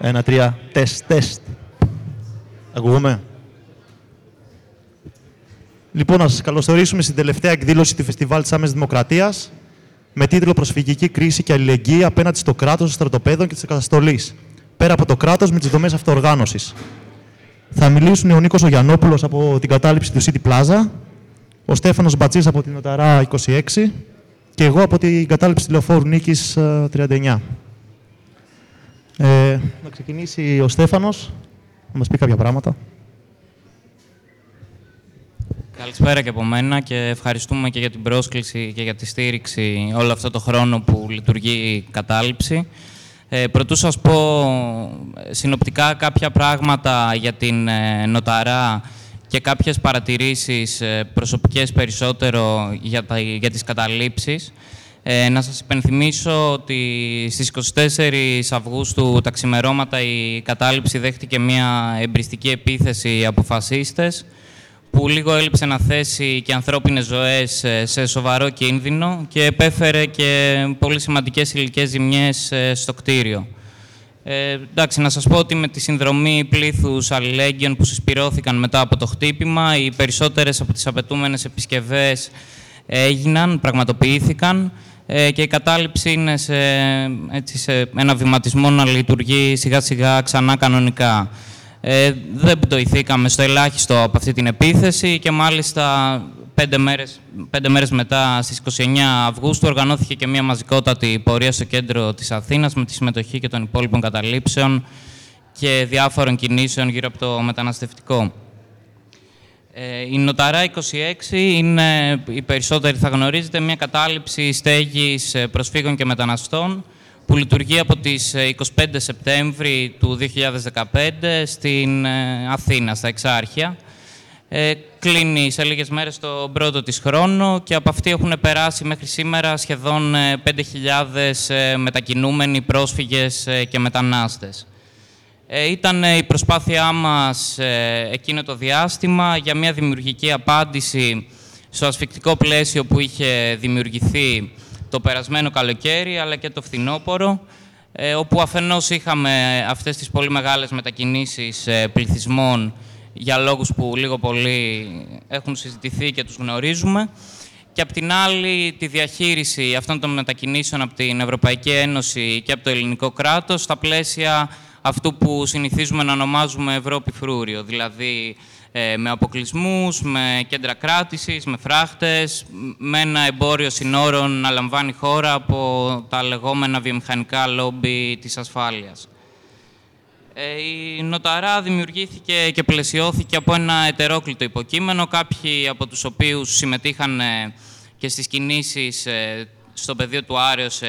Ένα, τρία, τεστ, τεστ. Ακούγομαι. Λοιπόν, να σας καλωσορίσουμε στην τελευταία εκδήλωση του Φεστιβάλ της Άμεσης Δημοκρατίας με τίτλο «Προσφυγική κρίση και αλληλεγγύη απέναντι στο κράτος, των στρατοπέδων και της καταστολής, πέρα από το κράτος με τις δομές αυτοοργάνωσης». Θα μιλήσουν ο Νίκος Ογιαννόπουλος από την κατάληψη του City Plaza, ο Στέφανος Μπατσής από την Νοταρά 26 και εγώ από την κατάληψη τηλεοφόρου Νίκης 39. Ε, να ξεκινήσει ο Στέφανος, να μας πει κάποια πράγματα. Καλησπέρα και από μένα και ευχαριστούμε και για την πρόσκληση και για τη στήριξη όλο αυτό το χρόνο που λειτουργεί η κατάληψη. Ε, πρωτού σας πω συνοπτικά κάποια πράγματα για την ε, Νοταρά και κάποιες παρατηρήσεις ε, προσωπικές περισσότερο για, τα, για τις καταλήψεις. Ε, να σας υπενθυμίσω ότι στις 24 Αυγούστου τα ξημερώματα η κατάληψη δέχτηκε μια εμπριστική επίθεση από φασίστες που λίγο έλειψε να θέσει και ανθρώπινες ζωές ε, σε σοβαρό κίνδυνο και επέφερε και πολύ σημαντικές υλικές ζημιές ε, στο κτίριο. Ε, εντάξει, να σας πω ότι με τη συνδρομή πλήθους αλληλέγγυων που συσπηρώθηκαν μετά από το χτύπημα, οι περισσότερες από τις απαιτούμενες επισκευές έγιναν, πραγματοποιήθηκαν ε, και η κατάληψη είναι σε, έτσι, σε ένα βηματισμό να λειτουργεί σιγά-σιγά ξανά κανονικά. Ε, δεν πτωηθήκαμε στο ελάχιστο από αυτή την επίθεση και μάλιστα πέντε μέρες, πέντε μέρες μετά, στις 29 Αυγούστου, οργανώθηκε και μια μαζικότατη πορεία στο κέντρο της Αθήνας με τη συμμετοχή και των υπόλοιπων καταλήψεων και διάφορων κινήσεων γύρω από το μεταναστευτικό. Ε, η Νοταρά 26 είναι, οι περισσότεροι θα γνωρίζετε, μια κατάληψη στέγης ε, προσφύγων και μεταναστών που λειτουργεί από τις 25 ε, Σεπτέμβρη του 2015 στην Αθήνα, στα Εξάρχεια. Ε, κλείνει σε λίγες μέρες το πρώτο της χρόνο και από αυτή έχουν περάσει μέχρι σήμερα σχεδόν 5.000 μετακινούμενοι πρόσφυγες και μετανάστες. Ε, ήταν η προσπάθειά μας ε, εκείνο το διάστημα για μια δημιουργική απάντηση στο ασφικτικό πλαίσιο που είχε δημιουργηθεί το περασμένο καλοκαίρι, αλλά και το φθινόπωρο, ε, όπου αφενός είχαμε αυτές τις πολύ μεγάλες μετακινήσεις πληθυσμών για λόγους που λίγο πολύ έχουν συζητηθεί και τους γνωρίζουμε, και απ' την άλλη τη διαχείριση αυτών των μετακινήσεων από την Ευρωπαϊκή Ένωση και από το ελληνικό κράτος στα πλαίσια αυτού που συνηθίζουμε να ονομάζουμε Ευρώπη φρούριο, δηλαδή ε, με αποκλεισμούς, με κέντρα κράτησης, με φράχτες, με ένα εμπόριο συνόρων να λαμβάνει χώρα από τα λεγόμενα βιομηχανικά λόμπι της ασφάλειας. Ε, η Νοταρά δημιουργήθηκε και πλαισιώθηκε από ένα ετερόκλητο υποκείμενο, κάποιοι από τους οποίους συμμετείχαν ε, και στις κινήσεις στο πεδίο του Άρεος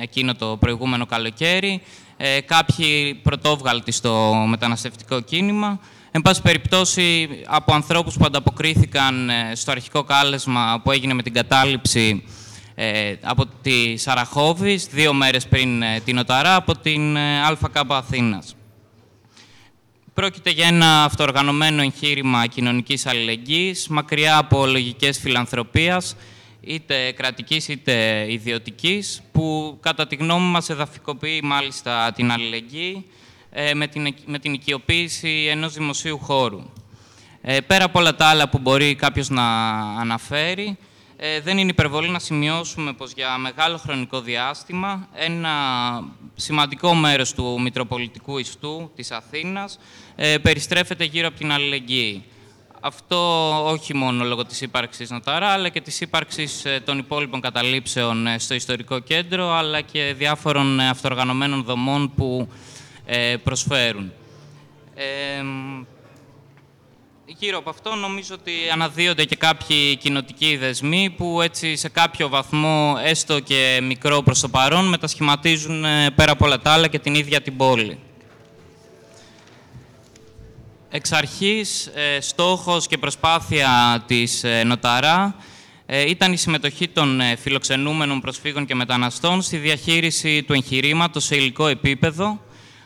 εκείνο το προηγούμενο καλοκαίρι, ε, κάποιοι πρωτόβγαλτοι στο μεταναστευτικό κίνημα. Εν πάση περιπτώσει, από ανθρώπους που ανταποκρίθηκαν ε, στο αρχικό κάλεσμα που έγινε με την κατάληψη ε, από τη Σαραχώβης, δύο μέρες πριν ε, την Οταρά, από την ΑΚ Αθήνας. Πρόκειται για ένα αυτοοργανωμένο εγχείρημα κοινωνικής αλληλεγγύης, μακριά από λογικές φιλανθρωπίας, είτε κρατικής είτε ιδιωτικής, που κατά τη γνώμη μας εδαφικοποιεί μάλιστα την αλληλεγγύη ε, με την, με την οικειοποίηση ενός δημοσίου χώρου. Ε, πέρα από όλα τα άλλα που μπορεί κάποιος να αναφέρει, ε, δεν είναι υπερβολή να σημειώσουμε πως για μεγάλο χρονικό διάστημα ένα σημαντικό μέρος του Μητροπολιτικού Ιστού της Αθήνας περιστρέφεται γύρω από την αλληλεγγύη. Αυτό όχι μόνο λόγω της ύπαρξης Νοταρά, αλλά και της ύπαρξης ε, των υπόλοιπων καταλήψεων ε, στο ιστορικό κέντρο, αλλά και διάφορων ε, αυτοργανωμένων δομών που προσφέρουν. Ε, γύρω από αυτό νομίζω ότι αναδύονται και κάποιοι κοινοτικοί δεσμοί που έτσι σε κάποιο βαθμό, έστω και μικρό προς το παρόν, μετασχηματίζουν πέρα από όλα τα άλλα και την ίδια την πόλη. Εξ αρχής, ε, στόχος και προσπάθεια της ε, Νοταρά ε, ήταν η συμμετοχή των φιλοξενούμενων προσφύγων και μεταναστών στη διαχείριση του εγχειρήματος σε υλικό επίπεδο,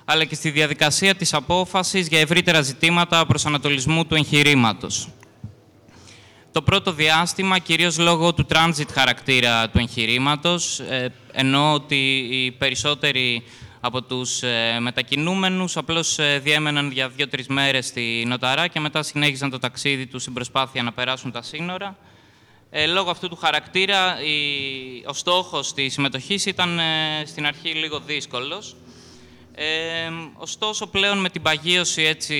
αλλά και στη διαδικασία της απόφασης για ευρύτερα ζητήματα προς ανατολισμού του εγχειρήματος. Το πρώτο διάστημα, κυρίως λόγω του transit χαρακτήρα του εγχειρήματος, ενώ ότι οι περισσότεροι από τους ε, μετακινούμενους, απλώς ε, διέμεναν για δύο-τρεις μέρες στη Νοταρά και μετά συνέχιζαν το ταξίδι τους στην προσπάθεια να περάσουν τα σύνορα. Ε, λόγω αυτού του χαρακτήρα, η, ο στόχος της συμμετοχής ήταν ε, στην αρχή λίγο δύσκολος. Ε, ωστόσο, πλέον με την παγίωση έτσι,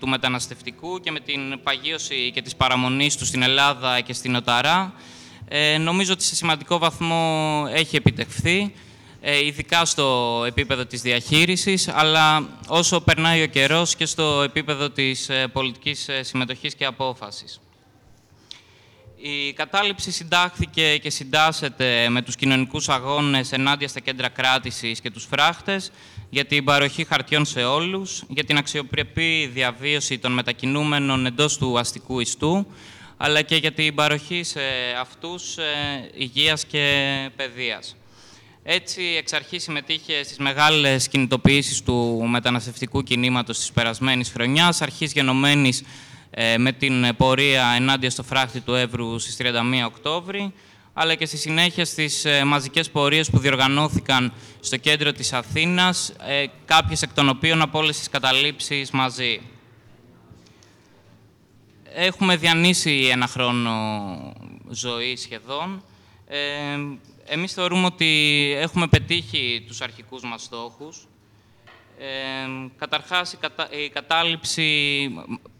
του μεταναστευτικού και με την παγίωση και της παραμονής τους στην Ελλάδα και στην Οταρά, ε, νομίζω ότι σε σημαντικό βαθμό έχει επιτευχθεί, ε, ειδικά στο επίπεδο της διαχείρισης, αλλά όσο περνάει ο καιρός και στο επίπεδο της ε, πολιτικής ε, συμμετοχής και απόφασης. Η κατάληψη συντάχθηκε και συντάσσεται με τους κοινωνικούς αγώνες ενάντια στα κέντρα κράτησης και τους φράχτες για την παροχή χαρτιών σε όλους, για την αξιοπρεπή διαβίωση των μετακινούμενων εντός του αστικού ιστού, αλλά και για την παροχή σε αυτούς ε, υγείας και παιδείας. Έτσι, εξ αρχής συμμετείχε στις μεγάλες κινητοποιήσεις του μεταναστευτικού κινήματος της περασμένης χρονιάς, αρχής γενομένης ε, με την πορεία ενάντια στο φράχτη του Εύρου στις 31 Οκτώβρη, αλλά και στη συνέχεια στις ε, μαζικές πορείες που διοργανώθηκαν στο κέντρο της Αθήνας, ε, κάποιες εκ των οποίων από όλες τις καταλήψεις μαζί. Έχουμε διανύσει ένα χρόνο ζωή σχεδόν. Ε, εμείς θεωρούμε ότι έχουμε πετύχει τους αρχικούς μας στόχους. Ε, καταρχάς, η, κατάληψη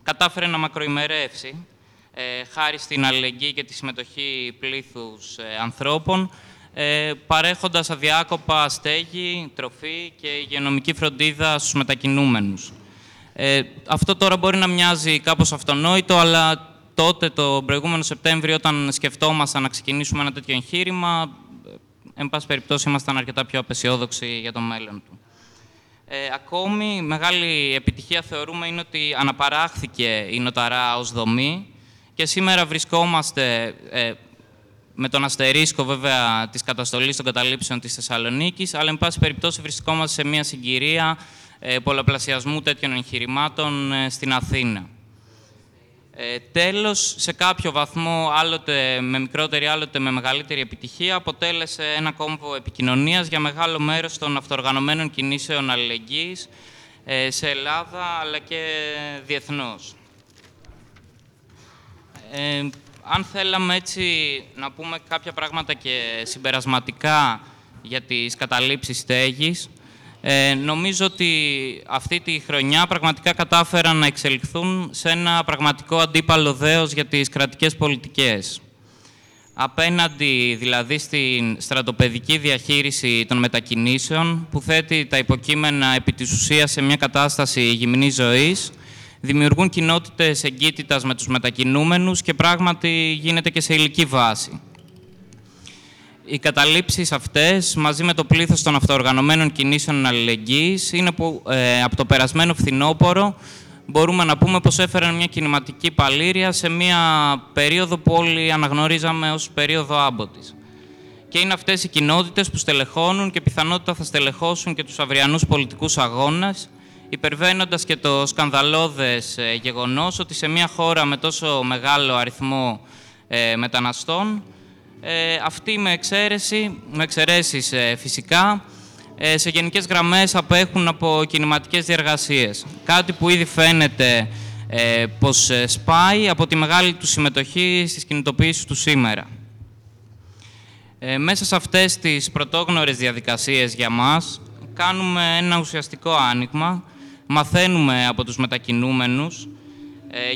κατάφερε να μακροημερεύσει, ε, χάρη στην αλληλεγγύη και τη συμμετοχή πλήθους ε, ανθρώπων, ε, παρέχοντας αδιάκοπα στέγη, τροφή και υγειονομική φροντίδα στους μετακινούμενους. Ε, αυτό τώρα μπορεί να μοιάζει κάπως αυτονόητο, αλλά τότε, το προηγούμενο Σεπτέμβριο, όταν σκεφτόμασταν να ξεκινήσουμε ένα τέτοιο εγχείρημα, ε, εν πάση περιπτώσει, ήμασταν αρκετά πιο απεσιόδοξοι για το μέλλον του. Ε, ακόμη, μεγάλη επιτυχία θεωρούμε είναι ότι αναπαράχθηκε η Νοταρά ως δομή και σήμερα βρισκόμαστε ε, με τον αστερίσκο βέβαια της καταστολής των καταλήψεων της Θεσσαλονίκης, αλλά εν πάση περιπτώσει βρισκόμαστε σε μια συγκυρία ε, πολλαπλασιασμού τέτοιων εγχειρημάτων ε, στην Αθήνα. Ε, τέλος, σε κάποιο βαθμό, άλλοτε με μικρότερη, άλλοτε με μεγαλύτερη επιτυχία, αποτέλεσε ένα κόμβο επικοινωνίας για μεγάλο μέρος των αυτοργανωμένων κινήσεων αλληλεγγύης ε, σε Ελλάδα, αλλά και διεθνώς. Ε, αν θέλαμε έτσι να πούμε κάποια πράγματα και συμπερασματικά για τις καταλήψεις στέγης, ε, νομίζω ότι αυτή τη χρονιά πραγματικά κατάφεραν να εξελιχθούν σε ένα πραγματικό αντίπαλο δέος για τις κρατικές πολιτικές. Απέναντι δηλαδή στην στρατοπεδική διαχείριση των μετακινήσεων, που θέτει τα υποκείμενα επί της ουσίας σε μια κατάσταση γυμνής ζωής, δημιουργούν κοινότητες εγκύτητας με τους μετακινούμενους και πράγματι γίνεται και σε ηλική βάση. Οι καταλήψεις αυτές, μαζί με το πλήθος των αυτοοργανωμένων κινήσεων αλληλεγγύης, είναι που ε, από το περασμένο φθινόπωρο μπορούμε να πούμε πως έφεραν μια κινηματική παλήρια σε μια περίοδο που όλοι αναγνωρίζαμε ως περίοδο άμποτης. Και είναι αυτές οι κοινότητες που στελεχώνουν και πιθανότητα θα στελεχώσουν και τους αυριανούς πολιτικούς αγώνες, υπερβαίνοντας και το σκανδαλώδες ε, γεγονός ότι σε μια χώρα με τόσο μεγάλο αριθμό ε, μεταναστών, ε, αυτή με, εξαίρεση, με εξαιρέσεις ε, φυσικά, ε, σε γενικές γραμμές απέχουν από κινηματικές διεργασίες. Κάτι που ήδη φαίνεται ε, πως ε, σπάει από τη μεγάλη του συμμετοχή στις κινητοποιήσεις του σήμερα. μέσα σε αυτές τις πρωτόγνωρες διαδικασίες για μας, κάνουμε ένα ουσιαστικό άνοιγμα, μαθαίνουμε από τους μετακινούμενους, ε,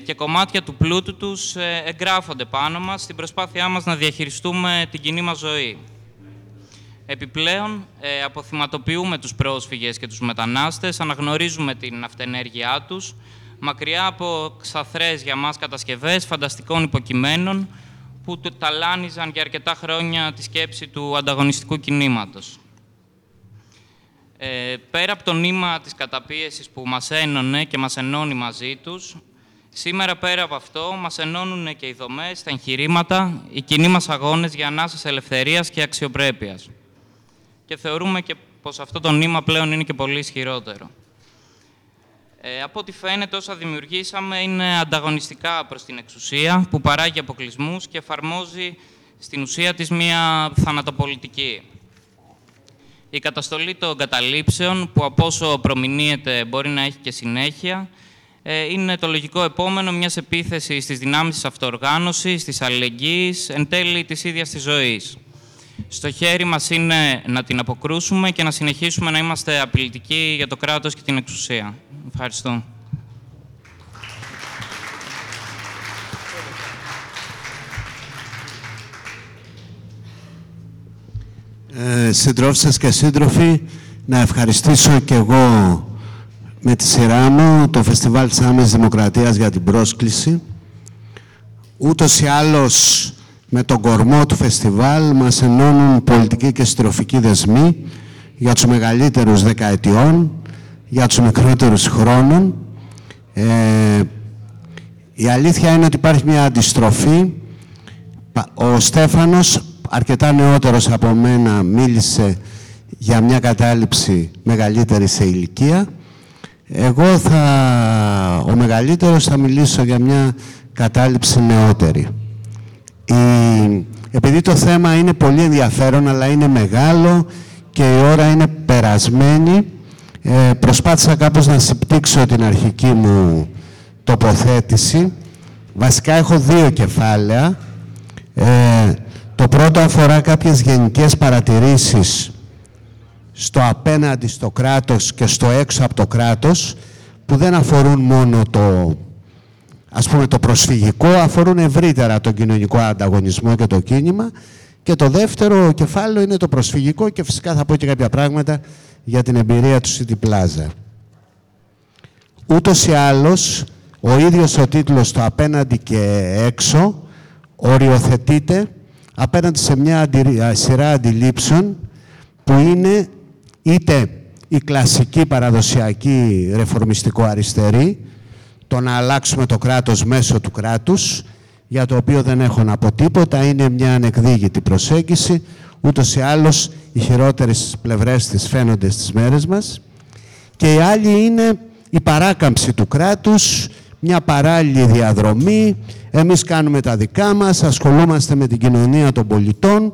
και κομμάτια του πλούτου τους ε, εγγράφονται πάνω μας στην προσπάθειά μας να διαχειριστούμε την κοινή μας ζωή. Επιπλέον, ε, αποθυματοποιούμε τους πρόσφυγες και τους μετανάστες, αναγνωρίζουμε την αυτενέργειά τους, μακριά από ξαθρές για μας κατασκευές φανταστικών υποκειμένων που ταλάνιζαν για αρκετά χρόνια τη σκέψη του ανταγωνιστικού κινήματος. Ε, πέρα από το νήμα της καταπίεσης που μας ένωνε και μας ενώνει μαζί τους, Σήμερα πέρα από αυτό μας ενώνουν και οι δομές, τα εγχειρήματα, οι κοινοί μας αγώνες για ανάσες ελευθερίας και αξιοπρέπειας. Και θεωρούμε και πως αυτό το νήμα πλέον είναι και πολύ ισχυρότερο. Ε, από ό,τι φαίνεται, όσα δημιουργήσαμε είναι ανταγωνιστικά προς την εξουσία, που παράγει αποκλεισμούς και εφαρμόζει στην ουσία της μία θανατοπολιτική. Η καταστολή των καταλήψεων, που από όσο προμηνύεται μπορεί να έχει και συνέχεια, ε, είναι το λογικό επόμενο μιας επίθεσης στις δυνάμεις της αυτοοργάνωσης, της αλληλεγγύης, εν τέλει της ίδιας της ζωής. Στο χέρι μας είναι να την αποκρούσουμε και να συνεχίσουμε να είμαστε απειλητικοί για το κράτος και την εξουσία. Ευχαριστώ. Ε, συντρόφισσες και σύντροφοι, να ευχαριστήσω και εγώ με τη σειρά μου το Φεστιβάλ της Άμεσης Δημοκρατίας για την πρόσκληση. Ούτως ή άλλως με τον κορμό του φεστιβάλ μας ενώνουν πολιτικοί και στροφικοί δεσμοί για τους μεγαλύτερους δεκαετιών, για τους μικρότερους χρόνων. Ε, η αλήθεια είναι ότι υπάρχει μια αντιστροφή. Ο Στέφανος, αρκετά νεότερος από μένα, μίλησε για μια κατάληψη μεγαλύτερη σε ηλικία. Εγώ θα, ο μεγαλύτερος θα μιλήσω για μια κατάληψη νεότερη. Η, επειδή το θέμα είναι πολύ ενδιαφέρον, αλλά είναι μεγάλο και η ώρα είναι περασμένη, ε, προσπάθησα κάπως να συμπτύξω την αρχική μου τοποθέτηση. Βασικά έχω δύο κεφάλαια. Ε, το πρώτο αφορά κάποιες γενικές παρατηρήσεις στο απέναντι στο κράτος και στο έξω από το κράτος, που δεν αφορούν μόνο το, ας πούμε, το προσφυγικό, αφορούν ευρύτερα τον κοινωνικό ανταγωνισμό και το κίνημα. Και το δεύτερο κεφάλαιο είναι το προσφυγικό και φυσικά θα πω και κάποια πράγματα για την εμπειρία του City Plaza. Ούτως ή άλλως, ο ίδιος ο τίτλος «Το απέναντι και έξω» οριοθετείται απέναντι σε μια σειρά αντιλήψεων που είναι είτε η κλασική παραδοσιακή ρεφορμιστικό-αριστερή, το να αλλάξουμε το κράτος μέσω του κράτους, για το οποίο δεν έχω να πω τίποτα, είναι μια ανεκδίγητη προσέγγιση, ούτως ή άλλως οι χειρότερες πλευρές της φαίνονται στις μέρες μας. Και η άλλη είναι η παράκαμψη του κράτους, μια παράλληλη διαδρομή, εμείς κάνουμε τα δικά μας, ασχολούμαστε με την κοινωνία των πολιτών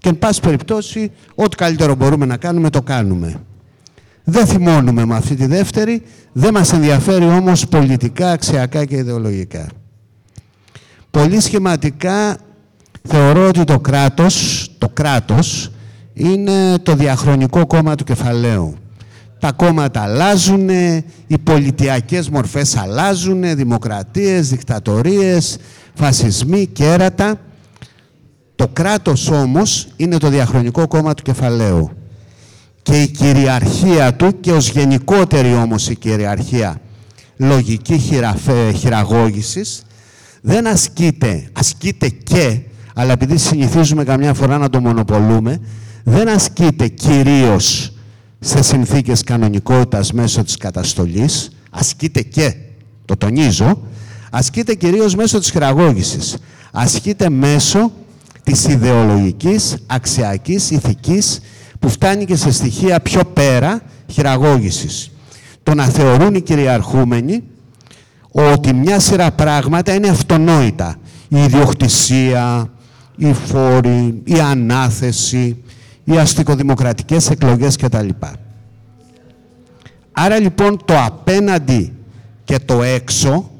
και, εν πάση περιπτώσει, ό,τι καλύτερο μπορούμε να κάνουμε, το κάνουμε. Δεν θυμώνουμε με αυτή τη δεύτερη, δεν μας ενδιαφέρει όμως πολιτικά, αξιακά και ιδεολογικά. Πολύ σχηματικά θεωρώ ότι το κράτος, το κράτος είναι το διαχρονικό κόμμα του κεφαλαίου. Τα κόμματα αλλάζουν, οι πολιτιακές μορφές αλλάζουν, δημοκρατίες, δικτατορίες, φασισμοί, κέρατα. Το κράτος όμως είναι το διαχρονικό κόμμα του κεφαλαίου. Και η κυριαρχία του και ως γενικότερη όμως η κυριαρχία λογική χειραφέ, χειραγώγησης δεν ασκείται, ασκείται και, αλλά επειδή συνηθίζουμε καμιά φορά να το μονοπολούμε, δεν ασκείται κυρίως σε συνθήκες κανονικότητας μέσω της καταστολής, ασκείται και, το τονίζω, ασκείται κυρίως μέσω της χειραγώγησης. Ασκείται μέσω της ιδεολογικής, αξιακής, ηθικής, που φτάνει και σε στοιχεία πιο πέρα χειραγώγησης. Το να θεωρούν οι κυριαρχούμενοι ότι μια σειρά πράγματα είναι αυτονόητα. Η ιδιοκτησία, η φόρη, η ανάθεση, οι αστικοδημοκρατικές εκλογές κτλ. Άρα λοιπόν το απέναντι και το έξω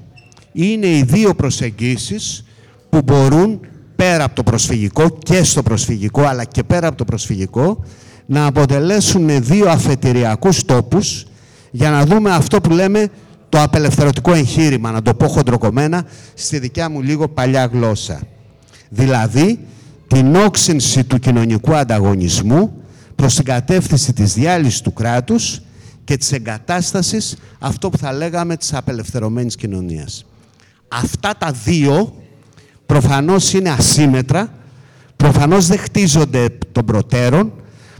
είναι οι δύο προσεγγίσεις που μπορούν πέρα από το προσφυγικό και στο προσφυγικό, αλλά και πέρα από το προσφυγικό, να αποτελέσουν δύο αφετηριακούς τόπους για να δούμε αυτό που λέμε το απελευθερωτικό εγχείρημα, να το πω χοντροκομμένα, στη δικιά μου λίγο παλιά γλώσσα. Δηλαδή, την όξυνση του κοινωνικού ανταγωνισμού προς την κατεύθυνση της διάλυσης του κράτους και της εγκατάστασης αυτό που θα λέγαμε της απελευθερωμένης κοινωνίας. Αυτά τα δύο προφανώς είναι ασύμετρα, προφανώς δεν χτίζονται των προτέρων,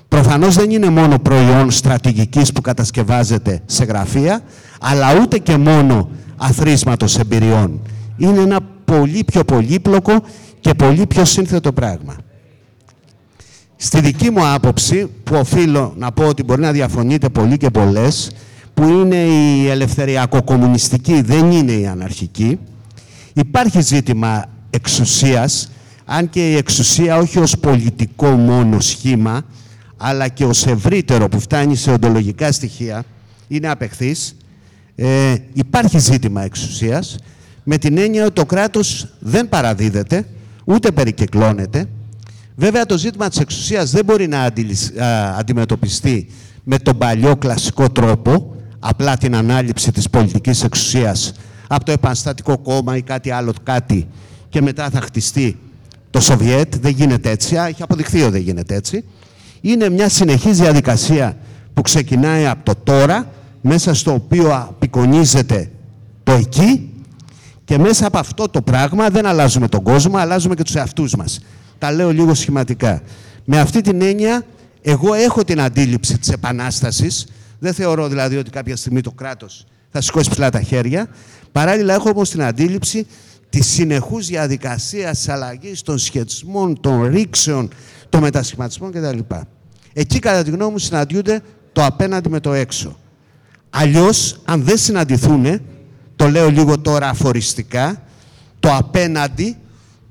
προφανώς δεν είναι μόνο προϊόν στρατηγικής που κατασκευάζεται σε γραφεία, αλλά ούτε και μόνο αθροίσματος εμπειριών. Είναι ένα πολύ πιο πολύπλοκο και πολύ πιο σύνθετο πράγμα. Στη δική μου άποψη, που οφείλω να πω ότι μπορεί να διαφωνείτε πολύ και πολλές, που είναι η ελευθεριακοκομμουνιστική, δεν είναι η αναρχική, υπάρχει ζήτημα εξουσίας, αν και η εξουσία όχι ως πολιτικό μόνο σχήμα, αλλά και ως ευρύτερο που φτάνει σε οντολογικά στοιχεία, είναι απεχθής, ε, υπάρχει ζήτημα εξουσίας, με την έννοια ότι το κράτος δεν παραδίδεται, ούτε περικεκλώνεται. Βέβαια το ζήτημα της εξουσίας δεν μπορεί να αντιμετωπιστεί με τον παλιό κλασικό τρόπο, απλά την ανάληψη της πολιτικής εξουσίας από το επαναστατικό κόμμα ή κάτι άλλο κάτι και μετά θα χτιστεί το Σοβιέτ. Δεν γίνεται έτσι. Έχει αποδειχθεί ότι δεν γίνεται έτσι. Είναι μια συνεχής διαδικασία που ξεκινάει από το τώρα, μέσα στο οποίο απεικονίζεται το εκεί και μέσα από αυτό το πράγμα δεν αλλάζουμε τον κόσμο, αλλάζουμε και τους εαυτούς μας. Τα λέω λίγο σχηματικά. Με αυτή την έννοια, εγώ έχω την αντίληψη της επανάστασης. Δεν θεωρώ δηλαδή ότι κάποια στιγμή το κράτος θα σηκώσει ψηλά τα χέρια. Παράλληλα, έχω όμως την αντίληψη της συνεχούς διαδικασίας αλλαγής των σχετισμών, των ρήξεων, των μετασχηματισμών κτλ. Εκεί, κατά τη γνώμη μου, συναντιούνται το απέναντι με το έξω. Αλλιώς, αν δεν συναντηθούν, το λέω λίγο τώρα αφοριστικά, το απέναντι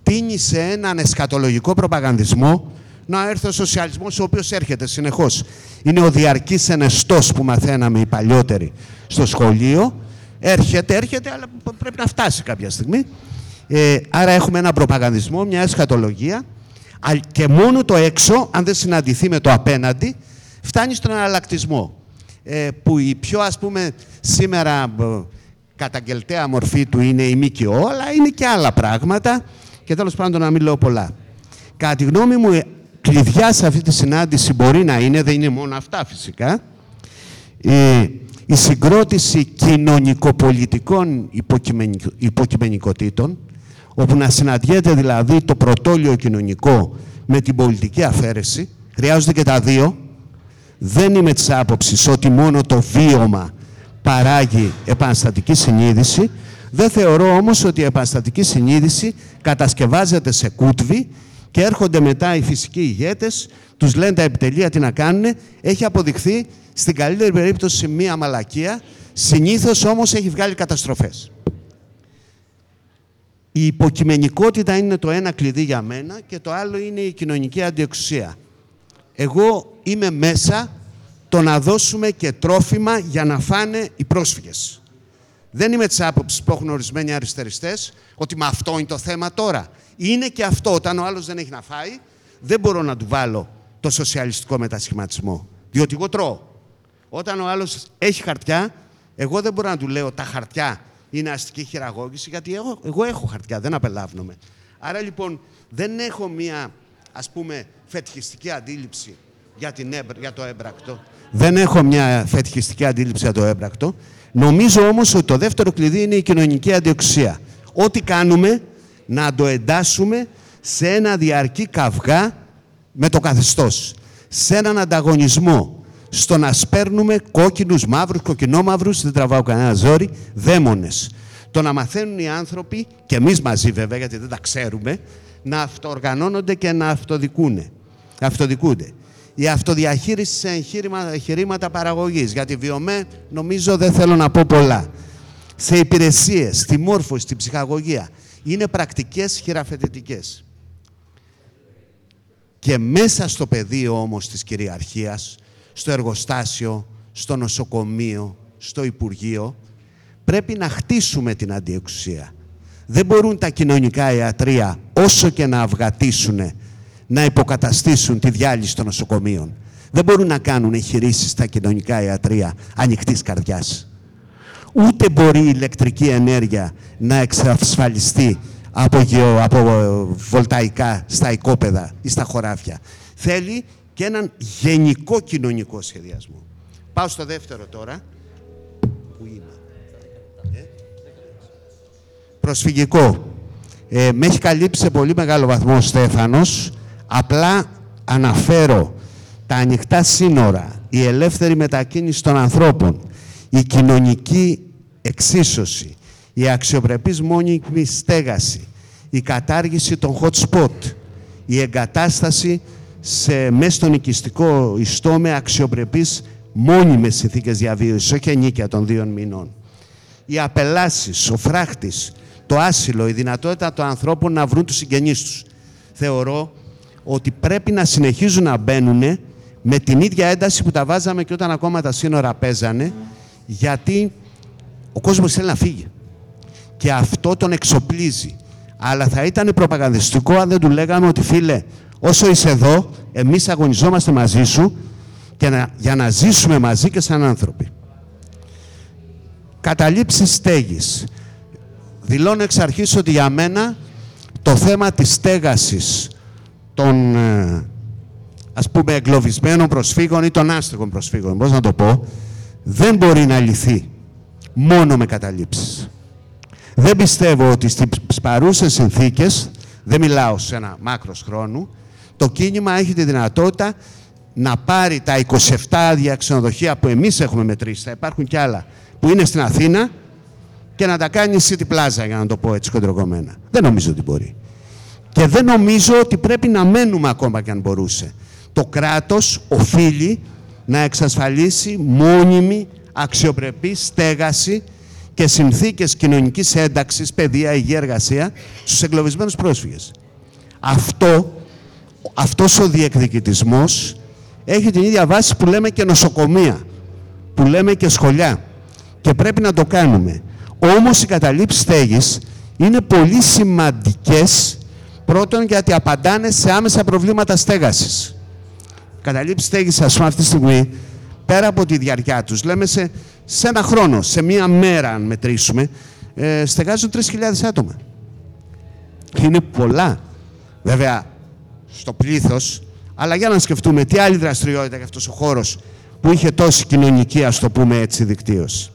τίνει σε έναν εσκατολογικό προπαγανδισμό να έρθει ο σοσιαλισμός ο οποίος έρχεται συνεχώς. Είναι ο διαρκής ενεστός που μαθαίναμε οι παλιότεροι στο σχολείο. Έρχεται, έρχεται, αλλά πρέπει να φτάσει κάποια στιγμή. Ε, άρα έχουμε έναν προπαγανδισμό, μια εσχατολογία και μόνο το έξω, αν δεν συναντηθεί με το απέναντι, φτάνει στον αναλλακτισμό. Ε, που η πιο, ας πούμε, σήμερα καταγγελταία μορφή του είναι η ΜΚΟ, αλλά είναι και άλλα πράγματα και τέλος πάντων να μην λέω πολλά. Κατά τη γνώμη μου, κλειδιά σε αυτή τη συνάντηση μπορεί να είναι, δεν είναι μόνο αυτά φυσικά, η, η συγκρότηση κοινωνικοπολιτικών υποκειμενικοτήτων, όπου να συναντιέται δηλαδή το πρωτόλιο κοινωνικό με την πολιτική αφαίρεση, χρειάζονται και τα δύο. Δεν είμαι της άποψης ότι μόνο το βίωμα παράγει επαναστατική συνείδηση. Δεν θεωρώ όμως ότι η επαναστατική συνείδηση κατασκευάζεται σε κούτβι και έρχονται μετά οι φυσικοί ηγέτες, τους λένε τα επιτελεία τι να κάνουν. Έχει αποδειχθεί στην καλύτερη περίπτωση μία μαλακία, συνήθως όμως έχει βγάλει καταστροφές. Η υποκειμενικότητα είναι το ένα κλειδί για μένα και το άλλο είναι η κοινωνική αντιεξουσία. Εγώ είμαι μέσα το να δώσουμε και τρόφιμα για να φάνε οι πρόσφυγες. Δεν είμαι της άποψης που έχουν ορισμένοι αριστεριστές ότι με αυτό είναι το θέμα τώρα. Είναι και αυτό. Όταν ο άλλος δεν έχει να φάει, δεν μπορώ να του βάλω το σοσιαλιστικό μετασχηματισμό. Διότι εγώ τρώω. Όταν ο άλλος έχει χαρτιά, εγώ δεν μπορώ να του λέω τα χαρτιά είναι αστική χειραγώγηση, γιατί εγώ, εγώ έχω χαρτιά, δεν απελάβνομαι. Άρα λοιπόν δεν έχω μία, ας πούμε, φετιχιστική αντίληψη για, την, για το έμπρακτο. Δεν έχω μια φετιχιστική αντίληψη για το έμπρακτο. Νομίζω όμως ότι το δεύτερο κλειδί είναι η κοινωνική αντιοξία. Ό,τι κάνουμε να το εντάσσουμε σε ένα διαρκή καυγά με το καθεστώς. Σε έναν ανταγωνισμό στο να σπέρνουμε κόκκινους, μαύρους, κοκκινόμαυρους, δεν τραβάω κανένα ζόρι, δαίμονες. Το να μαθαίνουν οι άνθρωποι, και εμείς μαζί βέβαια, γιατί δεν τα ξέρουμε, να αυτοοργανώνονται και να αυτοδικούνε. αυτοδικούνται. Η αυτοδιαχείριση σε εγχειρήματα παραγωγής. Για τη βιομέ νομίζω δεν θέλω να πω πολλά. Σε υπηρεσίες, στη μόρφωση, στην ψυχαγωγία. Είναι πρακτικές χειραφετητικές. Και μέσα στο πεδίο όμως της κυριαρχίας, στο εργοστάσιο, στο νοσοκομείο, στο Υπουργείο, πρέπει να χτίσουμε την αντιεξουσία. Δεν μπορούν τα κοινωνικά ιατρία, όσο και να αυγατήσουν, να υποκαταστήσουν τη διάλυση των νοσοκομείων. Δεν μπορούν να κάνουν εγχειρήσεις στα κοινωνικά ιατρία ανοιχτής καρδιάς. Ούτε μπορεί η ηλεκτρική ενέργεια να εξασφαλιστεί από, γεω, από βολταϊκά στα οικόπεδα ή στα χωράφια. Θέλει και έναν γενικό κοινωνικό σχεδιασμό. Πάω στο δεύτερο τώρα. Πού είμαι. Ε; Προσφυγικό. Ε, με έχει καλύψει σε πολύ μεγάλο βαθμό ο Στέφανος. Απλά αναφέρω τα ανοιχτά σύνορα, η ελεύθερη μετακίνηση των ανθρώπων, η κοινωνική εξίσωση, η αξιοπρεπής μόνιμη στέγαση, η κατάργηση των hot spot, η εγκατάσταση σε μέσα στον οικιστικό ιστό με αξιοπρεπείς μόνιμες συνθήκες διαβίωσης, όχι ενίκια των δύο μηνών. Οι απελάσεις, ο φράχτης, το άσυλο, η δυνατότητα των ανθρώπων να βρουν τους συγγενείς τους. Θεωρώ ότι πρέπει να συνεχίζουν να μπαίνουν με την ίδια ένταση που τα βάζαμε και όταν ακόμα τα σύνορα παίζανε, γιατί ο κόσμος θέλει να φύγει. Και αυτό τον εξοπλίζει. Αλλά θα ήταν προπαγανδιστικό αν δεν του λέγαμε ότι φίλε, όσο είσαι εδώ, εμείς αγωνιζόμαστε μαζί σου και να, για να ζήσουμε μαζί και σαν άνθρωποι. Καταλήψεις στέγης. Δηλώνω εξ αρχής ότι για μένα το θέμα της στέγασης των ε, ας πούμε εγκλωβισμένων προσφύγων ή των άστεγων προσφύγων, πώς να το πω, δεν μπορεί να λυθεί μόνο με καταλήψεις. Δεν πιστεύω ότι στις παρούσες συνθήκες, δεν μιλάω σε ένα μάκρος χρόνου, το κίνημα έχει τη δυνατότητα να πάρει τα 27 άδεια ξενοδοχεία που εμείς έχουμε μετρήσει, θα υπάρχουν κι άλλα, που είναι στην Αθήνα και να τα κάνει City Plaza, για να το πω έτσι κοντροκομμένα. Δεν νομίζω ότι μπορεί. Και δεν νομίζω ότι πρέπει να μένουμε ακόμα κι αν μπορούσε. Το κράτος οφείλει να εξασφαλίσει μόνιμη, αξιοπρεπή στέγαση και συνθήκες κοινωνικής ένταξης, παιδεία, υγεία, εργασία στους εγκλωβισμένους πρόσφυγες. Αυτό, αυτός ο διεκδικητισμός έχει την ίδια βάση που λέμε και νοσοκομεία, που λέμε και σχολιά και πρέπει να το κάνουμε. Όμως οι καταλήψεις στέγης είναι πολύ σημαντικές πρώτον γιατί απαντάνε σε άμεσα προβλήματα στέγασης. Καταλήψεις στέγης, ας πούμε, αυτή τη στιγμή, πέρα από τη διαρκεία τους, λέμε σε, σε ένα χρόνο, σε μία μέρα αν μετρήσουμε, ε, στεγάζουν 3.000 άτομα. Είναι πολλά. Βέβαια, στο πλήθος, αλλά για να σκεφτούμε τι άλλη δραστηριότητα για αυτός ο χώρος που είχε τόση κοινωνική, ας το πούμε έτσι, δικτύωση.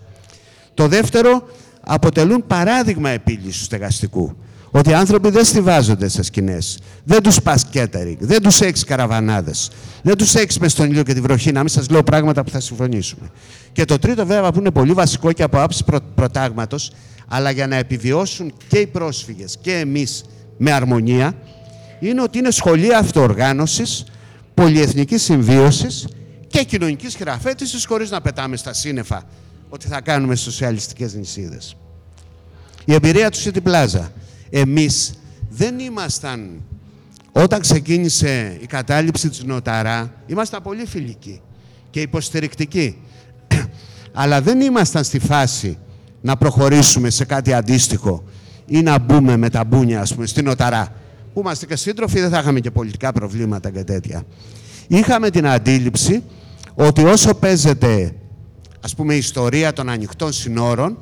Το δεύτερο, αποτελούν παράδειγμα επίλυσης του στεγαστικού. Ότι οι άνθρωποι δεν στηβάζονται σε σκηνές. Δεν τους πας κέτερινγκ, δεν τους έχεις καραβανάδες, δεν τους έχεις μες στον ήλιο και τη βροχή. Να μην σας λέω πράγματα που θα συμφωνήσουμε. Και το τρίτο, βέβαια, που είναι πολύ βασικό και από άψη προ, προτάγματος, αλλά για να επιβιώσουν και οι πρόσφυγες και εμείς με αρμονία, είναι ότι είναι σχολεία αυτοοργάνωσης, πολυεθνικής συμβίωσης και κοινωνικής χειραφέτησης, χωρίς να πετάμε στα σύννεφα ότι θα κάνουμε σοσιαλιστικές νησίδες. Η εμπειρία τους City Plaza εμείς δεν ήμασταν, όταν ξεκίνησε η κατάληψη της Νοταρά, ήμασταν πολύ φιλικοί και υποστηρικτικοί. Αλλά δεν ήμασταν στη φάση να προχωρήσουμε σε κάτι αντίστοιχο ή να μπούμε με τα μπούνια, ας πούμε, στην Νοταρά. Που είμαστε και σύντροφοι, δεν θα είχαμε και πολιτικά προβλήματα και τέτοια. Είχαμε την αντίληψη ότι όσο παίζεται, ας πούμε, η ιστορία των ανοιχτών συνόρων,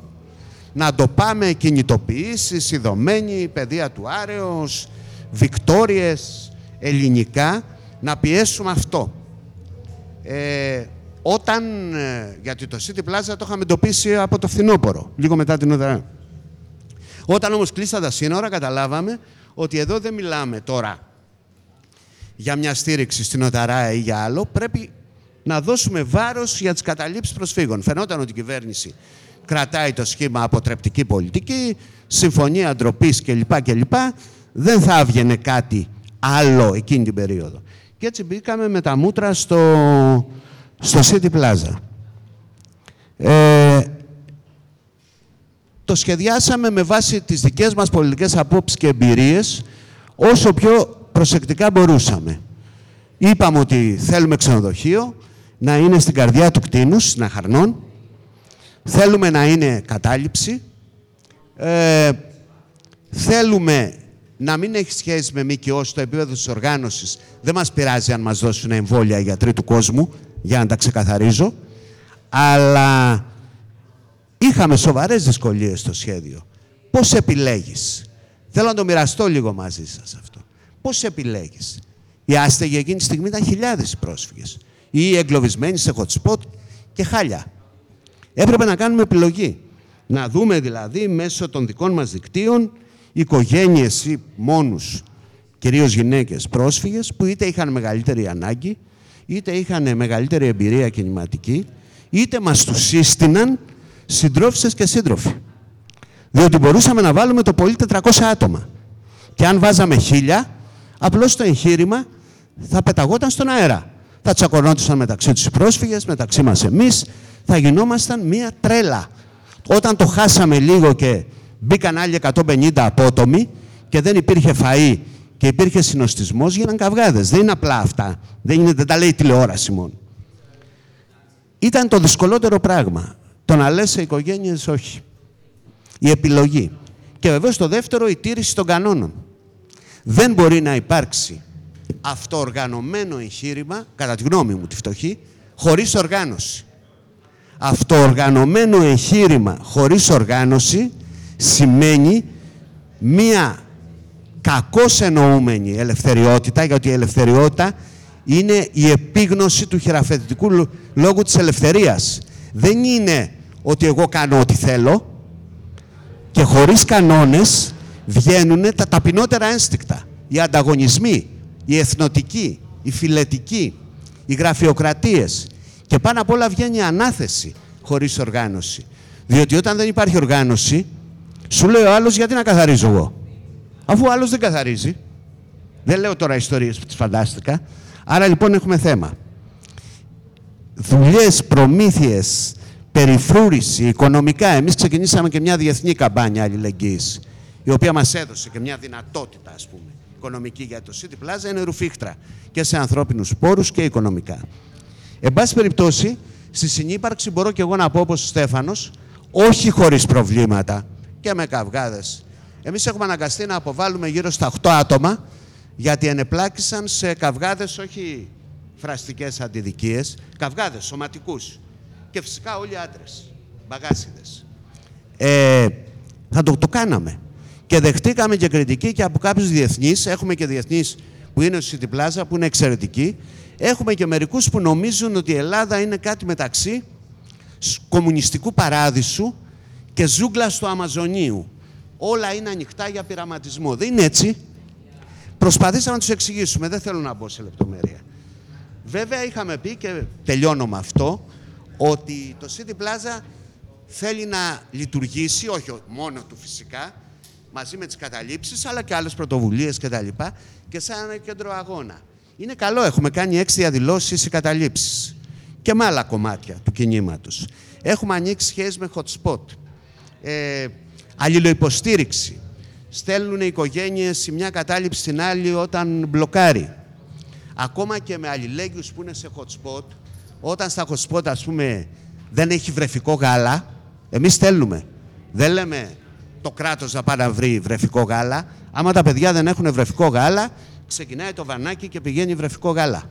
να το πάμε κινητοποιήσεις, ειδωμένη, παιδεία του Άρεος, Βικτόριες, ελληνικά, να πιέσουμε αυτό. Ε, όταν, ε, γιατί το City Plaza το είχαμε εντοπίσει από το φθινόπωρο, λίγο μετά την Οδρά. Όταν όμως κλείσαν τα σύνορα, καταλάβαμε ότι εδώ δεν μιλάμε τώρα για μια στήριξη στην Οταρά ή για άλλο, πρέπει να δώσουμε βάρος για τις καταλήψεις προσφύγων. Φαινόταν ότι η κυβέρνηση κρατάει το σχήμα αποτρεπτική πολιτική, συμφωνία ντροπής κλπ. κλπ. Δεν θα έβγαινε κάτι άλλο εκείνη την περίοδο. Και έτσι μπήκαμε με τα μούτρα στο, στο City Plaza. Ε, το σχεδιάσαμε με βάση τις δικές μας πολιτικές απόψεις και εμπειρίες όσο πιο προσεκτικά μπορούσαμε. Είπαμε ότι θέλουμε ξενοδοχείο, να είναι στην καρδιά του κτίνους, στην Αχαρνών, Θέλουμε να είναι κατάληψη. Ε, θέλουμε να μην έχει σχέση με ΜΚΟ στο επίπεδο της οργάνωσης. Δεν μας πειράζει αν μας δώσουν εμβόλια οι γιατροί του κόσμου, για να τα ξεκαθαρίζω. Αλλά είχαμε σοβαρές δυσκολίες στο σχέδιο. Πώς επιλέγεις; Θέλω να το μοιραστώ λίγο μαζί σας αυτό. Πώς επιλέγεις; Οι άστεγοι εκείνη τη στιγμή ήταν χιλιάδες οι πρόσφυγες. Ή οι εγκλωβισμένοι σε hot spot και χάλια. Έπρεπε να κάνουμε επιλογή. Να δούμε δηλαδή μέσω των δικών μας δικτύων οικογένειες ή μόνους, κυρίως γυναίκες πρόσφυγες, που είτε είχαν μεγαλύτερη ανάγκη, είτε είχαν μεγαλύτερη εμπειρία κινηματική, είτε μας τους σύστηναν συντρόφισσες και σύντροφοι. Διότι μπορούσαμε να βάλουμε το πολύ 400 άτομα. Και αν βάζαμε χίλια, απλώς το εγχείρημα θα πεταγόταν στον αέρα. Θα τσακωνόντουσαν μεταξύ τους οι πρόσφυγες, μεταξύ μας εμείς, θα γινόμασταν μία τρέλα. Όταν το χάσαμε λίγο και μπήκαν άλλοι 150 απότομοι και δεν υπήρχε φαΐ και υπήρχε συνοστισμός, γίναν καυγάδες. Δεν είναι απλά αυτά. Δεν, είναι, δεν τα λέει η τηλεόραση μόνο. Ήταν το δυσκολότερο πράγμα. Το να λες σε οικογένειες όχι. Η επιλογή. Και βεβαίως το δεύτερο, η τήρηση των κανόνων. Δεν μπορεί να υπάρξει αυτοοργανωμένο εγχείρημα, κατά τη γνώμη μου τη φτωχή, χωρίς οργάνωση. Αυτοοργανωμένο εγχείρημα χωρίς οργάνωση σημαίνει μία κακώς εννοούμενη ελευθεριότητα, γιατί η ελευθεριότητα είναι η επίγνωση του χειραφετητικού λόγου της ελευθερίας. Δεν είναι ότι εγώ κάνω ό,τι θέλω και χωρίς κανόνες βγαίνουν τα ταπεινότερα ένστικτα. Οι ανταγωνισμοί, οι εθνοτικοί, οι φιλετικοί, οι γραφειοκρατίες. Και πάνω απ' όλα βγαίνει η ανάθεση χωρίς οργάνωση. Διότι όταν δεν υπάρχει οργάνωση, σου λέει ο άλλος γιατί να καθαρίζω εγώ; Αφού ο άλλος δεν καθαρίζει. Δεν λέω τώρα ιστορίες που τις φαντάστηκα. Άρα λοιπόν έχουμε θέμα. Δουλειές, προμήθειες, περιφρούρηση, οικονομικά. Εμείς ξεκινήσαμε και μια διεθνή καμπάνια αλληλεγγύης, η οποία μας έδωσε και μια δυνατότητα, ας πούμε, οικονομική για το City Plaza, είναι ρουφίχτρα και σε ανθρώπινους πόρους και οικονομικά. Εν πάση περιπτώσει, στη συνύπαρξη μπορώ και εγώ να πω όπως ο Στέφανος, όχι χωρίς προβλήματα και με καυγάδες. Εμείς έχουμε αναγκαστεί να αποβάλουμε γύρω στα 8 άτομα, γιατί ενεπλάκησαν σε καυγάδες όχι φραστικές αντιδικίες, καυγάδες σωματικούς και φυσικά όλοι άντρες. Μπαγάσιδες. Ε, θα το, το κάναμε. Και δεχτήκαμε και κριτική και από κάποιους διεθνείς. Έχουμε και διεθνείς που είναι στο City Plaza, που είναι εξαιρετικοί. Έχουμε και μερικούς που νομίζουν ότι η Ελλάδα είναι κάτι μεταξύ κομμουνιστικού παράδεισου και ζούγκλα του Αμαζονίου. Όλα είναι ανοιχτά για πειραματισμό. Δεν είναι έτσι. Προσπαθήσαμε να τους εξηγήσουμε. Δεν θέλω να μπω σε λεπτομέρεια. Βέβαια, είχαμε πει και τελειώνω με αυτό ότι το City Plaza θέλει να λειτουργήσει, όχι μόνο του φυσικά, μαζί με τις καταλήψεις, αλλά και άλλες πρωτοβουλίες κτλ. Και, και σαν ένα κέντρο αγώνα. Είναι καλό, έχουμε κάνει έξι διαδηλώσεις ή καταλήψεις και με άλλα κομμάτια του κινήματος. Έχουμε ανοίξει σχέσεις με hot spot. Ε, αλληλοϊποστήριξη. Στέλνουν οι οικογένειες η μια κατάληψη στην άλλη όταν μπλοκάρει. Ακόμα και με αλληλέγγυους που είναι σε hot spot, όταν στα hotspot, ας πούμε, δεν έχει βρεφικό γάλα, εμείς στέλνουμε. Δεν λέμε το κράτος να πάει να βρει βρεφικό γάλα. Άμα τα παιδιά δεν έχουν βρεφικό γάλα, ξεκινάει το βανάκι και πηγαίνει βρεφικό γάλα.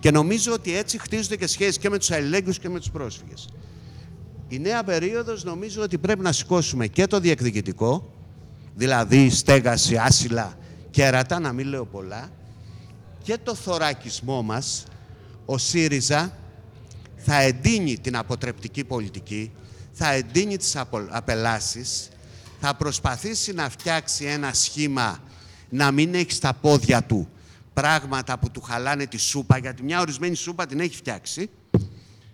Και νομίζω ότι έτσι χτίζονται και σχέσεις και με τους αλληλέγγυους και με τους πρόσφυγες. Η νέα περίοδος νομίζω ότι πρέπει να σηκώσουμε και το διεκδικητικό, δηλαδή στέγαση, άσυλα, κέρατα, να μην λέω πολλά, και το θωρακισμό μας, ο ΣΥΡΙΖΑ θα εντείνει την αποτρεπτική πολιτική, θα εντείνει τις απελάσεις, θα προσπαθήσει να φτιάξει ένα σχήμα να μην έχεις στα πόδια του. Πράγματα που του χαλάνε τη σούπα, γιατί μια ορισμένη σούπα την έχει φτιάξει,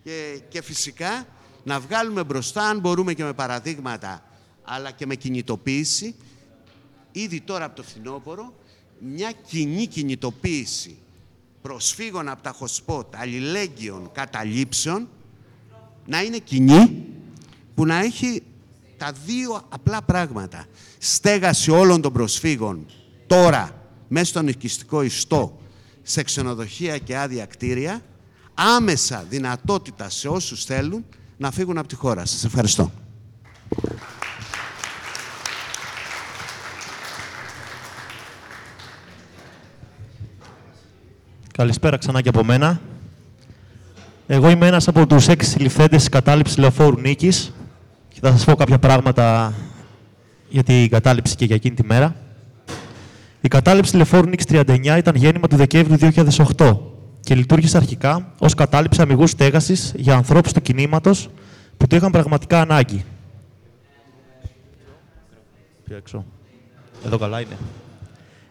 και, και φυσικά να βγάλουμε μπροστά, αν μπορούμε και με παραδείγματα, αλλά και με κινητοποίηση, ήδη τώρα από το φθινόπωρο, μια κοινή κινητοποίηση προσφύγων από τα hotspot, αλληλέγγυων, καταλήψεων, να είναι κοινή, που να έχει τα δύο απλά πράγματα. Στέγαση όλων των προσφύγων τώρα μέσα στον οικιστικό ιστό σε ξενοδοχεία και άδεια κτίρια, άμεσα δυνατότητα σε όσους θέλουν να φύγουν από τη χώρα. Σας ευχαριστώ. Καλησπέρα ξανά και από μένα. Εγώ είμαι ένας από τους έξι συλληφθέντες της κατάληψης λεωφόρου Νίκης και θα σας πω κάποια πράγματα για την κατάληψη και για εκείνη τη μέρα. Η κατάληψη λεωφόρου Νίκης 39 ήταν γέννημα του Δεκέμβριου 2008 και λειτουργήσε αρχικά ως κατάληψη αμυγούς στέγασης για ανθρώπους του κινήματος που το είχαν πραγματικά ανάγκη. Εδώ καλά είναι.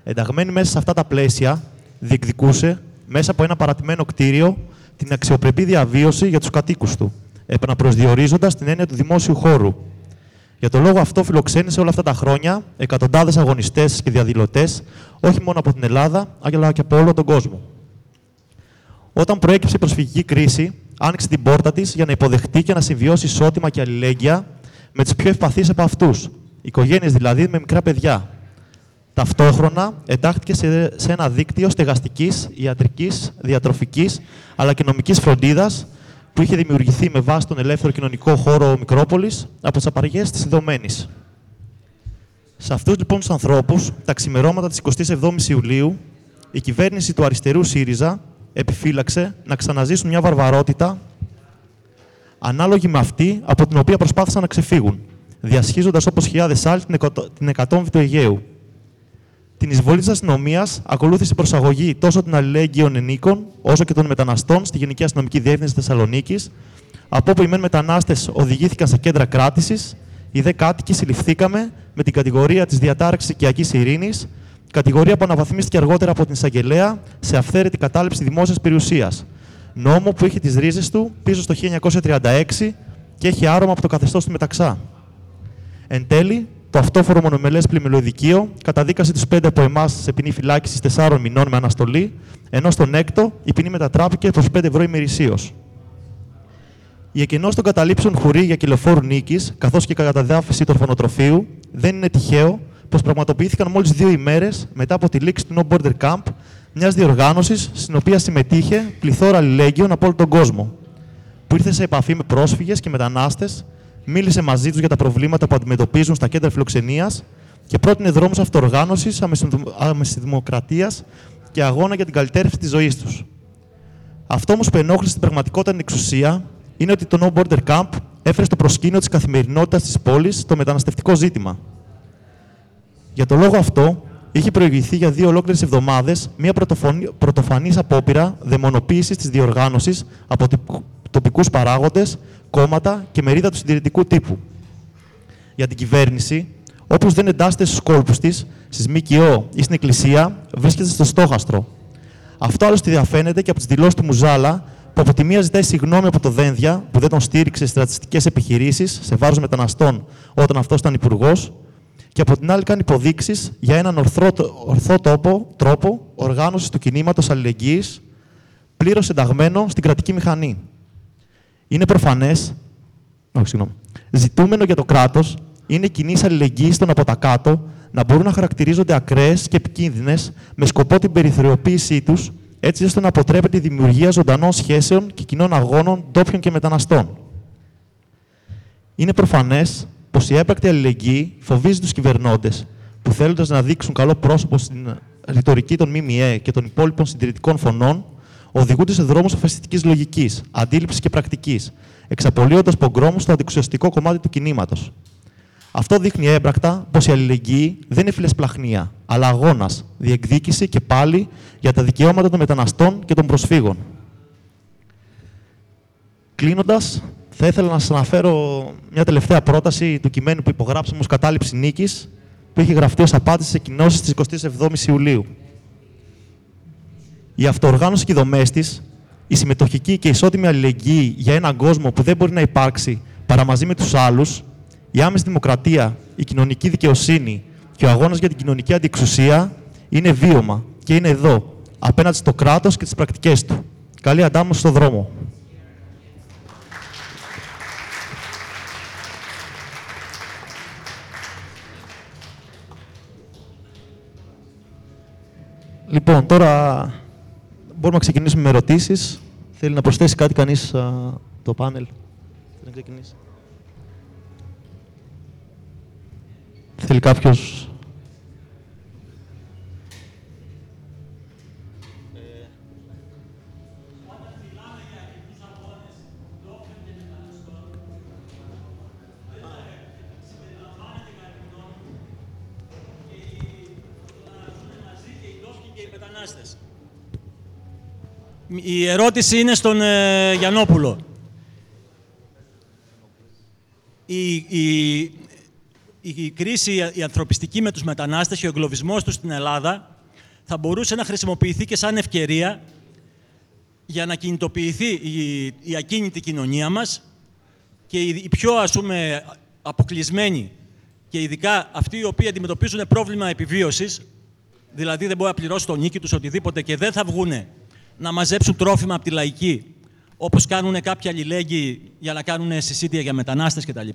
Ενταγμένη μέσα σε αυτά τα πλαίσια, διεκδικούσε μέσα από ένα παρατημένο κτίριο την αξιοπρεπή διαβίωση για τους κατοίκους του, επαναπροσδιορίζοντας την έννοια του δημόσιου χώρου. Για τον λόγο αυτό, φιλοξένησε όλα αυτά τα χρόνια εκατοντάδες αγωνιστές και διαδηλωτές, όχι μόνο από την Ελλάδα, αλλά και από όλο τον κόσμο. Όταν προέκυψε η προσφυγική κρίση, άνοιξε την πόρτα της για να υποδεχτεί και να συμβιώσει ισότιμα και αλληλέγγυα με τις πιο ευπαθείς από αυτούς, οικογένειες δηλαδή με μικρά παιδιά. Ταυτόχρονα εντάχθηκε σε, σε ένα δίκτυο στεγαστικής, ιατρικής, διατροφικής αλλά και νομικής φροντίδας που είχε δημιουργηθεί με βάση τον ελεύθερο κοινωνικό χώρο Μικρόπολης από τις απαργέ της Ιδωμένης. Σε αυτούς λοιπόν τους ανθρώπους, τα ξημερώματα της 27η Ιουλίου, η κυβέρνηση του αριστερού ΣΥΡΙΖΑ επιφύλαξε να ξαναζήσουν μια βαρβαρότητα ανάλογη με αυτή από την οποία προσπάθησαν να ξεφύγουν, διασχίζοντας όπως χιλιάδες άλλοι την εκατόμβη του Αιγαίου. Την εισβολή της αστυνομίας ακολούθησε η προσαγωγή τόσο των αλληλέγγυων ενίκων όσο και των μεταναστών στη Γενική Αστυνομική Διεύθυνση Θεσσαλονίκης, από όπου οι μεν μετανάστες οδηγήθηκαν σε κέντρα κράτησης, οι δε κάτοικοι συλληφθήκαμε με την κατηγορία της διατάραξης οικιακής ειρήνης, κατηγορία που αναβαθμίστηκε αργότερα από την εισαγγελέα σε αυθαίρετη κατάληψη δημόσιας περιουσίας. Νόμο που έχει τις ρίζες του πίσω στο 1936 και έχει άρωμα από το καθεστώς του Μεταξά. Εν τέλει, το αυτόφορο μονομελές πλημελωδικείο καταδίκασε του πέντε από εμάς σε ποινή φυλάκισης 4 μηνών με αναστολή, ενώ στον έκτο η ποινή μετατράπηκε προς 5 ευρώ ημερησίως. Η εκενώση των καταλήψεων χουρί για κυλοφόρου νίκης, καθώς και η καταδάφιση του ορφανοτροφείου, δεν είναι τυχαίο πως πραγματοποιήθηκαν μόλις δύο ημέρες μετά από τη λήξη του No Border Camp, μιας διοργάνωσης στην οποία συμμετείχε πληθώρα αλληλέγγυων από όλο τον κόσμο, που ήρθε σε επαφή με πρόσφυγες και μετανάστες μίλησε μαζί τους για τα προβλήματα που αντιμετωπίζουν στα κέντρα φιλοξενίας και πρότεινε δρόμους αυτοοργάνωσης, αμεσοδημοκρατία και αγώνα για την καλυτέρευση της ζωής τους. Αυτό όμως που ενόχλησε στην πραγματικότητα την εξουσία είναι ότι το No Border Camp έφερε στο προσκήνιο της καθημερινότητας της πόλης το μεταναστευτικό ζήτημα. Για τον λόγο αυτό, είχε προηγηθεί για δύο ολόκληρες εβδομάδες μια πρωτοφανής απόπειρα δαιμονοποίησης της διοργάνωσης από τοπικούς παράγοντες κόμματα και μερίδα του συντηρητικού τύπου. Για την κυβέρνηση, όπως δεν εντάσσεται στους κόλπους της, στις ΜΚΟ ή στην Εκκλησία, βρίσκεται στο στόχαστρο. Αυτό άλλωστε διαφαίνεται και από τις δηλώσεις του Μουζάλα, που από τη μία ζητάει συγγνώμη από το Δένδια, που δεν τον στήριξε στις ρατσιστικέ επιχειρήσεις σε βάρος μεταναστών όταν αυτός ήταν υπουργός, και από την άλλη κάνει υποδείξεις για έναν ορθό, ορθό τόπο, τρόπο οργάνωσης του κινήματος αλληλεγγύης, πλήρως ενταγμένο στην κρατική μηχανή. Είναι προφανές, όχι συγγνώμη, ζητούμενο για το κράτος είναι κοινή αλληλεγγύη των από τα κάτω να μπορούν να χαρακτηρίζονται ακραίες και επικίνδυνες με σκοπό την περιθωριοποίησή τους, έτσι ώστε να αποτρέπεται η δημιουργία ζωντανών σχέσεων και κοινών αγώνων ντόπιων και μεταναστών. Είναι προφανές πως η έπρακτη αλληλεγγύη φοβίζει τους κυβερνώντες, που θέλοντας να δείξουν καλό πρόσωπο στην ρητορική των ΜΜΕ και των υπόλοιπων συντηρητικών φωνών, οδηγούνται σε δρόμους αφαισθητική λογικής, αντίληψης και πρακτικής, εξαπολύοντας πογκρόμους στο αντικουσιαστικό κομμάτι του κινήματος. Αυτό δείχνει έμπρακτα πως η αλληλεγγύη δεν είναι φιλεσπλαχνία, αλλά αγώνας, διεκδίκηση και πάλι για τα δικαιώματα των μεταναστών και των προσφύγων. Κλείνοντας, θα ήθελα να σας αναφέρω μια τελευταία πρόταση του κειμένου που υπογράψαμε ως κατάληψη νίκης, που έχει γραφτεί ως απάντηση σε κοινώσει τη 27η Ιουλίου. Η αυτοοργάνωση και οι δομές της, η συμμετοχική και ισότιμη αλληλεγγύη για έναν κόσμο που δεν μπορεί να υπάρξει παρά μαζί με τους άλλους, η άμεση δημοκρατία, η κοινωνική δικαιοσύνη και ο αγώνας για την κοινωνική αντιεξουσία είναι βίωμα και είναι εδώ, απέναντι στο κράτος και τις πρακτικές του. Καλή αντάμωση στον δρόμο. Λοιπόν, τώρα μπορούμε να ξεκινήσουμε με ερωτήσεις. Θέλει να προσθέσει κάτι κανείς το πάνελ; Θέλει να ξεκινήσει. Θέλει κάποιος Η ερώτηση είναι στον ε, Γιαννόπουλο. Η, η, η, κρίση η ανθρωπιστική με τους μετανάστες και ο εγκλωβισμός τους στην Ελλάδα θα μπορούσε να χρησιμοποιηθεί και σαν ευκαιρία για να κινητοποιηθεί η, η ακίνητη κοινωνία μας και οι, πιο ας πούμε αποκλεισμένοι και ειδικά αυτοί οι οποίοι αντιμετωπίζουν πρόβλημα επιβίωσης, δηλαδή δεν μπορεί να πληρώσει τον νίκη τους οτιδήποτε και δεν θα βγούνε να μαζέψουν τρόφιμα από τη λαϊκή, όπως κάνουν κάποιοι αλληλέγγυοι για να κάνουν συσίτια για μετανάστες κτλ.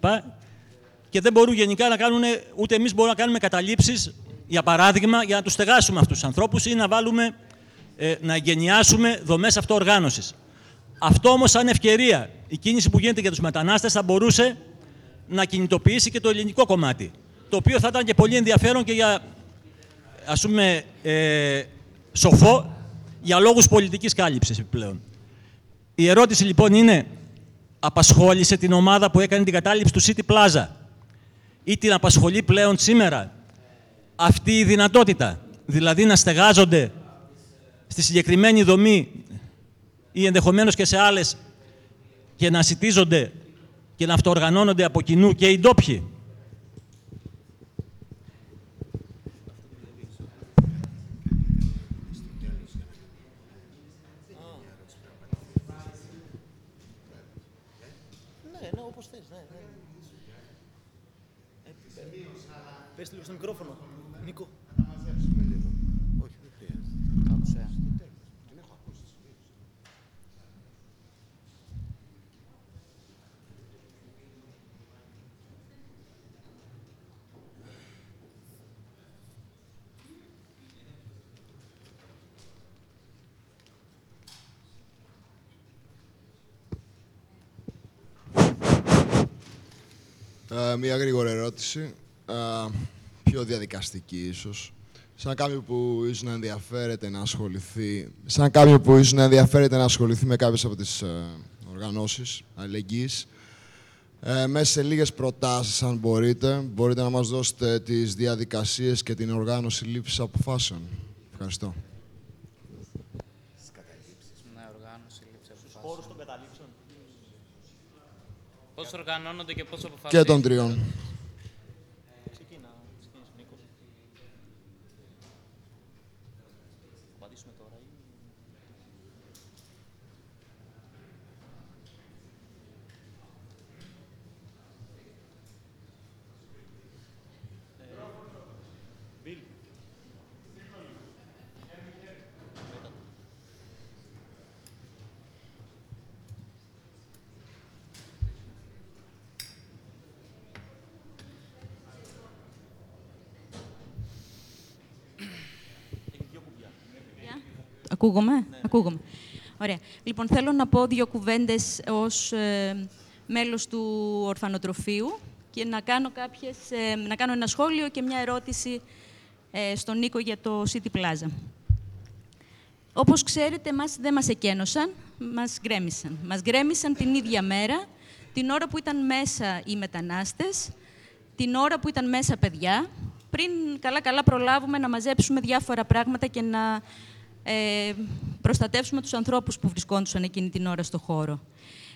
Και δεν μπορούν γενικά να κάνουν, ούτε εμείς μπορούμε να κάνουμε καταλήψεις για παράδειγμα, για να τους στεγάσουμε αυτούς τους ανθρώπους ή να βάλουμε, ε, να εγκαινιάσουμε δομές αυτοοργάνωσης. Αυτό όμως σαν ευκαιρία, η κίνηση που γίνεται για τους μετανάστες θα μπορούσε να κινητοποιήσει και το ελληνικό κομμάτι, το οποίο θα ήταν και πολύ ενδιαφέρον και για, ας πούμε, ε, σοφό για λόγους πολιτικής κάλυψης επιπλέον. Η ερώτηση λοιπόν είναι, απασχόλησε την ομάδα που έκανε την κατάληψη του City Plaza ή την απασχολεί πλέον σήμερα αυτή η δυνατότητα, δηλαδή να στεγάζονται στη συγκεκριμένη δομή ή ενδεχομένως και σε άλλες και να σητίζονται και να αυτοοργανώνονται από κοινού και οι ντόπιοι; Ε, μία γρήγορη ερώτηση. Ε, πιο διαδικαστική ίσως. Σαν κάποιο που ίσως να ενδιαφέρεται να ασχοληθεί, σαν κάποιο που ίσως να ενδιαφέρεται να ασχοληθεί με κάποιες από τις ε, οργανώσεις αλληλεγγύης, ε, μέσα σε λίγες προτάσεις, αν μπορείτε, μπορείτε να μας δώσετε τις διαδικασίες και την οργάνωση λήψης αποφάσεων. Ευχαριστώ. Ναι, οργάνωση, λήψη αποφάσεων. των καταλήψεων. Πώς οργανώνονται και πώς αποφασίζουν. Και των τριών. Ακούγομαι; Ακούγομαι. Ωραία. Λοιπόν, θέλω να πω δύο κουβέντες ως ε, μέλος του ορφανοτροφείου και να κάνω, κάποιες, ε, να κάνω ένα σχόλιο και μια ερώτηση ε, στον Νίκο για το City Plaza. Όπως ξέρετε, μας δεν μας εκένωσαν, μας γκρέμισαν. Μας γκρέμισαν την ίδια μέρα, την ώρα που ήταν μέσα οι μετανάστες, την ώρα που ήταν μέσα παιδιά, πριν καλά-καλά προλάβουμε να μαζέψουμε διάφορα πράγματα και να ε, προστατεύσουμε τους ανθρώπους που βρισκόντουσαν εκείνη την ώρα στο χώρο.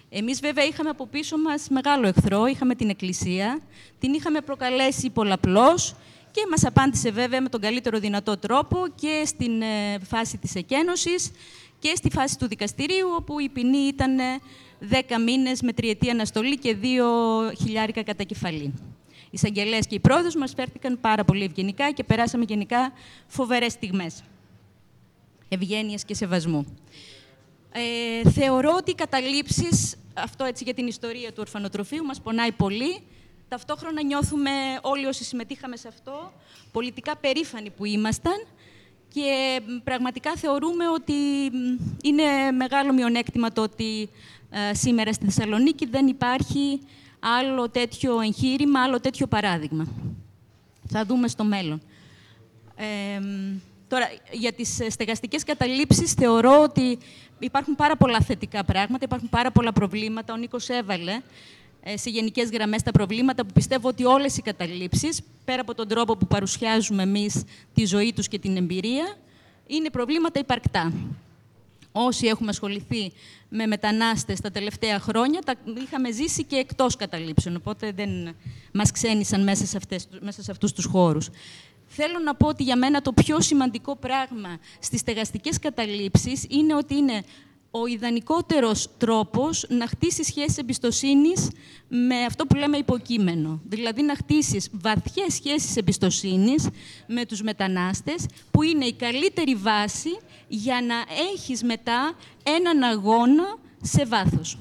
Εμείς βέβαια είχαμε από πίσω μας μεγάλο εχθρό, είχαμε την Εκκλησία, την είχαμε προκαλέσει πολλαπλώς και μας απάντησε βέβαια με τον καλύτερο δυνατό τρόπο και στην ε, φάση της εκένωσης και στη φάση του δικαστηρίου, όπου η ποινή ήταν 10 μήνες με τριετή αναστολή και 2 χιλιάρικα κατά κεφαλή. Οι εισαγγελές και οι πρόεδρος μας φέρθηκαν πάρα πολύ ευγενικά και περάσαμε γενικά φοβερές στιγμές ευγένεια και σεβασμού. Ε, θεωρώ ότι οι καταλήψεις, αυτό έτσι για την ιστορία του ορφανοτροφείου, μας πονάει πολύ. Ταυτόχρονα νιώθουμε όλοι όσοι συμμετείχαμε σε αυτό, πολιτικά περήφανοι που ήμασταν και πραγματικά θεωρούμε ότι είναι μεγάλο μειονέκτημα το ότι ε, σήμερα στη Θεσσαλονίκη δεν υπάρχει άλλο τέτοιο εγχείρημα, άλλο τέτοιο παράδειγμα. Θα δούμε στο μέλλον. Ε, Τώρα, για τις ε, στεγαστικές καταλήψεις θεωρώ ότι υπάρχουν πάρα πολλά θετικά πράγματα, υπάρχουν πάρα πολλά προβλήματα. Ο Νίκος έβαλε ε, σε γενικές γραμμές τα προβλήματα που πιστεύω ότι όλες οι καταλήψεις, πέρα από τον τρόπο που παρουσιάζουμε εμείς τη ζωή τους και την εμπειρία, είναι προβλήματα υπαρκτά. Όσοι έχουμε ασχοληθεί με μετανάστες τα τελευταία χρόνια, τα είχαμε ζήσει και εκτός καταλήψεων, οπότε δεν μας ξένησαν μέσα σε, αυτές, μέσα σε αυτούς τους χώρους. Θέλω να πω ότι για μένα το πιο σημαντικό πράγμα στις στεγαστικές καταλήψεις είναι ότι είναι ο ιδανικότερος τρόπος να χτίσεις σχέσεις εμπιστοσύνης με αυτό που λέμε υποκείμενο. Δηλαδή να χτίσεις βαθιές σχέσεις εμπιστοσύνης με τους μετανάστες, που είναι η καλύτερη βάση για να έχεις μετά έναν αγώνα σε βάθος.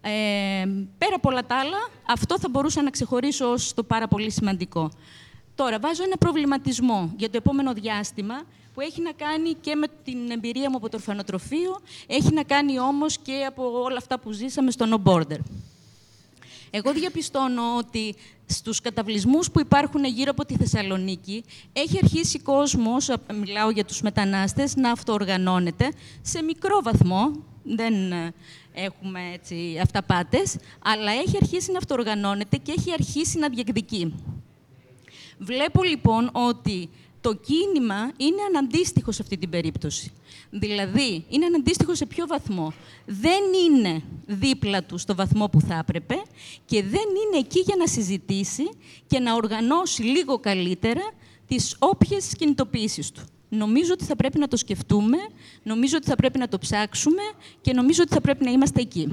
Ε, πέρα από όλα τα άλλα, αυτό θα μπορούσα να ξεχωρίσω ως το πάρα πολύ σημαντικό. Τώρα, βάζω ένα προβληματισμό για το επόμενο διάστημα που έχει να κάνει και με την εμπειρία μου από το ορφανοτροφείο, έχει να κάνει όμως και από όλα αυτά που ζήσαμε στο No Border. Εγώ διαπιστώνω ότι στους καταβλισμούς που υπάρχουν γύρω από τη Θεσσαλονίκη έχει αρχίσει κόσμος, μιλάω για τους μετανάστες, να αυτοοργανώνεται σε μικρό βαθμό, δεν ε, έχουμε έτσι αυταπάτες, αλλά έχει αρχίσει να αυτοοργανώνεται και έχει αρχίσει να διεκδικεί. Βλέπω λοιπόν ότι το κίνημα είναι αναντίστοιχο σε αυτή την περίπτωση. Δηλαδή, είναι αναντίστοιχο σε ποιο βαθμό; Δεν είναι δίπλα του στο βαθμό που θα έπρεπε και δεν είναι εκεί για να συζητήσει και να οργανώσει λίγο καλύτερα τις όποιες κινητοποιήσεις του. Νομίζω ότι θα πρέπει να το σκεφτούμε, νομίζω ότι θα πρέπει να το ψάξουμε και νομίζω ότι θα πρέπει να είμαστε εκεί.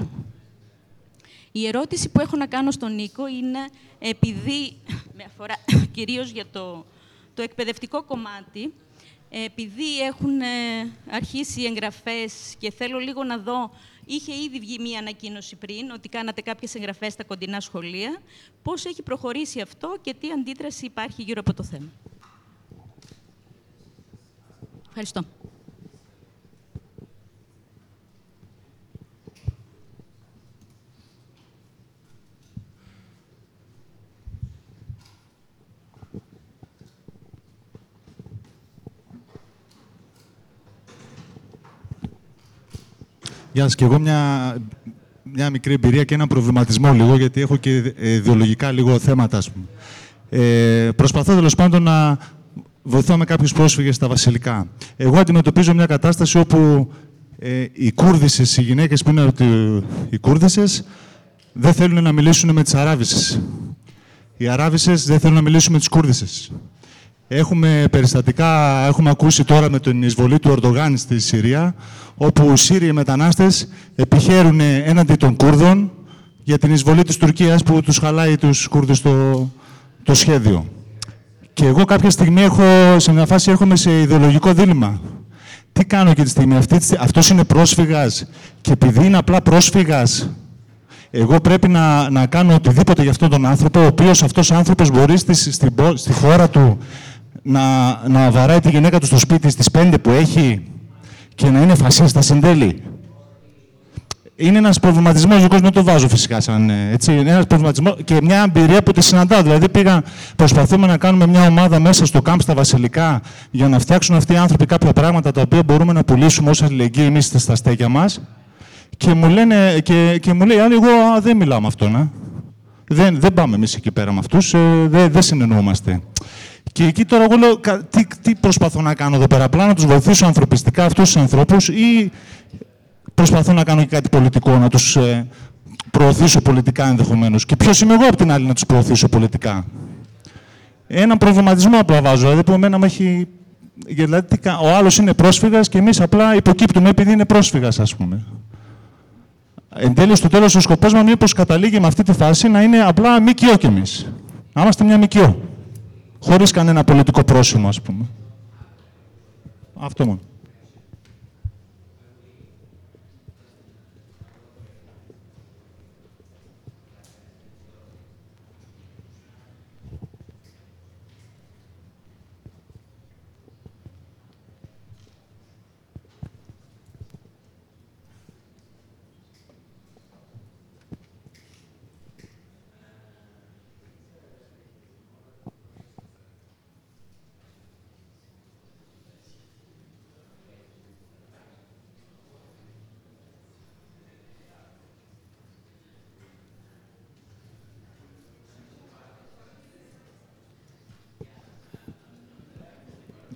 Η ερώτηση που έχω να κάνω στον Νίκο είναι, επειδή, με αφορά κυρίως για το, το εκπαιδευτικό κομμάτι, επειδή έχουν ε, αρχίσει οι εγγραφές και θέλω λίγο να δω, είχε ήδη βγει μία ανακοίνωση πριν, ότι κάνατε κάποιες εγγραφές στα κοντινά σχολεία. Πώς έχει προχωρήσει αυτό και τι αντίδραση υπάρχει γύρω από το θέμα; Ευχαριστώ. Γεια σας. Και εγώ μια, μια μικρή εμπειρία και ένα προβληματισμό λίγο, γιατί έχω και ε, ιδεολογικά λίγο θέματα, ας πούμε. Ε, προσπαθώ τέλος πάντων να βοηθώ με κάποιους πρόσφυγες στα βασιλικά. Εγώ αντιμετωπίζω μια κατάσταση όπου ε, οι Κούρδισες, οι γυναίκες που είναι οι Κούρδισες, δεν θέλουν να μιλήσουν με τις Αράβισες. Οι Αράβισες δεν θέλουν να μιλήσουν με τις Κούρδισες. Έχουμε περιστατικά, έχουμε ακούσει τώρα με την εισβολή του Ορντογάν στη Συρία, όπου οι Σύριοι μετανάστες επιχαίρουν έναντι των Κούρδων για την εισβολή της Τουρκίας που τους χαλάει τους Κούρδους το, το σχέδιο. Και εγώ κάποια στιγμή έχω, σε μια φάση έρχομαι σε ιδεολογικό δίλημα. Τι κάνω και τη στιγμή; Αυτή, αυτός είναι πρόσφυγας και επειδή είναι απλά πρόσφυγας, εγώ πρέπει να, να κάνω οτιδήποτε για αυτόν τον άνθρωπο, ο οποίος αυτός ο άνθρωπος μπορεί στη, στη, στη χώρα του να, να βαράει τη γυναίκα του στο σπίτι στις πέντε που έχει και να είναι φασίστας στην τέλη. Είναι ένας προβληματισμός, ο δεν το βάζω φυσικά σαν ε, έτσι. Είναι ένας προβληματισμός και μια εμπειρία που τη συναντάω. Δηλαδή, πήγα, προσπαθούμε να κάνουμε μια ομάδα μέσα στο κάμπ στα Βασιλικά για να φτιάξουν αυτοί οι άνθρωποι κάποια πράγματα τα οποία μπορούμε να πουλήσουμε ως αλληλεγγύη εμείς στα στέκια μας. Και μου, λένε, και, και μου λέει άλλη, εγώ δεν μιλάω με αυτόν. Ε. Δεν, δεν πάμε εμείς εκεί πέρα με αυτούς, ε, δεν, δεν συνεννοούμαστε. Και εκεί τώρα εγώ λέω, τι, τι προσπαθώ να κάνω εδώ πέρα, απλά να τους βοηθήσω ανθρωπιστικά αυτούς τους ανθρώπους ή προσπαθώ να κάνω και κάτι πολιτικό, να τους ε, προωθήσω πολιτικά ενδεχομένως. Και ποιος είμαι εγώ από την άλλη να τους προωθήσω πολιτικά; Ένα προβληματισμό απλά βάζω, δηλαδή που εμένα με έχει... Δηλαδή, ο άλλος είναι πρόσφυγας και εμείς απλά υποκύπτουμε επειδή είναι πρόσφυγας, ας πούμε. Εν τέλει, στο τέλος, ο σκοπός μας μήπως καταλήγει με αυτή τη φάση να είναι απλά ΜΚΟ κι εμείς. Να είμαστε μια ΜΚΟ χωρίς κανένα πολιτικό πρόσημο, ας πούμε. Αυτό μόνο.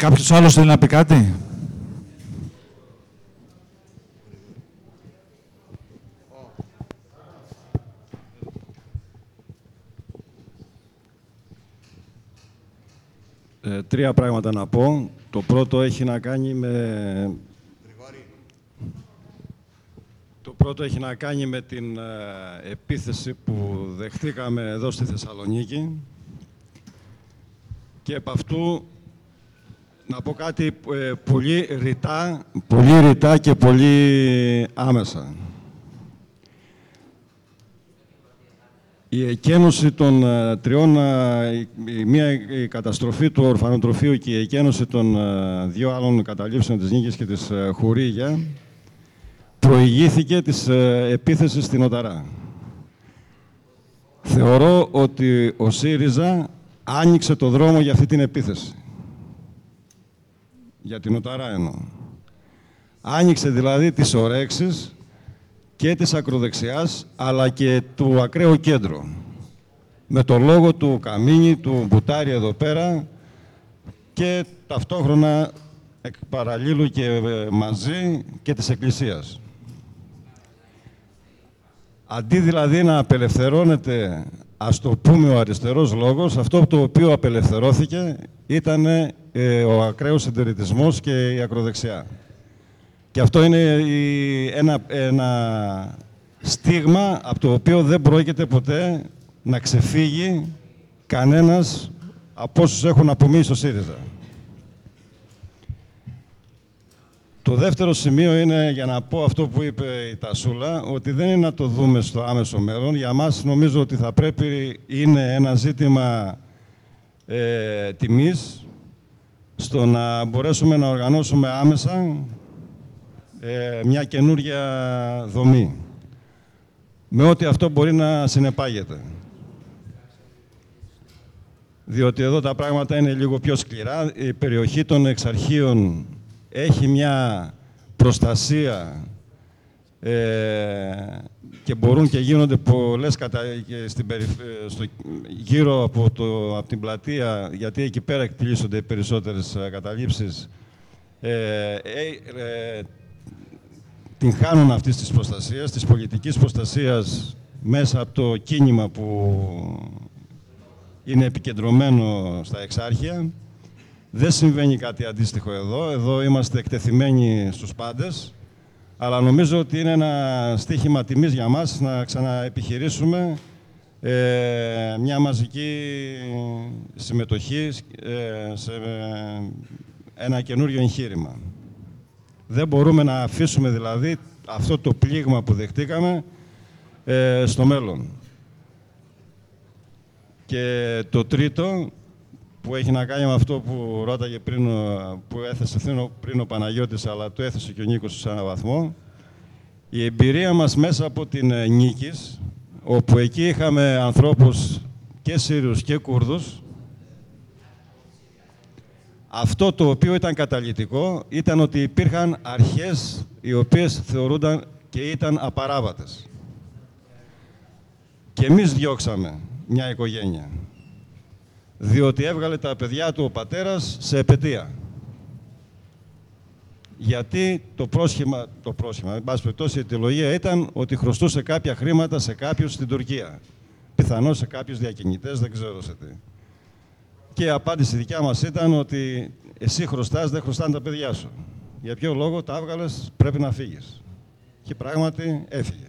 Κάποιος άλλος θέλει να πει κάτι; Ε, τρία πράγματα να πω. Το πρώτο έχει να κάνει με... Το πρώτο έχει να κάνει με την ε, επίθεση που δεχτήκαμε εδώ στη Θεσσαλονίκη και επ' αυτού να πω κάτι ε, πολύ ρητά, πολύ ρητά και πολύ άμεσα. η εκένωση των ε, τριών, ε, η, μία η καταστροφή του ορφανοτροφείου και η εκένωση των ε, δύο άλλων καταλήψεων της Νίκης και της ε, Χουρίγια προηγήθηκε της ε, επίθεσης στην Οταρά. Θεωρώ ότι ο ΣΥΡΙΖΑ άνοιξε το δρόμο για αυτή την επίθεση. Για την Οταρά εννοώ. Άνοιξε δηλαδή τις ορέξεις και της ακροδεξιάς, αλλά και του ακραίου κέντρου. Με το λόγο του Καμίνη, του Μπουτάρη εδώ πέρα και ταυτόχρονα εκ παραλλήλου και ε, μαζί και της Εκκλησίας. Αντί δηλαδή να απελευθερώνεται, ας το πούμε, ο αριστερός λόγος, αυτό το οποίο απελευθερώθηκε ήταν ε, ο ακραίος συντηρητισμός και η ακροδεξιά. Και αυτό είναι η, ένα, ένα στίγμα από το οποίο δεν πρόκειται ποτέ να ξεφύγει κανένας από όσους έχουν απομείνει στο ΣΥΡΙΖΑ. Το δεύτερο σημείο είναι για να πω αυτό που είπε η Τασούλα, ότι δεν είναι να το δούμε στο άμεσο μέλλον. Για μας νομίζω ότι θα πρέπει, είναι ένα ζήτημα ε, τιμής, στο να μπορέσουμε να οργανώσουμε άμεσα ε, μια καινούργια δομή. Με ό,τι αυτό μπορεί να συνεπάγεται. Διότι εδώ τα πράγματα είναι λίγο πιο σκληρά. Η περιοχή των εξαρχείων έχει μια προστασία ε, και μπορούν και γίνονται πολλές κατα... και στην στο... γύρω από, το... από την πλατεία, γιατί εκεί πέρα εκτελήσονται οι περισσότερες ε, καταλήψεις, ε, ε, την χάνουν αυτής της προστασίας, της πολιτικής προστασίας μέσα από το κίνημα που είναι επικεντρωμένο στα εξάρχεια. Δεν συμβαίνει κάτι αντίστοιχο εδώ. Εδώ είμαστε εκτεθειμένοι στους πάντες. Αλλά νομίζω ότι είναι ένα στίχημα τιμής για μας να ξαναεπιχειρήσουμε ε, μια μαζική συμμετοχή ε, σε ένα καινούριο εγχείρημα. Δεν μπορούμε να αφήσουμε δηλαδή αυτό το πλήγμα που δεχτήκαμε ε, στο μέλλον. Και το τρίτο, που έχει να κάνει με αυτό που ρώταγε πριν, που έθεσε πριν ο Παναγιώτης, αλλά το έθεσε και ο Νίκος σε έναν βαθμό, η εμπειρία μας μέσα από την ε, Νίκης, όπου εκεί είχαμε ανθρώπους και Σύριους και Κούρδους, αυτό το οποίο ήταν καταλητικό ήταν ότι υπήρχαν αρχές οι οποίες θεωρούνταν και ήταν απαράβατες. Και εμείς διώξαμε μια οικογένεια. Διότι έβγαλε τα παιδιά του ο πατέρας σε επαιτία. Γιατί το πρόσχημα, το πρόσχημα, εν πάση περιπτώσει η αιτιολογία ήταν ότι χρωστούσε κάποια χρήματα σε κάποιους στην Τουρκία. Πιθανώς σε κάποιους διακινητές, δεν ξέρω σε τι. Και η απάντηση δικιά μας ήταν ότι εσύ χρωστάς, δεν χρωστάνε τα παιδιά σου. Για ποιο λόγο τα έβγαλες, πρέπει να φύγεις. Και πράγματι έφυγε.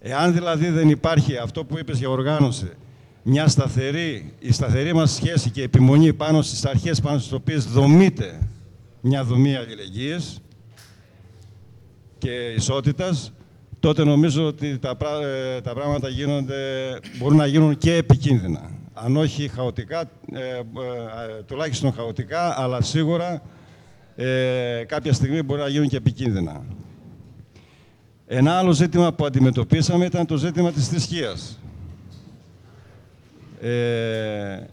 Εάν δηλαδή δεν υπάρχει αυτό που είπες για οργάνωση, μια σταθερή, η σταθερή μας σχέση και επιμονή πάνω στις αρχές πάνω στις οποίες δομείται μια δομή αλληλεγγύης και ισότητας, τότε νομίζω ότι τα, ε, τα πράγματα γίνονται, μπορούν να γίνουν και επικίνδυνα αν όχι χαοτικά, ε, ε, τουλάχιστον χαοτικά, αλλά σίγουρα ε, κάποια στιγμή μπορεί να γίνουν και επικίνδυνα. Ένα άλλο ζήτημα που αντιμετωπίσαμε ήταν το ζήτημα της θρησκείας. Ε,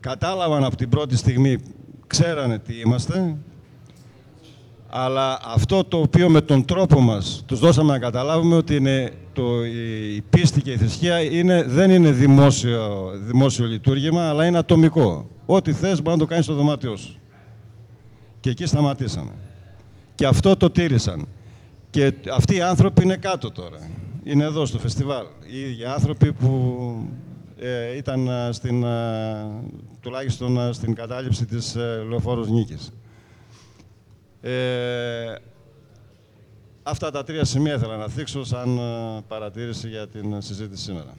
κατάλαβαν από την πρώτη στιγμή, ξέρανε τι είμαστε, αλλά αυτό το οποίο με τον τρόπο μας τους δώσαμε να καταλάβουμε ότι είναι το, η πίστη και η θρησκεία είναι, δεν είναι δημόσιο, δημόσιο λειτουργήμα, αλλά είναι ατομικό. Ό,τι θες μπορεί να το κάνεις στο δωμάτιό σου. Και εκεί σταματήσαμε. Και αυτό το τήρησαν. Και αυτοί οι άνθρωποι είναι κάτω τώρα. Είναι εδώ στο φεστιβάλ. Οι ίδιοι άνθρωποι που ε, ήταν στην, τουλάχιστον στην κατάληψη της ε, Λεωφόρος Νίκης. Ε, αυτά τα τρία σημεία ήθελα να θίξω σαν ε, παρατήρηση για την συζήτηση σήμερα.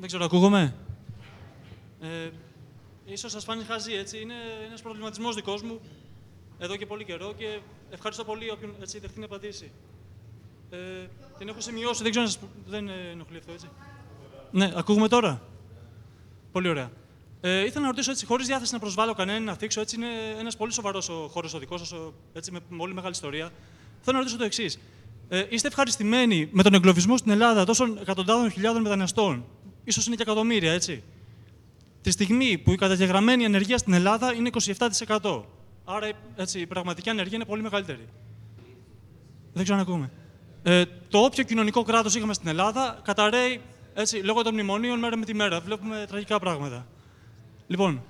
Δεν ξέρω, ακούγομαι; Ε, ίσως σας φάνει χαζή, έτσι. Είναι ένας προβληματισμός δικός μου εδώ και πολύ καιρό και ευχαριστώ πολύ όποιον έτσι, δεχτεί να απαντήσει. Ε, την έχω σημειώσει, δεν ξέρω να σας... Δεν ε, ενοχλεί αυτό, έτσι. Ναι, ακούγουμε τώρα; Πολύ ωραία. Ε, ήθελα να ρωτήσω έτσι, χωρίς διάθεση να προσβάλλω κανέναν, να θίξω. Έτσι, είναι ένας πολύ σοβαρός ο χώρος ο δικός σας, έτσι, με πολύ μεγάλη ιστορία. Θέλω να ρωτήσω το εξής. Ε, είστε ευχαριστημένοι με τον εγκλωβισμό στην Ελλάδα τόσων εκατοντάδων χιλιάδων μεταναστών, ίσως είναι και εκατομμύρια, έτσι. Τη στιγμή που η καταγεγραμμένη ανεργία στην Ελλάδα είναι 27%. Άρα έτσι, η πραγματική ανεργία είναι πολύ μεγαλύτερη. Δεν ξέρω αν ακούμε. Ε, το όποιο κοινωνικό κράτος είχαμε στην Ελλάδα καταραίει έτσι, λόγω των μνημονίων μέρα με τη μέρα. Βλέπουμε τραγικά πράγματα. Λοιπόν,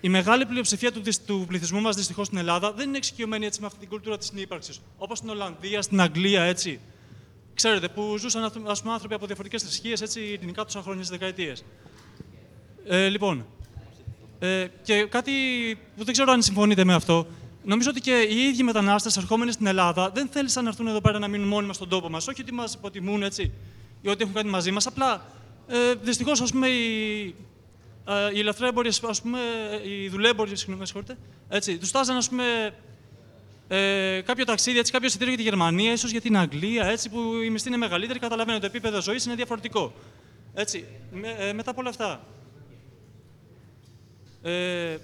η μεγάλη πλειοψηφία του, του πληθυσμού μας δυστυχώς στην Ελλάδα δεν είναι εξοικειωμένη έτσι, με αυτή την κουλτούρα της συνύπαρξης. Όπως στην Ολλανδία, στην Αγγλία, έτσι. Ξέρετε, που ζούσαν ας πούμε, άνθρωποι από διαφορετικές θρησκείες, έτσι, την τόσα χρόνια στι δεκαετίες. Ε, λοιπόν, ε, και κάτι που δεν ξέρω αν συμφωνείτε με αυτό. Νομίζω ότι και οι ίδιοι μετανάστες ερχόμενοι στην Ελλάδα δεν θέλησαν να έρθουν εδώ πέρα να μείνουν μόνοι μας στον τόπο μας. Όχι ότι μας υποτιμούν έτσι ή ότι έχουν κάτι μαζί μας. Απλά ε, δυστυχώς, ας πούμε, οι, ε, οι ελευθερέμποροι, ας πούμε, οι δουλέμποροι, συγγνώμη, συγχωρείτε, έτσι, τους τάζαν, ας πούμε, ε, κάποιο ταξίδι, έτσι, κάποιο εισιτήριο για τη Γερμανία, ίσως για την Αγγλία, έτσι, που η μισθή είναι μεγαλύτερη, καταλαβαίνετε, το επίπεδο ζωής είναι διαφορετικό. Έτσι, με, ε, μετά από όλα αυτά. Ε,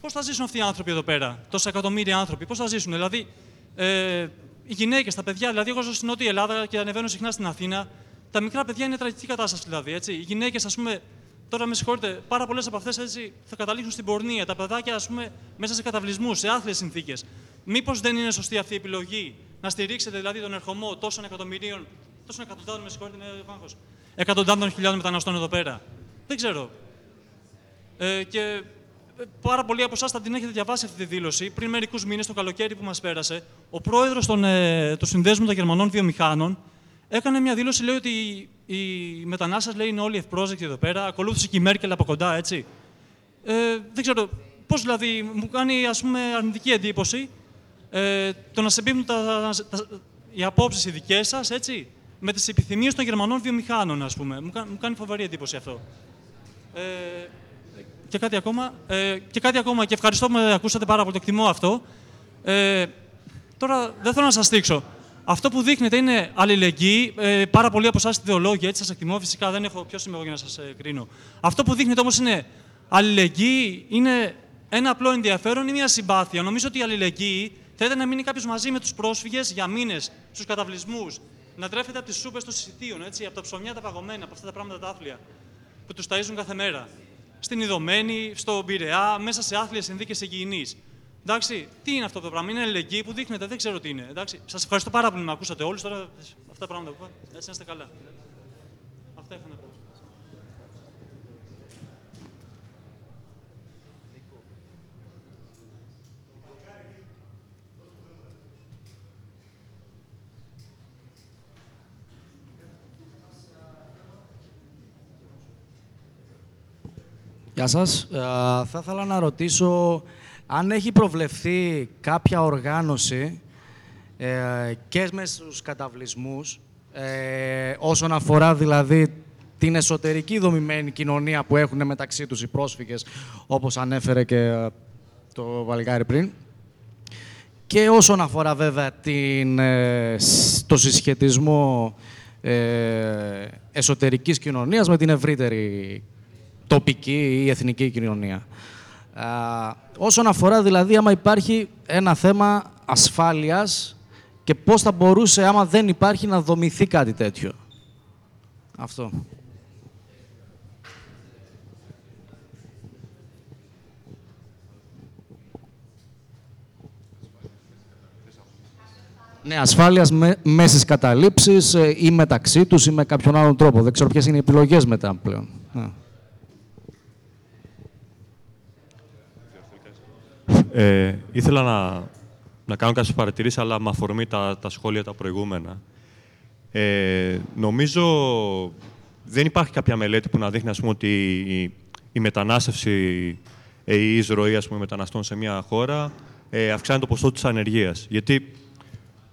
Πώς θα ζήσουν αυτοί οι άνθρωποι εδώ πέρα, τόσα εκατομμύρια άνθρωποι, πώς θα ζήσουν, δηλαδή, ε, οι γυναίκες, τα παιδιά, δηλαδή, εγώ ζω στην Νότια Ελλάδα και ανεβαίνω συχνά στην Αθήνα, τα μικρά παιδιά είναι τραγική κατάσταση, δηλαδή. Έτσι. Οι γυναίκες, ας πούμε, Τώρα με συγχωρείτε, πάρα πολλές από αυτές θα καταλήξουν στην πορνεία. Τα παιδάκια, ας πούμε, μέσα σε καταβλισμούς, σε άθλιες συνθήκες. Μήπως δεν είναι σωστή αυτή η επιλογή να στηρίξετε δηλαδή τον ερχομό τόσων εκατομμυρίων, τόσων εκατοντάδων, με συγχωρείτε, είναι βάγχος, εκατοντάδων χιλιάδων μεταναστών εδώ πέρα; Δεν ξέρω. Ε, και ε, πάρα πολλοί από εσάς θα την έχετε διαβάσει αυτή τη δήλωση. Πριν μερικούς μήνες, το καλοκαίρι που μας πέρασε, ο πρόεδρος ε, του Συνδέσμου των Γερμανών Βιομηχάνων έκανε μια δήλωση, λέει ότι οι μετανάστε λέει είναι όλοι ευπρόσδεκτοι εδώ πέρα. Ακολούθησε και η Μέρκελ από κοντά, έτσι. Ε, δεν ξέρω πώς δηλαδή μου κάνει ας πούμε, αρνητική εντύπωση ε, το να σε τα, τα, οι απόψεις οι δικές σας με τις επιθυμίες των Γερμανών βιομηχάνων, ας πούμε. Μου, μου κάνει φοβερή εντύπωση αυτό. Ε, και κάτι ακόμα. Ε, και κάτι ακόμα, και ευχαριστώ που με ακούσατε πάρα πολύ, το εκτιμώ αυτό. Ε, τώρα δεν θέλω να σας δείξω. Αυτό που δείχνετε είναι αλληλεγγύη. Ε, πάρα πολλοί από εσάς ιδεολόγοι, έτσι σας εκτιμώ. Φυσικά δεν έχω ποιο είμαι εγώ για να σας ε, κρίνω. Αυτό που δείχνετε όμως είναι αλληλεγγύη, είναι ένα απλό ενδιαφέρον ή μια συμπάθεια. Νομίζω ότι η αλληλεγγύη θέλετε να μείνει κάποιος μαζί με τους πρόσφυγες για μήνες στους καταβλισμούς, να τρέφεται από τις σούπες των συσιτίων, έτσι, από τα ψωμιά τα παγωμένα, από αυτά τα πράγματα τα άθλια που τους ταΐζουν κάθε μέρα. Στην Ιδωμένη, στο Πειραιά, μέσα σε άθλιες συνθήκες υγιεινής. Εντάξει, τι είναι αυτό το πράγμα, είναι αλληλεγγύη που δείχνετε, δεν ξέρω τι είναι. Εντάξει, σας ευχαριστώ πάρα πολύ που με ακούσατε όλους. Τώρα αυτά τα πράγματα που είπα, έτσι να είστε καλά. Αυτά είχα να πω. Γεια σας. Ε, θα ήθελα να ρωτήσω αν έχει προβλεφθεί κάποια οργάνωση ε, και μέσα στους καταβλισμούς, ε, όσον αφορά δηλαδή την εσωτερική δομημένη κοινωνία που έχουν μεταξύ τους οι πρόσφυγες, όπως ανέφερε και ε, το Βαλγάρι πριν, και όσον αφορά βέβαια την, ε, το συσχετισμό ε, εσωτερικής κοινωνίας με την ευρύτερη τοπική ή εθνική κοινωνία όσον αφορά δηλαδή άμα υπάρχει ένα θέμα ασφάλειας και πώς θα μπορούσε άμα δεν υπάρχει να δομηθεί κάτι τέτοιο. Αυτό. Ναι, ασφάλειας με, μέσα στις καταλήψεις ε, ή μεταξύ τους ή με κάποιον άλλον τρόπο. Δεν ξέρω ποιες είναι οι επιλογές μετά πλέον. Ναι. Ε, ήθελα να, να κάνω κάποιες παρατηρήσεις, αλλά με αφορμή τα, τα σχόλια τα προηγούμενα. Ε, νομίζω δεν υπάρχει κάποια μελέτη που να δείχνει ας πούμε, ότι η, η μετανάστευση, ε, η εισρωή ας πούμε, μεταναστών σε μια χώρα ε, αυξάνει το ποσό της ανεργίας. Γιατί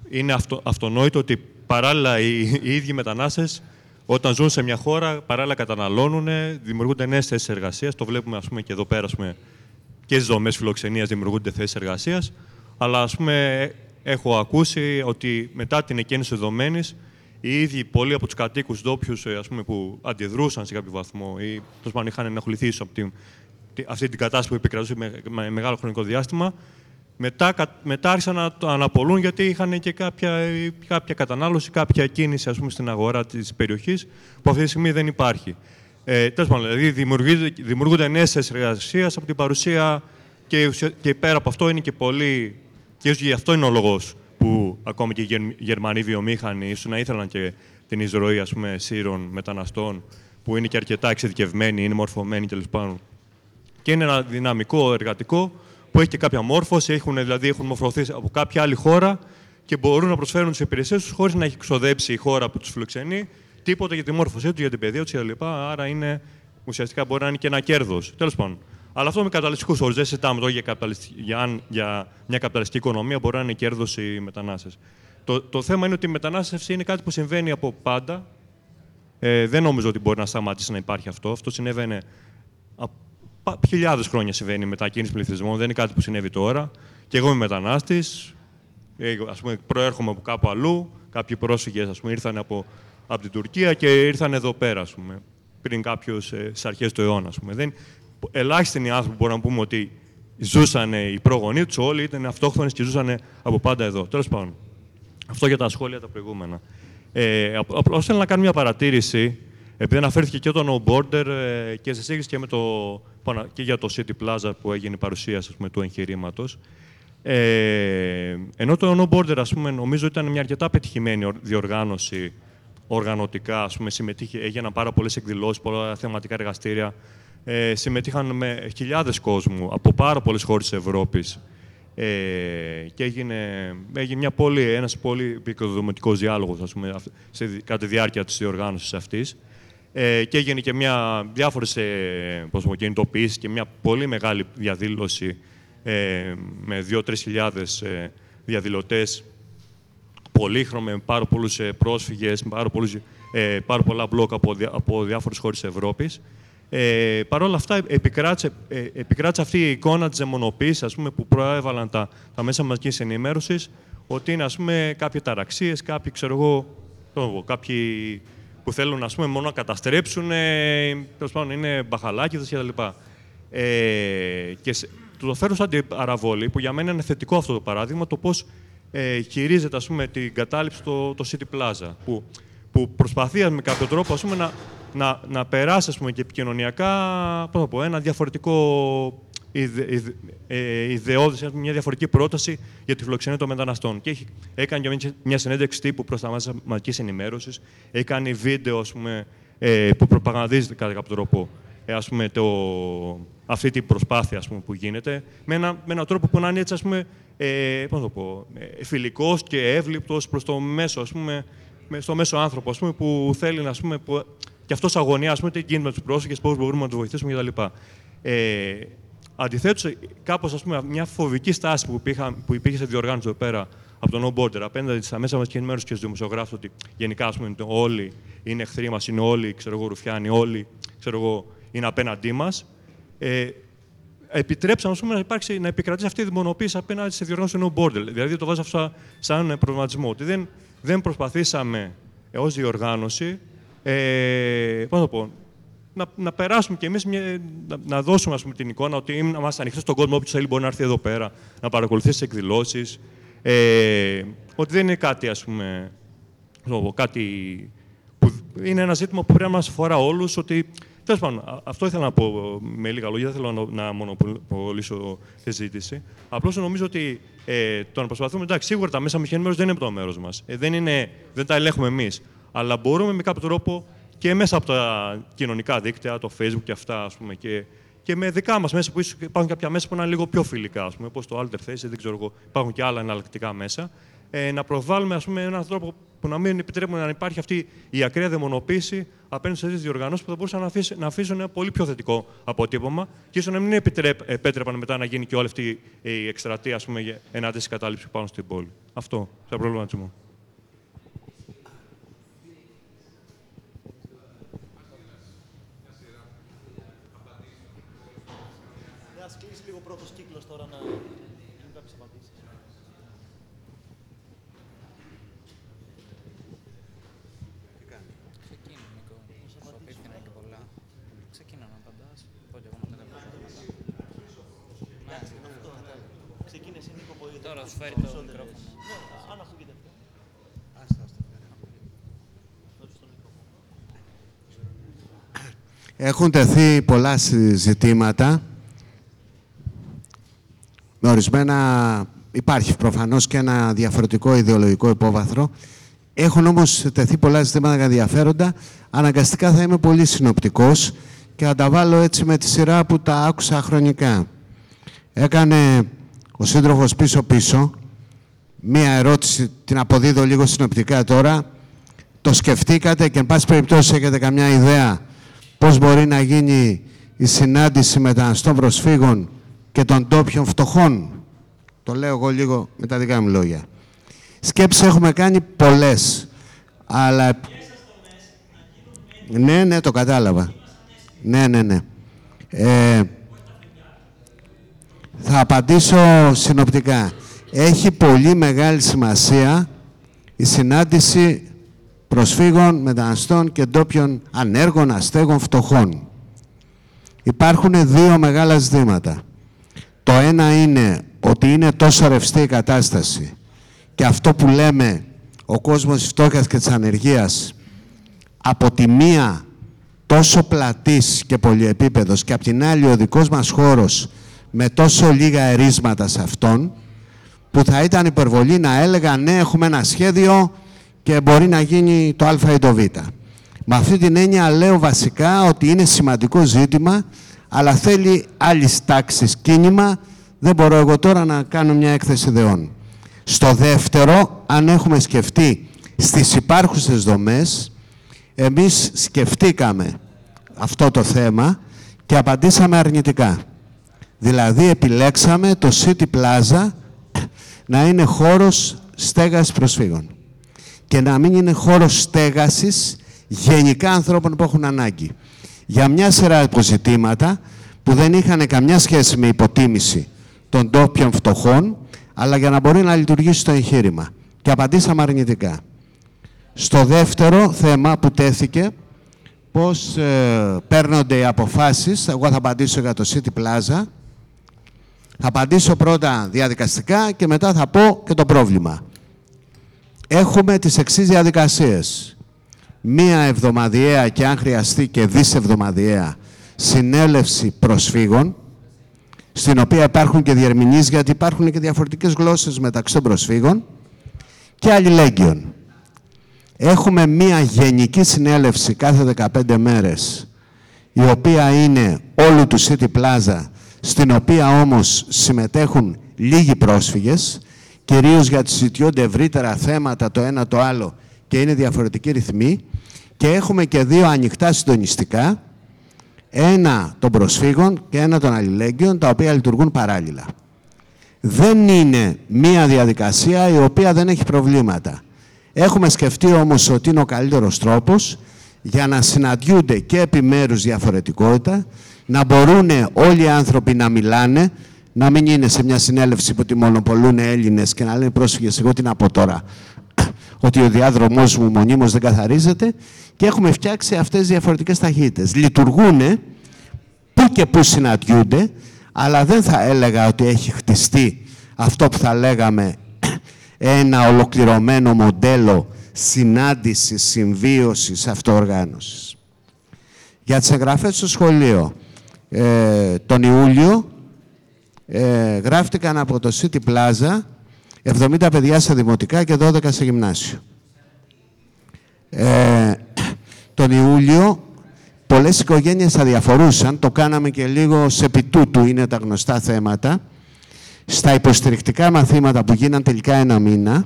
είναι αυτο, αυτονόητο ότι παράλληλα οι, οι ίδιοι μετανάστες όταν ζουν σε μια χώρα, παράλληλα καταναλώνουν, δημιουργούνται νέες θέσεις εργασίας. Το βλέπουμε ας πούμε, και εδώ πέρα, ας πούμε, και στις δομές φιλοξενίας δημιουργούνται θέσεις εργασίας. Αλλά ας πούμε, έχω ακούσει ότι μετά την εκκίνηση δεδομένη, οι ίδιοι πολλοί από τους κατοίκους ντόπιους που αντιδρούσαν σε κάποιο βαθμό ή τέλος πάντων είχαν ενοχληθεί από την, αυτή την κατάσταση που επικρατούσε με, με μεγάλο χρονικό διάστημα, μετά, μετά άρχισαν να το αναπολούν γιατί είχαν και κάποια, κάποια κατανάλωση, κάποια κίνηση ας πούμε, στην αγορά της περιοχής που αυτή τη στιγμή δεν υπάρχει. Ε, Τέλος πάντων, δηλαδή δημιουργούνται, δημιουργούνται νέες εργασίας από την παρουσία και, και πέρα από αυτό είναι και πολύ. και ίσως γι' αυτό είναι ο λόγος που ακόμη και οι Γερμανοί βιομήχανοι ίσως να ήθελαν και την εισρωή ας πούμε, σύρων μεταναστών που είναι και αρκετά εξειδικευμένοι, είναι μορφωμένοι κλπ. Και είναι ένα δυναμικό εργατικό που έχει και κάποια μόρφωση, έχουν, δηλαδή έχουν μορφωθεί από κάποια άλλη χώρα και μπορούν να προσφέρουν τις υπηρεσίες τους χωρίς να έχει ξοδέψει η χώρα που τους φιλοξενεί τίποτα για τη μόρφωσή του, για την παιδεία του κλπ. Άρα είναι, ουσιαστικά μπορεί να είναι και ένα κέρδος. Τέλος πάντων. Αλλά αυτό με καπιταλιστικούς όρους. Δεν συζητάμε τώρα για, για, για μια καπιταλιστική οικονομία, μπορεί να είναι κέρδος οι μετανάστες. Το, το θέμα είναι ότι η μετανάστευση είναι κάτι που συμβαίνει από πάντα. Ε, δεν νομίζω ότι μπορεί να σταματήσει να υπάρχει αυτό. Αυτό συνέβαινε χιλιάδες χρόνια συμβαίνει η μετακίνηση πληθυσμών, δεν είναι κάτι που συνέβη τώρα. Και εγώ είμαι μετανάστης, ε, ας πούμε, προέρχομαι από κάπου αλλού. Κάποιοι πρόσφυγες ήρθαν από, από την Τουρκία και ήρθαν εδώ πέρα, ας πούμε, πριν κάποιου ε, στις αρχές του αιώνα. Ας πούμε. Δεν, ελάχιστοι είναι οι άνθρωποι που μπορούμε να πούμε ότι ζούσαν οι πρόγονοί τους, όλοι ήταν αυτόχθονες και ζούσαν από πάντα εδώ. Τέλος πάντων. Αυτό για τα σχόλια τα προηγούμενα. Ε, Απλώς θέλω να κάνω μια παρατήρηση επειδή αναφέρθηκε και το No Border ε, και σε σύγκριση και, με το, και για το City Plaza που έγινε η παρουσίαση πούμε, του εγχειρήματος. Ε, ενώ το No Border, ας πούμε, νομίζω ήταν μια αρκετά πετυχημένη διοργάνωση οργανωτικά, ας πούμε, συμμετείχε, έγιναν πάρα πολλές εκδηλώσεις, πολλά θεματικά εργαστήρια. Ε, συμμετείχαν με χιλιάδες κόσμου από πάρα πολλές χώρες της Ευρώπης. Ε, και έγινε, έγινε μια πολύ, ένας πολύ επικοδομητικός διάλογος, ας πούμε, σε, κατά τη διάρκεια της διοργάνωσης αυτής. Ε, και έγινε και μια διάφορες ε, και μια πολύ μεγάλη διαδήλωση ε, με 2-3 χιλιάδες ε, διαδηλωτές πολύχρωμοι, με πάρα πολλούς ε, πρόσφυγες, με πάρα, πολλούς, ε, πάρα πολλά μπλοκ από, διά, από διάφορες χώρες της Ευρώπης. Ε, Παρ' όλα αυτά, επικράτησε, ε, επικράτησε αυτή η εικόνα της αιμονοποίησης ας πούμε, που προέβαλαν τα, τα μέσα μαζικής ενημέρωσης, ότι είναι ας πούμε, κάποιοι ταραξίες, κάποιοι, ξέρω εγώ, κάποιοι που θέλουν ας πούμε, μόνο να καταστρέψουν, τέλος πάντων είναι μπαχαλάκιδες κτλ. Ε, και το φέρω σαν την παραβολή, που για μένα είναι θετικό αυτό το παράδειγμα, το πώς ε, χειρίζεται ας πούμε, την κατάληψη το, το City Plaza. Που, που προσπαθείς με κάποιο τρόπο ας πούμε, να, να, να περάσεις ας πούμε, και επικοινωνιακά πώς πω, ένα διαφορετικό ιδε, ιδε, ε, ιδεώδης, μια διαφορετική πρόταση για τη φιλοξενία των μεταναστών. Και έχει, έκανε και μια συνέντευξη τύπου προς τα μέσα μαζικής ενημέρωσης. Έχει βίντεο ας πούμε, ε, που προπαγανδίζεται κατά κάποιο τρόπο ε, ας πούμε, το, αυτή την προσπάθεια ας πούμε, που γίνεται με, ένα, με έναν τρόπο που να είναι έτσι, ας πούμε, ε, πώς το πω, ε, φιλικός και εύληπτος προς το μέσο, ας πούμε, στο μέσο άνθρωπο ας πούμε, που θέλει να, πούμε, που, και αυτός αγωνία, ας πούμε, τι γίνεται με τους πρόσφυγες, πώς μπορούμε να τους βοηθήσουμε κτλ. Ε, Αντιθέτως, κάπως μια φοβική στάση που, υπήρχε, που υπήρχε σε διοργάνωση εδώ πέρα από το No Border απέναντι στα μέσα μαζικής ενημέρωσης και στους δημοσιογράφους ότι γενικά ας πούμε, όλοι είναι εχθροί μας, είναι όλοι ξέρω εγώ, ρουφιάνοι, όλοι ξέρω εγώ, είναι απέναντί μας. Ε, επιτρέψαμε πούμε, να, υπάρξει, να επικρατήσει αυτή η δημονοποίηση απέναντι σε διοργάνωση του No Border. Δηλαδή το βάζω αυτό σαν προβληματισμό. Ότι δεν, δεν προσπαθήσαμε ως διοργάνωση ε, πώς πω, να, να περάσουμε κι εμείς, να, να, δώσουμε ας πούμε, την εικόνα ότι είμαστε ανοιχτοί στον κόσμο. Όποιος θέλει μπορεί να έρθει εδώ πέρα, να παρακολουθήσει τις εκδηλώσεις. Ε, ότι δεν είναι κάτι, ας πούμε, κάτι που είναι ένα ζήτημα που πρέπει να μας αφορά όλους. Ότι Τέλος πάντων, αυτό ήθελα να πω με λίγα λόγια. Δεν θέλω να μονοπολίσω τη συζήτηση. Απλώς νομίζω ότι ε, το να προσπαθούμε. Εντάξει, σίγουρα τα μέσα μηχανή μέρο δεν είναι από το μέρος μας. Ε, δεν, δεν τα ελέγχουμε εμείς. Αλλά μπορούμε με κάποιο τρόπο και μέσα από τα κοινωνικά δίκτυα, το Facebook και αυτά, ας πούμε, και, και με δικά μας μέσα που ίσως υπάρχουν κάποια μέσα που είναι λίγο πιο φιλικά, ας πούμε, όπως το Alter Face, δεν ξέρω εγώ, υπάρχουν και άλλα εναλλακτικά μέσα, ε, να προβάλλουμε ας πούμε, έναν τρόπο που να μην επιτρέπουμε να υπάρχει αυτή η ακραία δαιμονοποίηση απέναντι σε τέτοιε διοργανώσεις που θα μπορούσαν να αφήσουν, να αφήσουν ένα πολύ πιο θετικό αποτύπωμα και ίσως να μην επιτρέπ, επέτρεπαν μετά να γίνει και όλη αυτή η εκστρατεία ας πούμε, ενάντια στην κατάληψη πάνω στην πόλη. Αυτό, σαν προβληματισμό. κλείσει λίγο πρώτος κύκλος τώρα να γίνουν κάποιες απαντήσεις. Ξεκίνα, Νίκο. Σου απίθυνα και πολλά. Ξεκίνα να απαντάς. Πω και εγώ μετά τα πράγματα. Ναι, Αυτό, Ξεκίνησε εσύ, Νίκο, που είδε Τώρα τις σου φέρει το περισσότερες- μικρόφωνο. Ναι, αν ακούγεται αυτό. Δώσε στο μικρόφωνο. Έχουν τεθεί πολλά ζητήματα. Με ορισμένα υπάρχει προφανώς και ένα διαφορετικό ιδεολογικό υπόβαθρο. Έχουν όμως τεθεί πολλά ζητήματα ενδιαφέροντα. Αναγκαστικά θα είμαι πολύ συνοπτικός και θα τα βάλω έτσι με τη σειρά που τα άκουσα χρονικά. Έκανε ο σύντροφος πίσω-πίσω μία ερώτηση, την αποδίδω λίγο συνοπτικά τώρα. Το σκεφτήκατε και εν πάση περιπτώσει έχετε καμιά ιδέα πώς μπορεί να γίνει η συνάντηση μεταναστών προσφύγων και των ντόπιων φτωχών; Το λέω εγώ λίγο με τα δικά μου λόγια. Σκέψεις έχουμε κάνει πολλές, αλλά... Ναι, ναι, το κατάλαβα. Ναι, ναι, ναι. Ε, θα απαντήσω συνοπτικά. Έχει πολύ μεγάλη σημασία η συνάντηση προσφύγων, μεταναστών και ντόπιων ανέργων, αστέγων, φτωχών. Υπάρχουν δύο μεγάλα ζητήματα. Το ένα είναι ότι είναι τόσο ρευστή η κατάσταση και αυτό που λέμε ο κόσμος της φτώχειας και της ανεργίας από τη μία τόσο πλατής και πολυεπίπεδος και από την άλλη ο δικός μας χώρος με τόσο λίγα ερίσματα σε αυτόν που θα ήταν υπερβολή να έλεγα ναι έχουμε ένα σχέδιο και μπορεί να γίνει το α ή το β. Με αυτή την έννοια λέω βασικά ότι είναι σημαντικό ζήτημα αλλά θέλει άλλης τάξης κίνημα. Δεν μπορώ εγώ τώρα να κάνω μια έκθεση ιδεών. Στο δεύτερο, αν έχουμε σκεφτεί στις υπάρχουσες δομές, εμείς σκεφτήκαμε αυτό το θέμα και απαντήσαμε αρνητικά. Δηλαδή επιλέξαμε το City Plaza να είναι χώρος στέγασης προσφύγων και να μην είναι χώρος στέγασης γενικά ανθρώπων που έχουν ανάγκη. Για μια σειρά υποζητήματα που δεν είχαν καμιά σχέση με υποτίμηση των ντόπιων φτωχών, αλλά για να μπορεί να λειτουργήσει το εγχείρημα. Και απαντήσαμε αρνητικά. Στο δεύτερο θέμα που τέθηκε, πώς ε, παίρνονται οι αποφάσεις, εγώ θα απαντήσω για το City Plaza, θα απαντήσω πρώτα διαδικαστικά και μετά θα πω και το πρόβλημα. Έχουμε τις εξής διαδικασίες. Μία εβδομαδιαία και αν χρειαστεί και δισεβδομαδιαία συνέλευση προσφύγων, στην οποία υπάρχουν και διερμηνείς, γιατί υπάρχουν και διαφορετικές γλώσσες μεταξύ των προσφύγων, και αλληλέγγυων. Έχουμε μία γενική συνέλευση κάθε 15 μέρες, η οποία είναι όλου του City Plaza, στην οποία όμως συμμετέχουν λίγοι πρόσφυγες, κυρίως γιατί συζητιούνται ευρύτερα θέματα το ένα το άλλο και είναι διαφορετικοί ρυθμοί, και έχουμε και δύο ανοιχτά συντονιστικά, ένα των προσφύγων και ένα των αλληλέγγυων, τα οποία λειτουργούν παράλληλα. Δεν είναι μία διαδικασία η οποία δεν έχει προβλήματα. Έχουμε σκεφτεί όμως ότι είναι ο καλύτερος τρόπος για να συναντιούνται και επιμέρους διαφορετικότητα, να μπορούν όλοι οι άνθρωποι να μιλάνε, να μην είναι σε μια συνέλευση που τη μονοπολούν Έλληνες και να λένε πρόσφυγες, εγώ τι να πω τώρα, ότι ο διάδρομός μου μονίμως δεν καθαρίζεται και έχουμε φτιάξει αυτές τις διαφορετικές ταχύτητες. Λειτουργούν που και που συναντιούνται, αλλά δεν θα έλεγα ότι έχει χτιστεί αυτό που θα λέγαμε ένα ολοκληρωμένο μοντέλο συνάντησης, συμβίωσης, αυτοοργάνωσης. Για τις εγγραφές στο σχολείο, ε, τον Ιούλιο ε, γράφτηκαν από το City Plaza 70 παιδιά σε δημοτικά και 12 σε γυμνάσιο. Ε, τον Ιούλιο πολλές οικογένειες αδιαφορούσαν, το κάναμε και λίγο σε πιτούτου, είναι τα γνωστά θέματα. Στα υποστηρικτικά μαθήματα που γίναν τελικά ένα μήνα,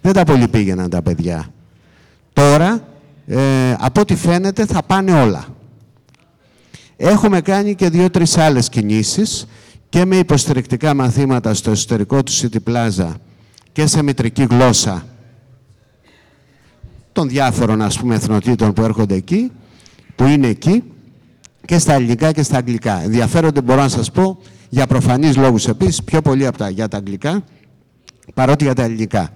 δεν τα πολύ πήγαιναν τα παιδιά. Τώρα, ε, από ό,τι φαίνεται, θα πάνε όλα. Έχουμε κάνει και δύο-τρεις άλλες κινήσεις και με υποστηρικτικά μαθήματα στο εσωτερικό του City Plaza και σε μητρική γλώσσα των διάφορων ας πούμε εθνοτήτων που έρχονται εκεί, που είναι εκεί και στα ελληνικά και στα αγγλικά. Ενδιαφέρονται, μπορώ να σας πω, για προφανείς λόγους επίσης, πιο πολύ από τα, για τα αγγλικά, παρότι για τα ελληνικά.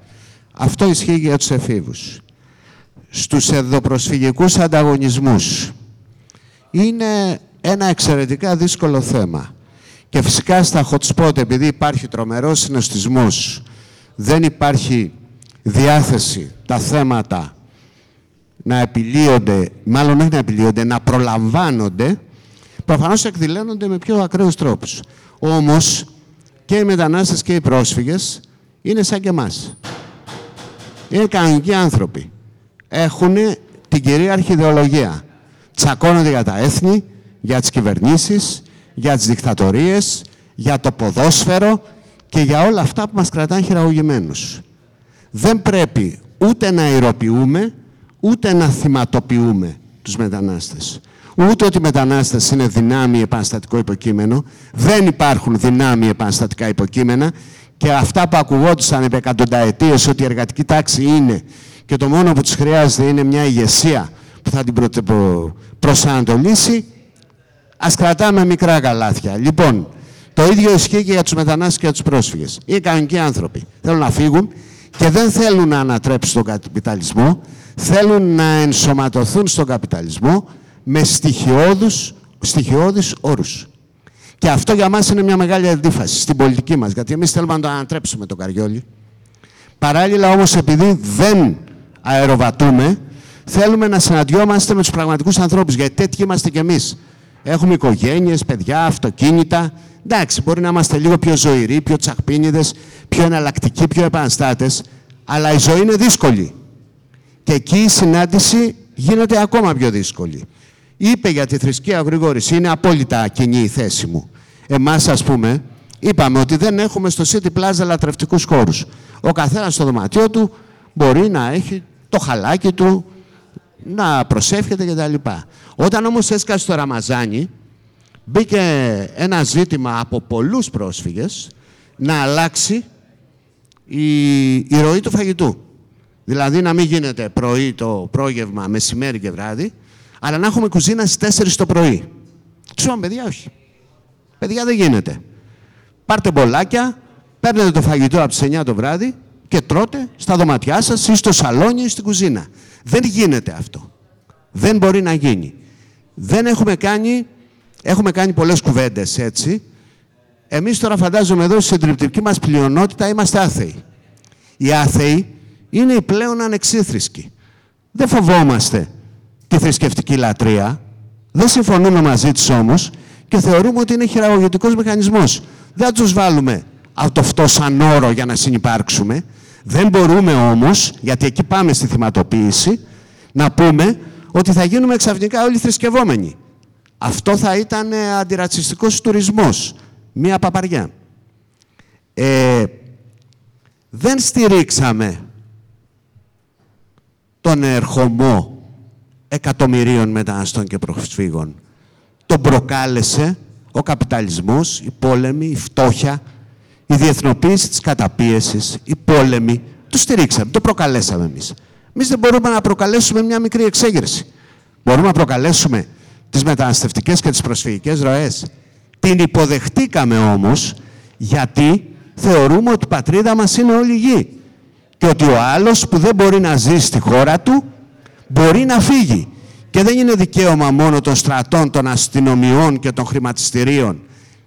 Αυτό ισχύει για τους εφήβους. Στους εδωπροσφυγικούς ανταγωνισμούς. Είναι ένα εξαιρετικά δύσκολο θέμα. Και φυσικά στα hot spot, επειδή υπάρχει τρομερός συνοστισμός, δεν υπάρχει διάθεση τα θέματα να επιλύονται, μάλλον όχι να επιλύονται, να προλαμβάνονται, προφανώς εκδηλώνονται με πιο ακραίους τρόπους. Όμως και οι μετανάστες και οι πρόσφυγες είναι σαν και εμάς. Είναι κανονικοί άνθρωποι. Έχουν την κυρίαρχη ιδεολογία. Τσακώνονται για τα έθνη, για τις κυβερνήσεις, για τις δικτατορίες, για το ποδόσφαιρο και για όλα αυτά που μας κρατάνε χειραγωγημένους. Δεν πρέπει ούτε να ηρωποιούμε, ούτε να θυματοποιούμε τους μετανάστες. Ούτε ότι οι μετανάστες είναι δυνάμει επαναστατικό υποκείμενο. Δεν υπάρχουν δυνάμει επαναστατικά υποκείμενα και αυτά που ακουγόντουσαν επί εκατονταετίες ότι η εργατική τάξη είναι και το μόνο που τους χρειάζεται είναι μια ηγεσία που θα την προ... προσανατολίσει, ας κρατάμε μικρά καλάθια. Λοιπόν, το ίδιο ισχύει και για τους μετανάστες και για τους πρόσφυγες. Είναι κανονικοί άνθρωποι. Θέλουν να φύγουν και δεν θέλουν να ανατρέψουν τον καπιταλισμό, θέλουν να ενσωματωθούν στον καπιταλισμό με στοιχειώδους, στοιχειώδεις όρους. Και αυτό για μας είναι μια μεγάλη αντίφαση στην πολιτική μας, γιατί εμείς θέλουμε να το ανατρέψουμε το Καριόλι. Παράλληλα όμως επειδή δεν αεροβατούμε, θέλουμε να συναντιόμαστε με τους πραγματικούς ανθρώπους, γιατί τέτοιοι είμαστε κι εμείς. Έχουμε οικογένειες, παιδιά, αυτοκίνητα. Εντάξει, μπορεί να είμαστε λίγο πιο ζωηροί, πιο τσακπίνιδες, πιο εναλλακτικοί, πιο επαναστάτες, αλλά η ζωή είναι δύσκολη. Και εκεί η συνάντηση γίνεται ακόμα πιο δύσκολη. Είπε για τη θρησκεία ο Γρηγόρης, είναι απόλυτα κοινή η θέση μου. Εμάς, ας πούμε, είπαμε ότι δεν έχουμε στο City Plaza λατρευτικούς χώρους. Ο καθένας στο δωματιό του μπορεί να έχει το χαλάκι του, να προσεύχεται κτλ. Όταν όμως έσκασε το Ραμαζάνι, μπήκε ένα ζήτημα από πολλούς πρόσφυγες να αλλάξει η, η ροή του φαγητού. Δηλαδή να μην γίνεται πρωί το πρόγευμα, μεσημέρι και βράδυ, αλλά να έχουμε κουζίνα στις 4 το πρωί. Του είπαμε, παιδιά, όχι. Παιδιά, δεν γίνεται. Πάρτε μπολάκια, παίρνετε το φαγητό από τις 9 το βράδυ και τρώτε στα δωματιά σας ή στο σαλόνι ή στην κουζίνα. Δεν γίνεται αυτό. Δεν μπορεί να γίνει. Δεν έχουμε κάνει, έχουμε κάνει πολλές κουβέντες έτσι. Εμείς τώρα φαντάζομαι εδώ στην συντριπτική μας πλειονότητα είμαστε άθεοι. Οι άθεοι είναι οι πλέον ανεξίθρησκοι. Δεν φοβόμαστε τη θρησκευτική λατρεία, δεν συμφωνούμε μαζί της όμως και θεωρούμε ότι είναι χειραγωγητικός μηχανισμός. Δεν θα τους βάλουμε αυτό σαν όρο για να συνεπάρξουμε. Δεν μπορούμε όμως, γιατί εκεί πάμε στη θυματοποίηση, να πούμε ότι θα γίνουμε ξαφνικά όλοι θρησκευόμενοι. Αυτό θα ήταν ε, αντιρατσιστικός τουρισμός. Μία παπαριά. Ε, δεν στηρίξαμε τον ερχομό εκατομμυρίων μεταναστών και προσφύγων. Τον προκάλεσε ο καπιταλισμός, η πόλεμη, η φτώχεια, η διεθνοποίηση της καταπίεσης, η πόλεμη. Το στηρίξαμε, το προκαλέσαμε εμείς. Εμείς δεν μπορούμε να προκαλέσουμε μια μικρή εξέγερση. Μπορούμε να προκαλέσουμε τις μεταναστευτικές και τις προσφυγικές ροές. Την υποδεχτήκαμε όμως γιατί θεωρούμε ότι η πατρίδα μας είναι όλη γη και ότι ο άλλος που δεν μπορεί να ζει στη χώρα του μπορεί να φύγει. Και δεν είναι δικαίωμα μόνο των στρατών, των αστυνομιών και των χρηματιστηρίων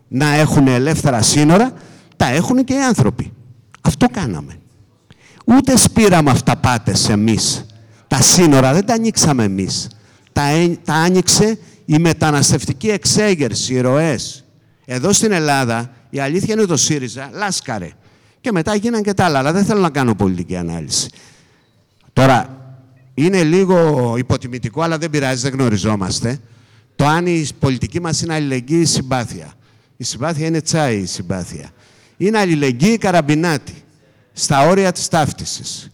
να έχουν ελεύθερα σύνορα, τα έχουν και οι άνθρωποι. Αυτό κάναμε. Ούτε σπήραμε αυταπάτες εμείς. Τα σύνορα δεν τα ανοίξαμε εμείς. Τα, τα άνοιξε η μεταναστευτική εξέγερση, οι ροές. Εδώ στην Ελλάδα, η αλήθεια είναι το ΣΥΡΙΖΑ, λάσκαρε. Και μετά γίναν και τα άλλα, αλλά δεν θέλω να κάνω πολιτική ανάλυση. Τώρα, είναι λίγο υποτιμητικό, αλλά δεν πειράζει, δεν γνωριζόμαστε. Το αν η πολιτική μας είναι αλληλεγγύη ή συμπάθεια. Η συμπάθεια είναι τσάι η συμπάθεια. Είναι αλληλεγγύη καραμπινάτη, στα όρια της ταύτισης.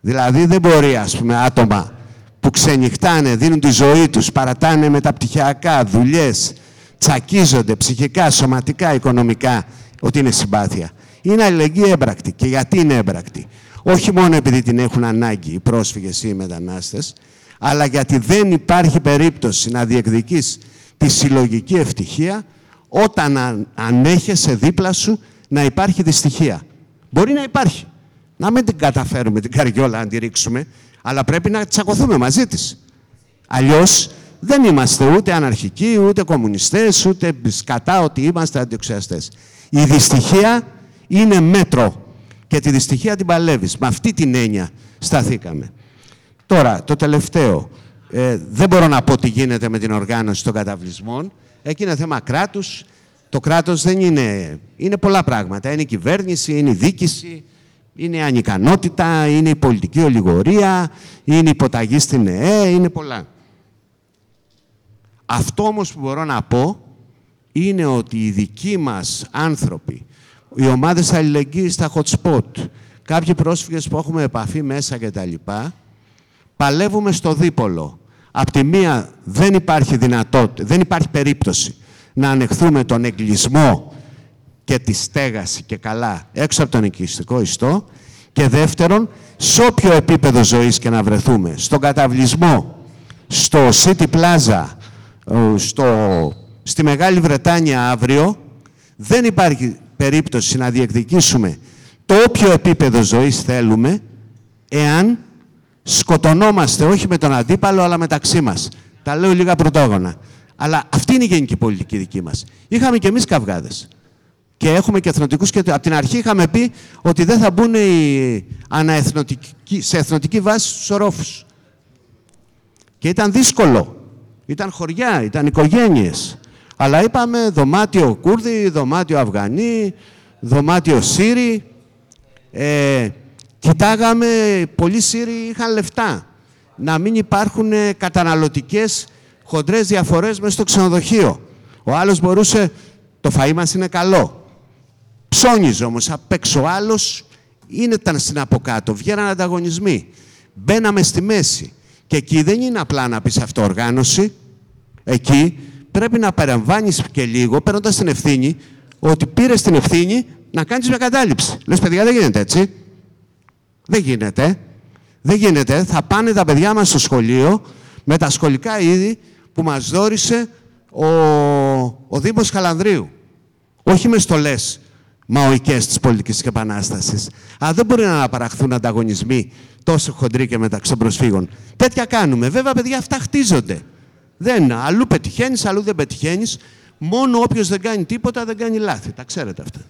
Δηλαδή δεν μπορεί, ας πούμε, άτομα που ξενυχτάνε, δίνουν τη ζωή τους, παρατάνε μεταπτυχιακά, δουλειές, τσακίζονται ψυχικά, σωματικά, οικονομικά, ότι είναι συμπάθεια. Είναι αλληλεγγύη έμπρακτη. Και γιατί είναι έμπρακτη; Όχι μόνο επειδή την έχουν ανάγκη οι πρόσφυγες ή οι μετανάστες, αλλά γιατί δεν υπάρχει περίπτωση να διεκδικείς τη συλλογική ευτυχία όταν αν- ανέχεσαι δίπλα σου να υπάρχει δυστυχία. Μπορεί να υπάρχει. Να μην την καταφέρουμε την καριόλα να τη ρίξουμε, αλλά πρέπει να τσακωθούμε μαζί της. Αλλιώς δεν είμαστε ούτε αναρχικοί, ούτε κομμουνιστές, ούτε σκατά ότι είμαστε αντιοξιαστές. Η δυστυχία είναι μέτρο και τη δυστυχία την παλεύεις. Με αυτή την έννοια σταθήκαμε. Τώρα, το τελευταίο. Ε, δεν μπορώ να πω τι γίνεται με την οργάνωση των καταβλισμών. Εκεί είναι θέμα κράτους. Το κράτος δεν είναι... Είναι πολλά πράγματα. Είναι η κυβέρνηση, είναι η δίκηση, είναι η ανικανότητα, είναι η πολιτική ολιγορία, είναι η υποταγή στην ΕΕ, είναι πολλά. Αυτό όμως που μπορώ να πω είναι ότι οι δικοί μας άνθρωποι, οι ομάδες αλληλεγγύης στα hot spot, κάποιοι πρόσφυγες που έχουμε επαφή μέσα κτλ. Παλεύουμε στο δίπολο. Απ' τη μία δεν υπάρχει δυνατότητα, δεν υπάρχει περίπτωση να ανεχθούμε τον εγκλισμό και τη στέγαση και καλά έξω από τον οικιστικό ιστό και δεύτερον, σε όποιο επίπεδο ζωής και να βρεθούμε, στον καταβλισμό, στο City Plaza, ε, στο, στη Μεγάλη Βρετάνια αύριο, δεν υπάρχει περίπτωση να διεκδικήσουμε το όποιο επίπεδο ζωής θέλουμε, εάν σκοτωνόμαστε όχι με τον αντίπαλο, αλλά μεταξύ μας. Τα λέω λίγα πρωτόγωνα. Αλλά αυτή είναι η γενική πολιτική δική μας. Είχαμε και εμείς καυγάδες. Και έχουμε και εθνοτικούς και από την αρχή είχαμε πει ότι δεν θα μπουν οι αναεθνοτικοί, σε εθνοτική βάση στους ορόφους. Και ήταν δύσκολο. Ήταν χωριά, ήταν οικογένειες. Αλλά είπαμε δωμάτιο Κούρδοι, δωμάτιο Αφγανοί, δωμάτιο Σύριοι. Ε, κοιτάγαμε, πολλοί Σύριοι είχαν λεφτά. Να μην υπάρχουν ε, καταναλωτικές χοντρές διαφορές μέσα στο ξενοδοχείο. Ο άλλος μπορούσε, το φαΐ μας είναι καλό. Ψώνιζε όμως απ' έξω ο άλλος, είναι ήταν στην από κάτω, βγαίναν ανταγωνισμοί. Μπαίναμε στη μέση. Και εκεί δεν είναι απλά να πεις αυτοοργάνωση. Εκεί πρέπει να παρεμβάνεις και λίγο, παίρνοντας την ευθύνη, ότι πήρες την ευθύνη να κάνεις μια κατάληψη. Λες, παιδιά, δεν γίνεται έτσι. Δεν γίνεται. Δεν γίνεται. Θα πάνε τα παιδιά μας στο σχολείο με τα σχολικά είδη που μας δόρισε ο, ο Δήμος Χαλανδρίου. Όχι μες στολές μαοικές της πολιτικής επανάστασης. Αλλά δεν μπορεί να αναπαραχθούν ανταγωνισμοί τόσο χοντροί και μεταξύ των προσφύγων. Τέτοια κάνουμε. Βέβαια, παιδιά, αυτά χτίζονται. Δεν, αλλού πετυχαίνεις, αλλού δεν πετυχαίνεις. Μόνο όποιος δεν κάνει τίποτα δεν κάνει λάθη. Τα ξέρετε αυτά.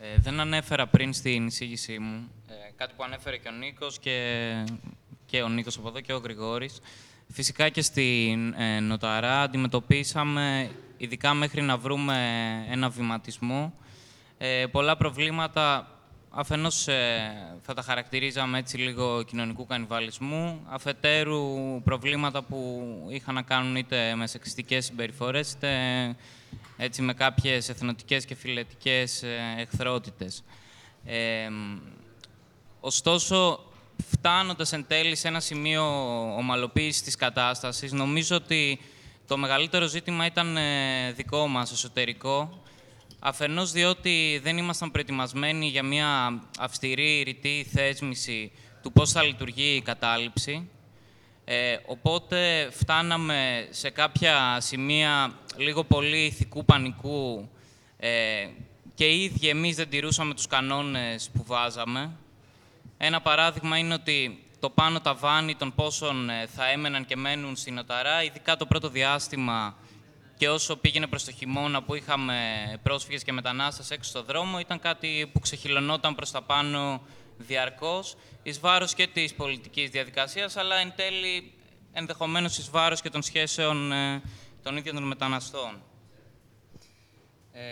Ε, δεν ανέφερα πριν στην εισήγησή μου ε, κάτι που ανέφερε και ο Νίκος και, και ο Νίκος από εδώ και ο Γρηγόρης. Φυσικά και στην ε, Νοταρά αντιμετωπίσαμε, ειδικά μέχρι να βρούμε ένα βηματισμό, ε, πολλά προβλήματα αφενός ε, θα τα χαρακτηρίζαμε έτσι λίγο κοινωνικού κανιβαλισμού, αφετέρου προβλήματα που είχαν να κάνουν είτε με σεξιστικές συμπεριφορές, είτε έτσι με κάποιες εθνοτικές και φιλετικές ε, εχθρότητες. Ε, ωστόσο, φτάνοντας εν τέλει σε ένα σημείο ομαλοποίησης της κατάστασης, νομίζω ότι το μεγαλύτερο ζήτημα ήταν ε, δικό μας, εσωτερικό, αφενός διότι δεν ήμασταν προετοιμασμένοι για μια αυστηρή, ρητή θέσμηση του πώς θα λειτουργεί η κατάληψη. Ε, οπότε φτάναμε σε κάποια σημεία λίγο πολύ ηθικού πανικού ε, και οι ίδιοι εμείς δεν τηρούσαμε τους κανόνες που βάζαμε. Ένα παράδειγμα είναι ότι το πάνω ταβάνι των πόσων ε, θα έμεναν και μένουν στην Οταρά, ειδικά το πρώτο διάστημα και όσο πήγαινε προς το χειμώνα που είχαμε πρόσφυγες και μετανάστες έξω στο δρόμο, ήταν κάτι που ξεχυλωνόταν προς τα πάνω διαρκώς, εις βάρος και της πολιτικής διαδικασίας, αλλά εν τέλει ενδεχομένως εις βάρος και των σχέσεων ε, των ίδιων των μεταναστών. Ε,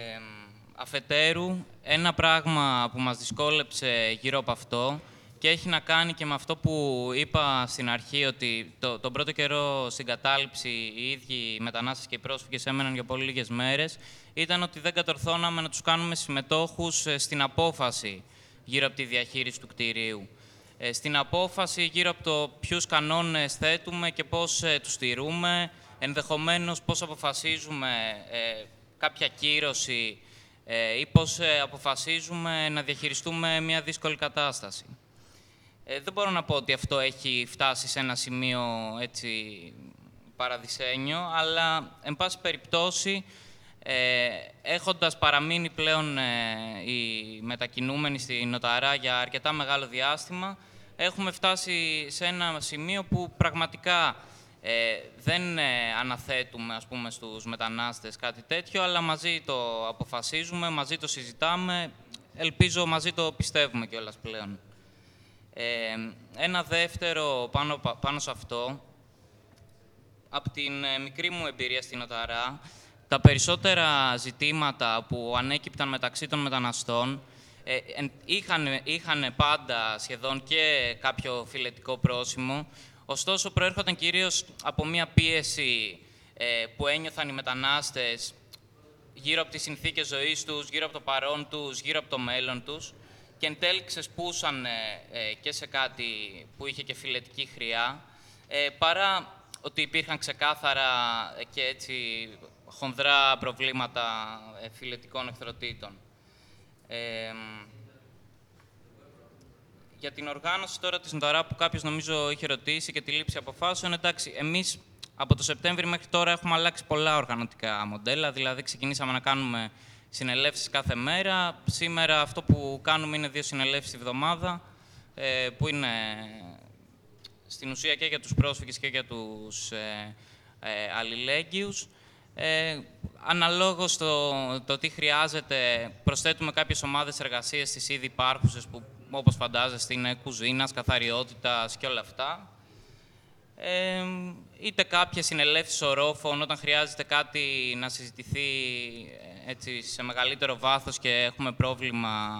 αφετέρου, ένα πράγμα που μας δυσκόλεψε γύρω από αυτό και έχει να κάνει και με αυτό που είπα στην αρχή, ότι το, τον πρώτο καιρό στην κατάληψη οι ίδιοι οι μετανάστες και οι πρόσφυγες έμεναν για πολύ λίγες μέρες, ήταν ότι δεν κατορθώναμε να τους κάνουμε συμμετόχους ε, στην απόφαση γύρω από τη διαχείριση του κτηρίου. Ε, στην απόφαση γύρω από το ποιους κανόνες θέτουμε και πώς ε, τους στηρούμε, ενδεχομένως πώς αποφασίζουμε ε, κάποια κύρωση ε, ή πώς ε, αποφασίζουμε να διαχειριστούμε μια δύσκολη κατάσταση. Ε, δεν μπορώ να πω ότι αυτό έχει φτάσει σε ένα σημείο έτσι, παραδεισένιο, αλλά, εν πάση περιπτώσει, ε, έχοντας παραμείνει πλέον ε, οι μετακινούμενοι στη Νοταρά για αρκετά μεγάλο διάστημα, έχουμε φτάσει σε ένα σημείο που πραγματικά ε, δεν ε, αναθέτουμε ας πούμε, στους μετανάστες κάτι τέτοιο, αλλά μαζί το αποφασίζουμε, μαζί το συζητάμε, ελπίζω μαζί το πιστεύουμε κιόλας πλέον. Ε, ένα δεύτερο πάνω, πάνω σε αυτό, από την ε, μικρή μου εμπειρία στην Οταρά, τα περισσότερα ζητήματα που ανέκυπταν μεταξύ των μεταναστών ε, είχαν, είχαν πάντα σχεδόν και κάποιο φιλετικό πρόσημο, ωστόσο προέρχονταν κυρίως από μια πίεση ε, που ένιωθαν οι μετανάστες γύρω από τις συνθήκες ζωής τους, γύρω από το παρόν τους, γύρω από το μέλλον τους και εν τέλει ξεσπούσαν ε, και σε κάτι που είχε και φιλετική χρειά, παρά ότι υπήρχαν ξεκάθαρα και έτσι χονδρά προβλήματα φιλετικών εχθροτήτων. Ε, για την οργάνωση τώρα της Νοταρά που κάποιος νομίζω είχε ρωτήσει και τη λήψη αποφάσεων, εντάξει, εμείς από το Σεπτέμβρη μέχρι τώρα έχουμε αλλάξει πολλά οργανωτικά μοντέλα, δηλαδή ξεκινήσαμε να κάνουμε συνελεύσεις κάθε μέρα. Σήμερα αυτό που κάνουμε είναι δύο συνελεύσεις τη βδομάδα, ε, που είναι στην ουσία και για τους πρόσφυγες και για τους ε, ε, αλληλέγγυους. Ε, αναλόγως το, το τι χρειάζεται, προσθέτουμε κάποιες ομάδες εργασίας στις ήδη υπάρχουσες, που όπως φαντάζεστε είναι κουζίνας, καθαριότητας και όλα αυτά. Ε, είτε κάποιες συνελεύσεις ορόφων, όταν χρειάζεται κάτι να συζητηθεί έτσι, σε μεγαλύτερο βάθος και έχουμε πρόβλημα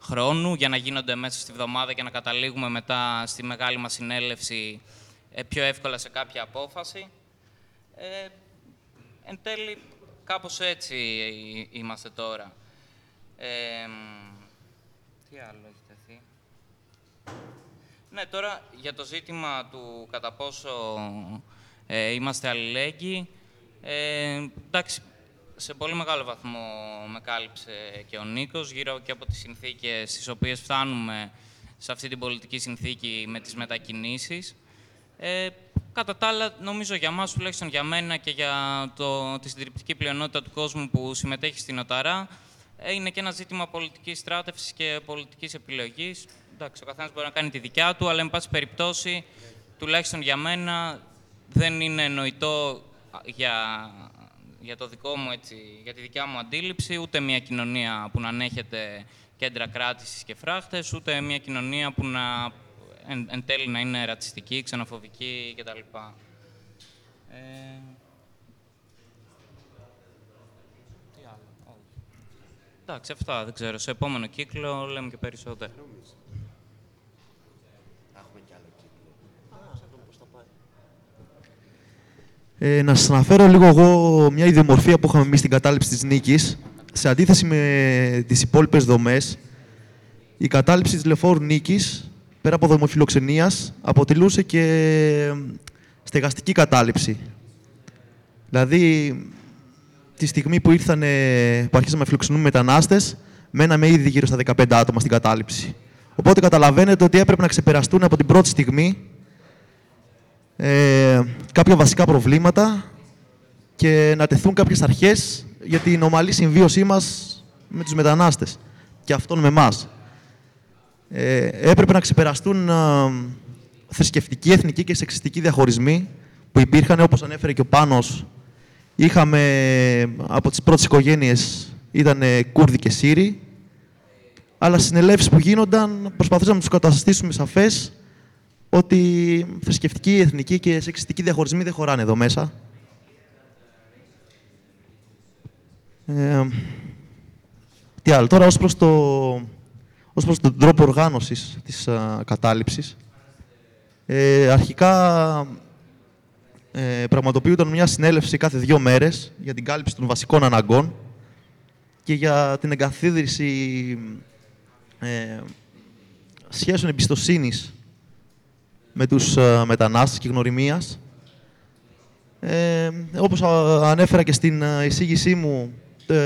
χρόνου για να γίνονται μέσα στη βδομάδα και να καταλήγουμε μετά στη μεγάλη μας συνέλευση ε, πιο εύκολα σε κάποια απόφαση. Ε, εν τέλει, κάπως έτσι είμαστε τώρα. Ε, τι άλλο έχει τεθεί; Ναι, τώρα για το ζήτημα του κατά πόσο ε, είμαστε αλληλέγγυοι. Ε, εντάξει, σε πολύ μεγάλο βαθμό με κάλυψε και ο Νίκος, γύρω και από τις συνθήκες στις οποίες φτάνουμε σε αυτή την πολιτική συνθήκη με τις μετακινήσεις. Ε, κατά τα άλλα, νομίζω για μας, τουλάχιστον για μένα και για το, τη συντριπτική πλειονότητα του κόσμου που συμμετέχει στην ΟΤΑΡΑ, ε, είναι και ένα ζήτημα πολιτικής στράτευσης και πολιτικής επιλογής. Εντάξει, ο καθένας μπορεί να κάνει τη δικιά του, αλλά, εν πάση περιπτώσει, τουλάχιστον για μένα, δεν είναι νοητό για για, το δικό μου, έτσι, για τη δικιά μου αντίληψη, ούτε μια κοινωνία που να ανέχεται κέντρα κράτησης και φράχτες, ούτε μια κοινωνία που να εν, εν τέλει να είναι ρατσιστική, ξενοφοβική κτλ. Ε... Τι άλλο, Εντάξει, αυτά δεν ξέρω. Σε επόμενο κύκλο λέμε και περισσότερο. Ε, να σας αναφέρω λίγο εγώ μια ιδιομορφία που είχαμε εμείς στην κατάληψη της νίκης. Σε αντίθεση με τις υπόλοιπες δομές, η κατάληψη της λεωφόρου νίκης, πέρα από δομοφιλοξενία, αποτελούσε και στεγαστική κατάληψη. Δηλαδή, τη στιγμή που ήρθαν, που αρχίσαμε να φιλοξενούμε μετανάστες, μέναμε ήδη γύρω στα 15 άτομα στην κατάληψη. Οπότε καταλαβαίνετε ότι έπρεπε να ξεπεραστούν από την πρώτη στιγμή ε, κάποια βασικά προβλήματα και να τεθούν κάποιες αρχές για την ομαλή συμβίωσή μας με τους μετανάστες και αυτόν με εμάς. Ε, έπρεπε να ξεπεραστούν α, θρησκευτικοί, εθνικοί και σεξιστικοί διαχωρισμοί που υπήρχαν, όπως ανέφερε και ο Πάνος. Είχαμε από τις πρώτες οικογένειες ήταν Κούρδοι και Σύριοι, αλλά στις συνελεύσεις που γίνονταν προσπαθούσαμε να τους καταστήσουμε σαφές ότι θρησκευτικοί, εθνικοί και σεξιστικοί διαχωρισμοί δεν χωράνε εδώ μέσα. Ε, τι άλλο, τώρα ως προς, το, ως προς τον τρόπο οργάνωσης της α, κατάληψης. Ε, αρχικά ε, πραγματοποιούνταν μια συνέλευση κάθε δύο μέρες για την κάλυψη των βασικών αναγκών και για την εγκαθίδρυση ε, σχέσεων εμπιστοσύνης με τους uh, μετανάστες και γνωριμίας. Ε, όπως ανέφερα και στην εισήγησή μου, ε,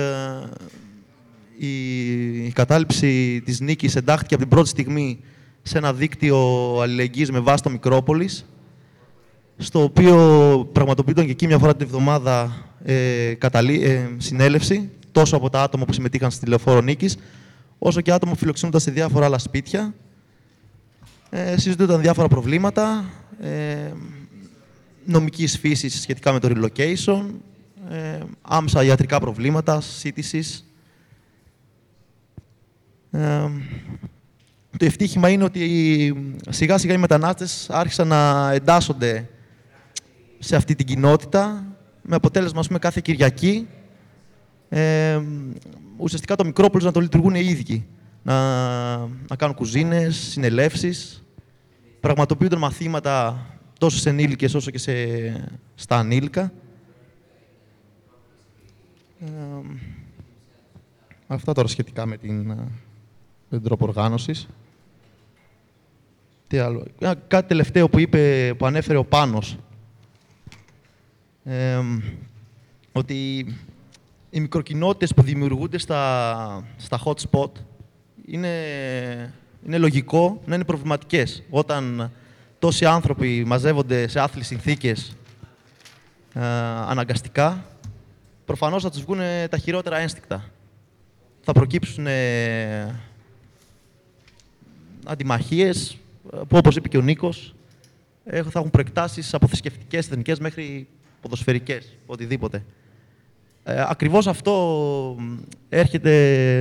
η κατάληψη της νίκης εντάχθηκε από την πρώτη στιγμή σε ένα δίκτυο αλληλεγγύης με βάση το Μικρόπολης. στο οποίο πραγματοποιούνταν και εκεί μια φορά την εβδομάδα ε, καταλή, ε, συνέλευση, τόσο από τα άτομα που συμμετείχαν στη τηλεφόρο Νίκης, όσο και άτομα που φιλοξενούνταν σε διάφορα άλλα σπίτια. Ε, συζητούνταν διάφορα προβλήματα, ε, νομικής φύσης σχετικά με το relocation, ε, άμεσα ιατρικά προβλήματα, σύντησης. Ε, το ευτύχημα είναι ότι σιγά σιγά οι μετανάστες άρχισαν να εντάσσονται σε αυτή την κοινότητα, με αποτέλεσμα, ας πούμε, κάθε Κυριακή, ε, ουσιαστικά το Μικρόπολος να το λειτουργούν οι ίδιοι. Να, να κάνουν κουζίνες, συνελεύσεις, πραγματοποιούνται μαθήματα τόσο σε ενήλικες όσο και σε, στα ανήλικα. Ε, αυτά τώρα σχετικά με την, με τον τρόπο οργάνωσης. Τι άλλο. Α, Κάτι τελευταίο που είπε, που ανέφερε ο Πάνος. Ε, ότι οι μικροκοινότητες που δημιουργούνται στα, στα hot spot είναι, είναι λογικό να είναι προβληματικές. Όταν τόσοι άνθρωποι μαζεύονται σε άθλιες συνθήκες ε, αναγκαστικά, προφανώς θα τους βγουν τα χειρότερα ένστικτα. Θα προκύψουν ε, αντιμαχίες, που όπως είπε και ο Νίκος, ε, θα έχουν προεκτάσεις από θρησκευτικές, εθνικές μέχρι ποδοσφαιρικές, οτιδήποτε. Ε, ακριβώς αυτό έρχεται,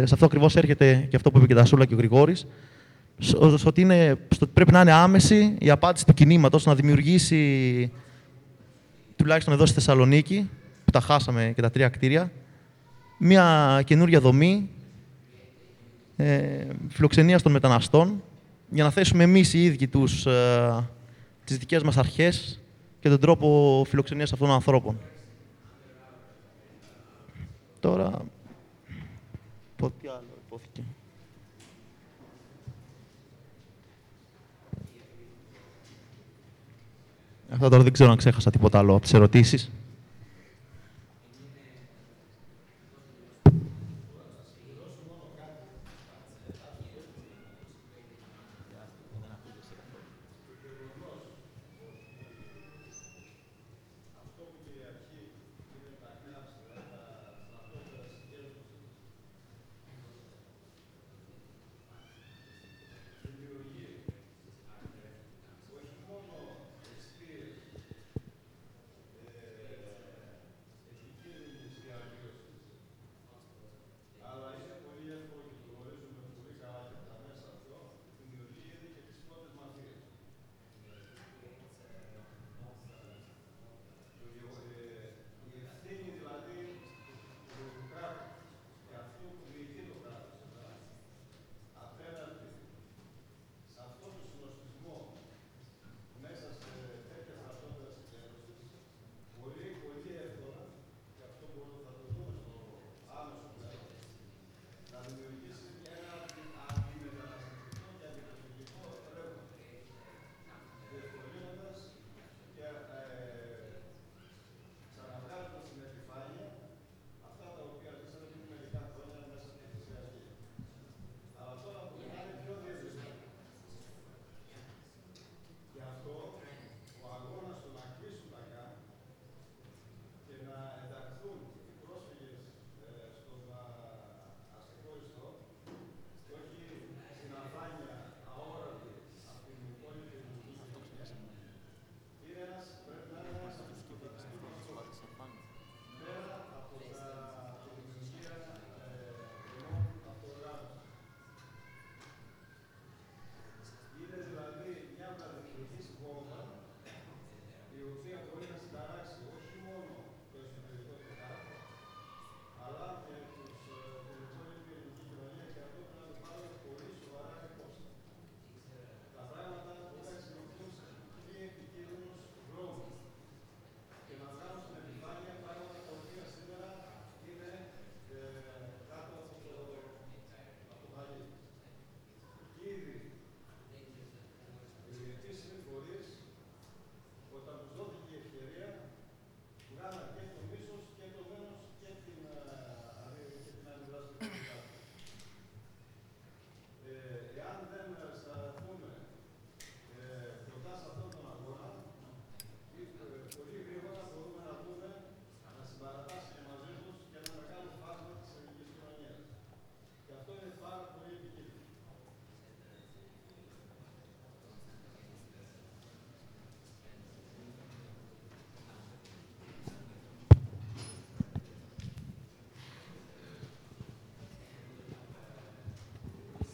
σε αυτό ακριβώς έρχεται και αυτό που είπε και τα Σούλα και ο Γρηγόρης, στο ότι, είναι, στο ότι πρέπει να είναι άμεση η απάντηση του κινήματος, να δημιουργήσει, τουλάχιστον εδώ στη Θεσσαλονίκη, που τα χάσαμε και τα τρία κτίρια, μια καινούργια δομή ε, φιλοξενίας των μεταναστών, για να θέσουμε εμείς οι ίδιοι τους, ε, τις δικές μας αρχές και τον τρόπο φιλοξενίας αυτών των ανθρώπων. Τώρα, πω τι άλλο υπόθηκε. Αυτά τώρα δεν ξέρω αν ξέχασα τίποτα άλλο από τις ερωτήσεις.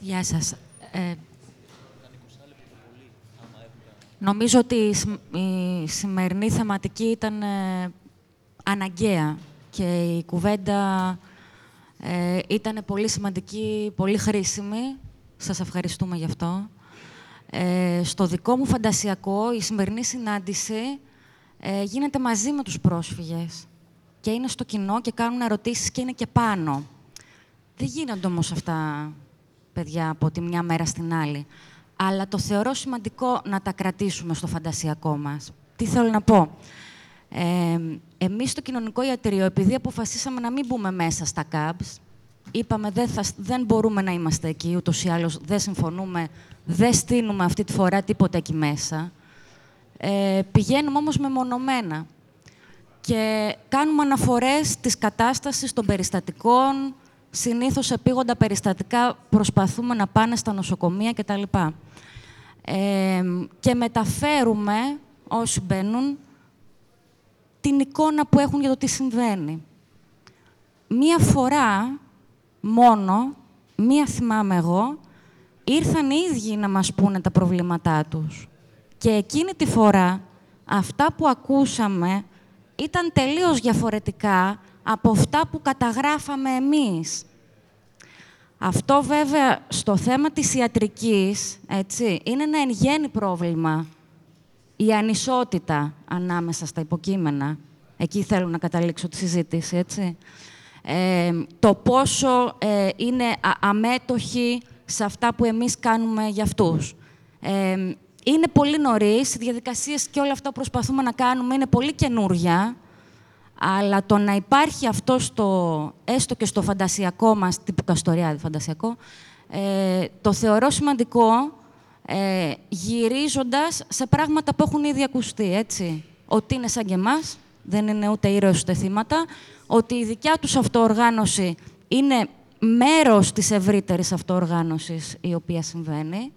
Γεια σας. Ε, νομίζω ότι η, σμ- η σημερινή θεματική ήταν ε, αναγκαία και η κουβέντα ε, ήταν πολύ σημαντική, πολύ χρήσιμη. Σας ευχαριστούμε γι' αυτό. Ε, στο δικό μου φαντασιακό, η σημερινή συνάντηση ε, γίνεται μαζί με τους πρόσφυγες και είναι στο κοινό και κάνουν ερωτήσεις και είναι και πάνω. Δεν γίνονται όμως αυτά, παιδιά, από τη μια μέρα στην άλλη. Αλλά το θεωρώ σημαντικό να τα κρατήσουμε στο φαντασιακό μας. Τι θέλω να πω; Ε, εμείς στο κοινωνικό ιατρείο, επειδή αποφασίσαμε να μην μπούμε μέσα στα cabs, είπαμε δεν, θα, δεν μπορούμε να είμαστε εκεί, ούτως ή άλλως δεν συμφωνούμε, δεν στείλουμε αυτή τη φορά τίποτα εκεί μέσα. Ε, πηγαίνουμε όμως μεμονωμένα και κάνουμε αναφορές της κατάστασης των περιστατικών, συνήθως επίγοντα περιστατικά προσπαθούμε να πάνε στα νοσοκομεία κτλ. Ε, και μεταφέρουμε όσοι μπαίνουν την εικόνα που έχουν για το τι συμβαίνει. Μία φορά μόνο, μία θυμάμαι εγώ, ήρθαν οι ίδιοι να μας πούνε τα προβλήματά τους. Και εκείνη τη φορά, αυτά που ακούσαμε ήταν τελείως διαφορετικά από αυτά που καταγράφαμε εμείς. Αυτό βέβαια στο θέμα της ιατρικής, έτσι, είναι ένα εν γέννη πρόβλημα. Η ανισότητα ανάμεσα στα υποκείμενα. Εκεί θέλω να καταλήξω τη συζήτηση, έτσι. Ε, το πόσο ε, είναι α- αμέτωχοι σε αυτά που εμείς κάνουμε για αυτούς. Ε, είναι πολύ νωρίς, οι διαδικασίες και όλα αυτά που προσπαθούμε να κάνουμε είναι πολύ καινούρια, αλλά το να υπάρχει αυτό στο, έστω και στο φαντασιακό μας, τύπου Καστοριάδη φαντασιακό, ε, το θεωρώ σημαντικό ε, γυρίζοντας σε πράγματα που έχουν ήδη ακουστεί, έτσι. Ότι είναι σαν και εμάς, δεν είναι ούτε ήρωες ούτε θύματα, ότι η δικιά τους αυτοοργάνωση είναι μέρος της ευρύτερης αυτοοργάνωσης η οποία συμβαίνει.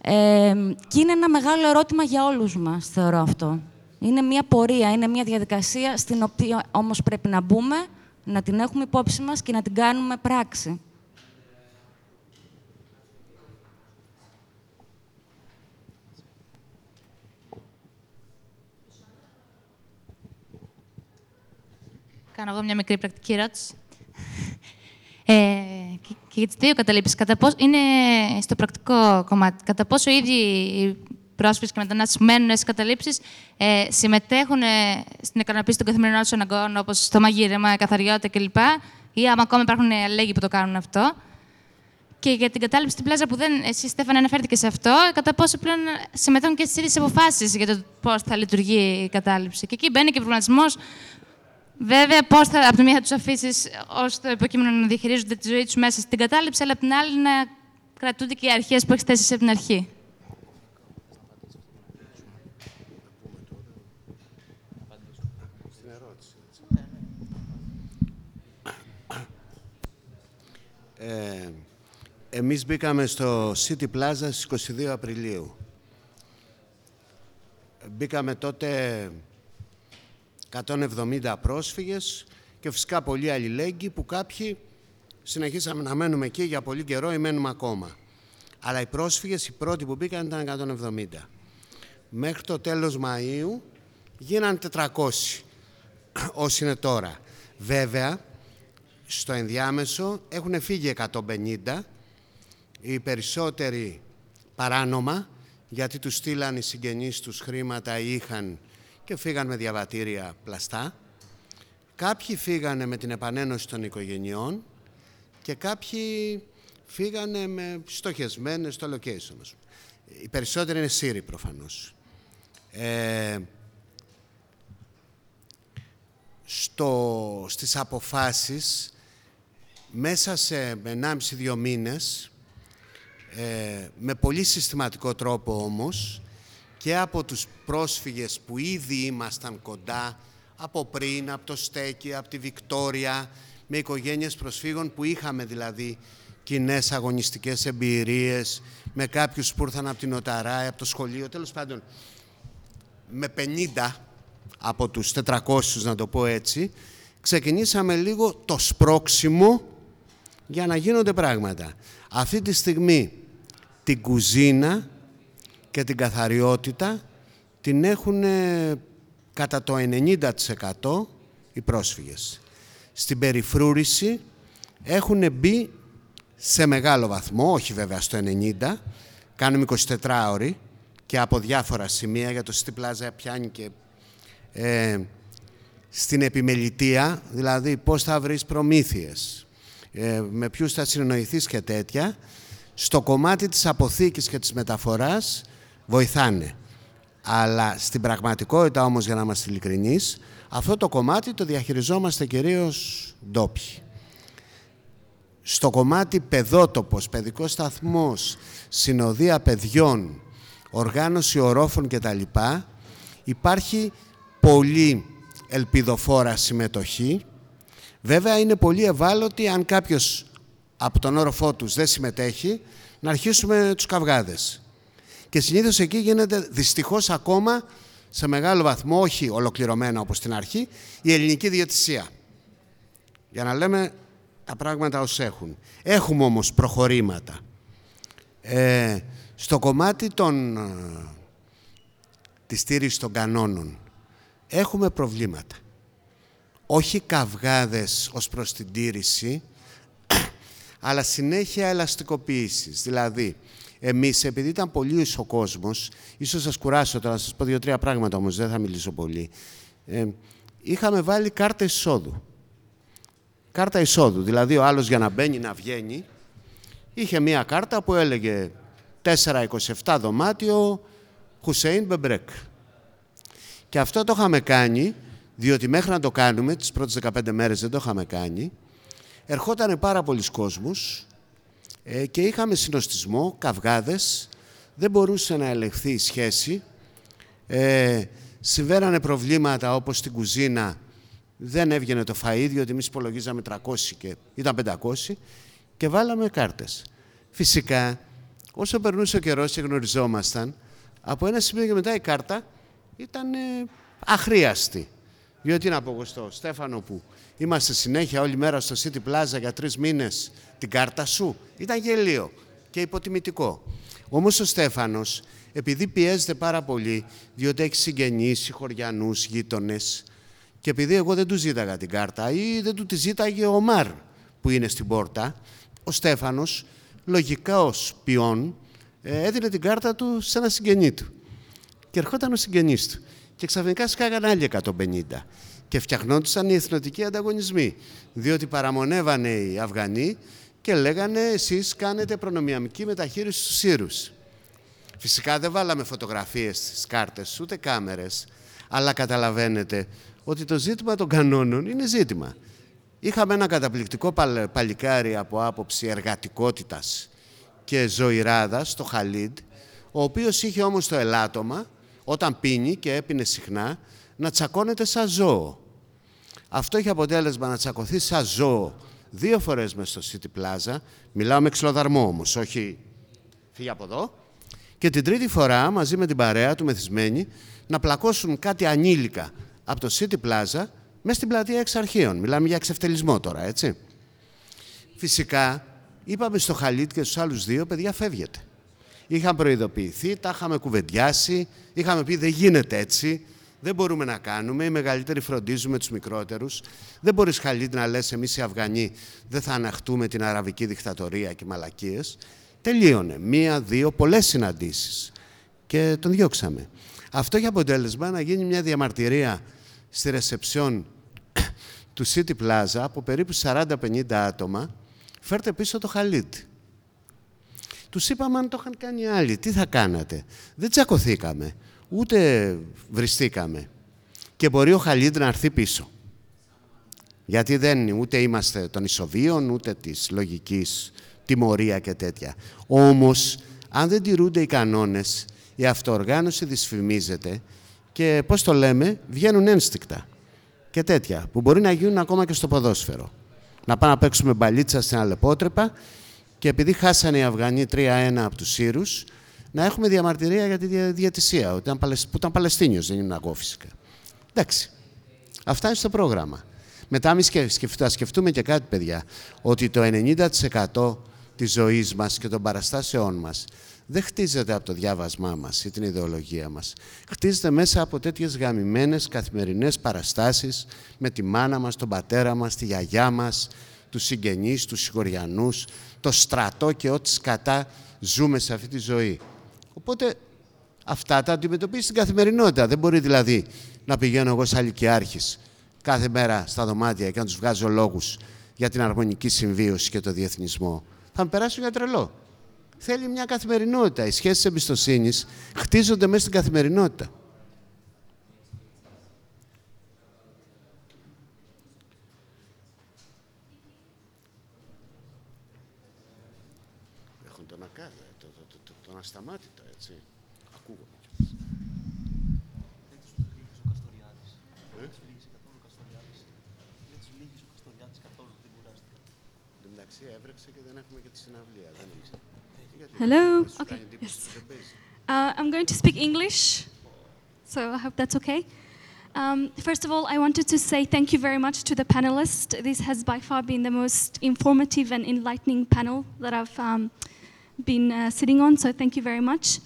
Ε, και είναι ένα μεγάλο ερώτημα για όλους μας, θεωρώ αυτό. Είναι μια πορεία, είναι μια διαδικασία στην οποία όμως πρέπει να μπούμε, να την έχουμε υπόψη μας και να την κάνουμε πράξη. Κάνω εγώ μια μικρή πρακτική ερώτηση. Ε, και, και για τις δύο καταλήψεις, κατά πόσο είναι στο πρακτικό κομμάτι, κατά πόσο οι ίδιοι οι πρόσφυγες και μετανάστε που μένουν στις καταλήψεις ε, συμμετέχουν ε, στην ικανοποίηση των καθημερινών τους αναγκών, όπως στο μαγείρεμα, καθαριότητα κλπ. Ή άμα ακόμα υπάρχουν αλληλέγγυοι που το κάνουν αυτό. Και για την κατάληψη στην πλάζα που δεν, εσύ Στέφανα αναφέρθηκε σε αυτό, κατά πόσο πλέον συμμετέχουν και στις ίδιες αποφάσεις για το πώς θα λειτουργεί η κατάληψη. Και εκεί μπαίνει και ο προβληματισμός Βέβαια, πώς θα από τη μία τους αφήσεις ως το υποκείμενο να διαχειρίζονται τη ζωή τους μέσα στην κατάληψη, αλλά από την άλλη να κρατούνται και οι αρχές που έχεις θέσει από την αρχή. Ε, εμείς μπήκαμε στο City Plaza στις 22 Απριλίου. Μπήκαμε τότε 170 πρόσφυγες και φυσικά πολλοί αλληλέγγυοι που κάποιοι συνεχίσαμε να μένουμε εκεί για πολύ καιρό ή μένουμε ακόμα. Αλλά οι πρόσφυγες, οι πρώτοι που μπήκαν ήταν 170. Μέχρι το τέλος Μαΐου γίναν 400 όσοι είναι τώρα. Βέβαια, στο ενδιάμεσο έχουν φύγει 150, οι περισσότεροι παράνομα, γιατί τους στείλαν οι συγγενείς τους χρήματα ή είχαν και φύγαν με διαβατήρια πλαστά. Κάποιοι φύγανε με την επανένωση των οικογενειών και κάποιοι φύγανε με στοχεσμένες στο location. ας πούμε. Οι περισσότεροι είναι Σύριοι προφανώς. Ε, στο, στις αποφάσεις μέσα σε 1,5-2 μήνες ε, με πολύ συστηματικό τρόπο όμως και από τους πρόσφυγες που ήδη ήμασταν κοντά από πριν, από το Στέκι, από τη Βικτόρια με οικογένειες προσφύγων που είχαμε δηλαδή κοινές αγωνιστικές εμπειρίες με κάποιους που ήρθαν από την Οταρά, από το σχολείο, τέλος πάντων με 50 από τους 400 να το πω έτσι ξεκινήσαμε λίγο το σπρώξιμο για να γίνονται πράγματα. Αυτή τη στιγμή την κουζίνα και την καθαριότητα την έχουν ε, κατά το 90% οι πρόσφυγες. Στην περιφρούρηση έχουν μπει σε μεγάλο βαθμό, όχι βέβαια στο 90, κάνουμε 24 ώρες και από διάφορα σημεία, για το City Plaza πιάνει και ε, στην επιμελητία, δηλαδή πώς θα βρεις προμήθειες, ε, με ποιους θα συνοηθείς και τέτοια, στο κομμάτι της αποθήκης και της μεταφοράς βοηθάνε. Αλλά στην πραγματικότητα όμως, για να είμαστε ειλικρινείς, αυτό το κομμάτι το διαχειριζόμαστε κυρίως ντόπιοι. Στο κομμάτι παιδότοπος, παιδικός σταθμός, συνοδεία παιδιών, οργάνωση ορόφων κτλ. Υπάρχει πολύ ελπιδοφόρα συμμετοχή. Βέβαια είναι πολύ ευάλωτη αν κάποιος από τον όροφό τους δεν συμμετέχει, να αρχίσουμε τους καυγάδες. Και συνήθως εκεί γίνεται δυστυχώς ακόμα σε μεγάλο βαθμό, όχι ολοκληρωμένα όπως στην αρχή, η ελληνική διατησία. Για να λέμε τα πράγματα ως έχουν. Έχουμε όμως προχωρήματα. Ε, στο κομμάτι των, ε, της στήριξης των κανόνων έχουμε προβλήματα. Όχι καυγάδες ως προς την τήρηση, αλλά συνέχεια ελαστικοποίησης. Δηλαδή, εμείς, επειδή ήταν πολύ ο κόσμος, ίσως σας κουράσω τώρα, να σας πω δύο-τρία πράγματα όμως, δεν θα μιλήσω πολύ, ε, είχαμε βάλει κάρτα εισόδου. Κάρτα εισόδου, δηλαδή ο άλλος για να μπαίνει, να βγαίνει, είχε μία κάρτα που έλεγε 427 δωμάτιο Χουσέιν Μπεμπρέκ. Και αυτό το είχαμε κάνει, διότι μέχρι να το κάνουμε, τις πρώτες 15 μέρες δεν το είχαμε κάνει, ερχόταν πάρα πολύς κόσμος ε, και είχαμε συνωστισμό, καυγάδες, δεν μπορούσε να ελεγχθεί η σχέση. Ε, συμβαίνανε προβλήματα όπως στην κουζίνα, δεν έβγαινε το φαΐ, διότι εμείς υπολογίζαμε 300 και ήταν 500 και βάλαμε κάρτες. Φυσικά, όσο περνούσε ο καιρός και γνωριζόμασταν, από ένα σημείο και μετά η κάρτα ήταν ε, αχρίαστη. Διότι να πω εγώ στο Στέφανο που είμαστε συνέχεια όλη μέρα στο City Plaza για τρεις μήνες την κάρτα σου; Ήταν γελίο και υποτιμητικό. Όμως ο Στέφανος, επειδή πιέζεται πάρα πολύ, διότι έχει συγγενείς, χωριανούς, γείτονες, και επειδή εγώ δεν τους ζήταγα την κάρτα ή δεν του τη ζήταγε ο Μαρ που είναι στην πόρτα, ο Στέφανος, λογικά ως ποιόν, ε, έδινε την κάρτα του σε ένα συγγενή του. Και ερχόταν ο συγγενής του. Και ξαφνικά σκάγανε άλλοι 150. Και φτιαχνόντουσαν οι εθνοτικοί ανταγωνισμοί. Διότι παραμονεύανε οι Αφγανοί και λέγανε εσείς κάνετε προνομιακή μεταχείριση στους Σύρους. Φυσικά δεν βάλαμε φωτογραφίες στις κάρτες, ούτε κάμερες, αλλά καταλαβαίνετε ότι το ζήτημα των κανόνων είναι ζήτημα. Είχαμε ένα καταπληκτικό παλικάρι από άποψη εργατικότητας και ζωηράδας, το Χαλίντ, ο οποίος είχε όμως το ελάττωμα, όταν πίνει και έπινε συχνά, να τσακώνεται σαν ζώο. Αυτό είχε αποτέλεσμα να τσακωθεί σαν ζώο δύο φορές μέσα στο City Plaza. Μιλάω με ξυλοδαρμό όμως, όχι φύγει από εδώ. Και την τρίτη φορά, μαζί με την παρέα του μεθυσμένη, να πλακώσουν κάτι ανήλικα από το City Plaza μέσα στην πλατεία εξαρχείων. Μιλάμε για εξευτελισμό τώρα, έτσι. Φυσικά, είπαμε στο Χαλίτ και στους άλλους δύο, παιδιά, φεύγετε. Είχαν προειδοποιηθεί, τα είχαμε κουβεντιάσει, είχαμε πει δεν γίνεται έτσι, δεν μπορούμε να κάνουμε, οι μεγαλύτεροι φροντίζουμε τους μικρότερους. Δεν μπορείς Χαλίτ να λες εμείς οι Αφγανοί δεν θα αναχτούμε την αραβική δικτατορία και μαλακίες. Τελείωνε. Μία, δύο, πολλές συναντήσεις. Και τον διώξαμε. Αυτό έχει αποτέλεσμα να γίνει μια διαμαρτυρία στη ρεσεψιόν του City Plaza από περίπου 40-50 άτομα, φέρτε πίσω το Χαλίτ. Τους είπαμε αν το είχαν κάνει άλλοι, τι θα κάνατε; Δεν τσακωθήκαμε, ούτε βριστήκαμε. Και μπορεί ο Χαλίτ να έρθει πίσω. Γιατί δεν ούτε είμαστε των ισοβίων, ούτε της λογικής τιμωρία και τέτοια. Όμως, αν δεν τηρούνται οι κανόνες, η αυτοοργάνωση δυσφημίζεται και πώς το λέμε, βγαίνουν ένστικτα και τέτοια, που μπορεί να γίνουν ακόμα και στο ποδόσφαιρο. Να πάμε να παίξουμε μπαλίτσα στην Αλεπότρεπα και επειδή χάσανε οι Αφγανοί 3-1 από τους Σύρους, να έχουμε διαμαρτυρία για τη διατησία, που ήταν Παλαιστίνιος, δεν είναι εγώ φυσικά. Εντάξει. Αυτά είναι στο πρόγραμμα. Μετά μη σκεφτούμε, σκεφτούμε και κάτι, παιδιά, ότι το 90% της ζωής μας και των παραστάσεών μας δεν χτίζεται από το διάβασμά μας ή την ιδεολογία μας. Χτίζεται μέσα από τέτοιες γαμημένες καθημερινές παραστάσεις με τη μάνα μας, τον πατέρα μας, τη γιαγιά μας, τους συγγενείς, τους συγχωριανούς, το στρατό και ό,τι σκατά ζούμε σε αυτή τη ζωή. Οπότε αυτά τα αντιμετωπίζει στην καθημερινότητα. Δεν μπορεί δηλαδή να πηγαίνω εγώ σαν αλικιάρχης κάθε μέρα στα δωμάτια και να τους βγάζω λόγους για την αρμονική συμβίωση και το διεθνισμό. Θα με περάσω για τρελό. Θέλει μια καθημερινότητα. Οι σχέσεις εμπιστοσύνης χτίζονται μέσα στην καθημερινότητα. Hello. Okay. Yes. Uh, I'm going to speak English, so I hope that's okay. Um, first of all, I wanted to say thank you very much to the panelists. This has by far been the most informative and enlightening panel that I've um, been uh, sitting on, so thank you very much.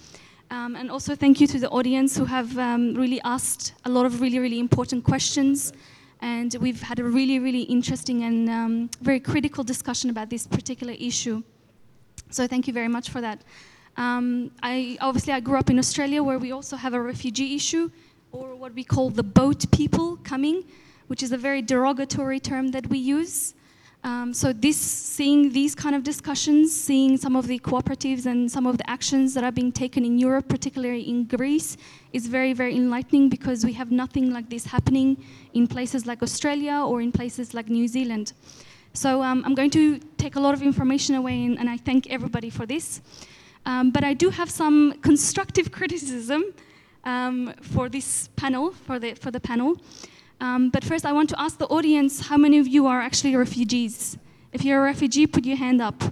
Um, and also thank you to the audience who have um, really asked a lot of really, really important questions. And we've had a really, really interesting and um, very critical discussion about this particular issue. So thank you very much for that. Um, I obviously I grew up in Australia where we also have a refugee issue, or what we call the boat people coming, which is a very derogatory term that we use. Um, so this, seeing these kind of discussions, seeing some of the cooperatives and some of the actions that are being taken in Europe, particularly in Greece, is very, very enlightening because we have nothing like this happening in places like Australia or in places like New Zealand. So um, I'm going to take a lot of information away, and, and I thank everybody for this. Um, but I do have some constructive criticism um, for this panel, for the, for the panel. Um, but first, I want to ask the audience how many of you are actually refugees? If you're a refugee, put your hand up.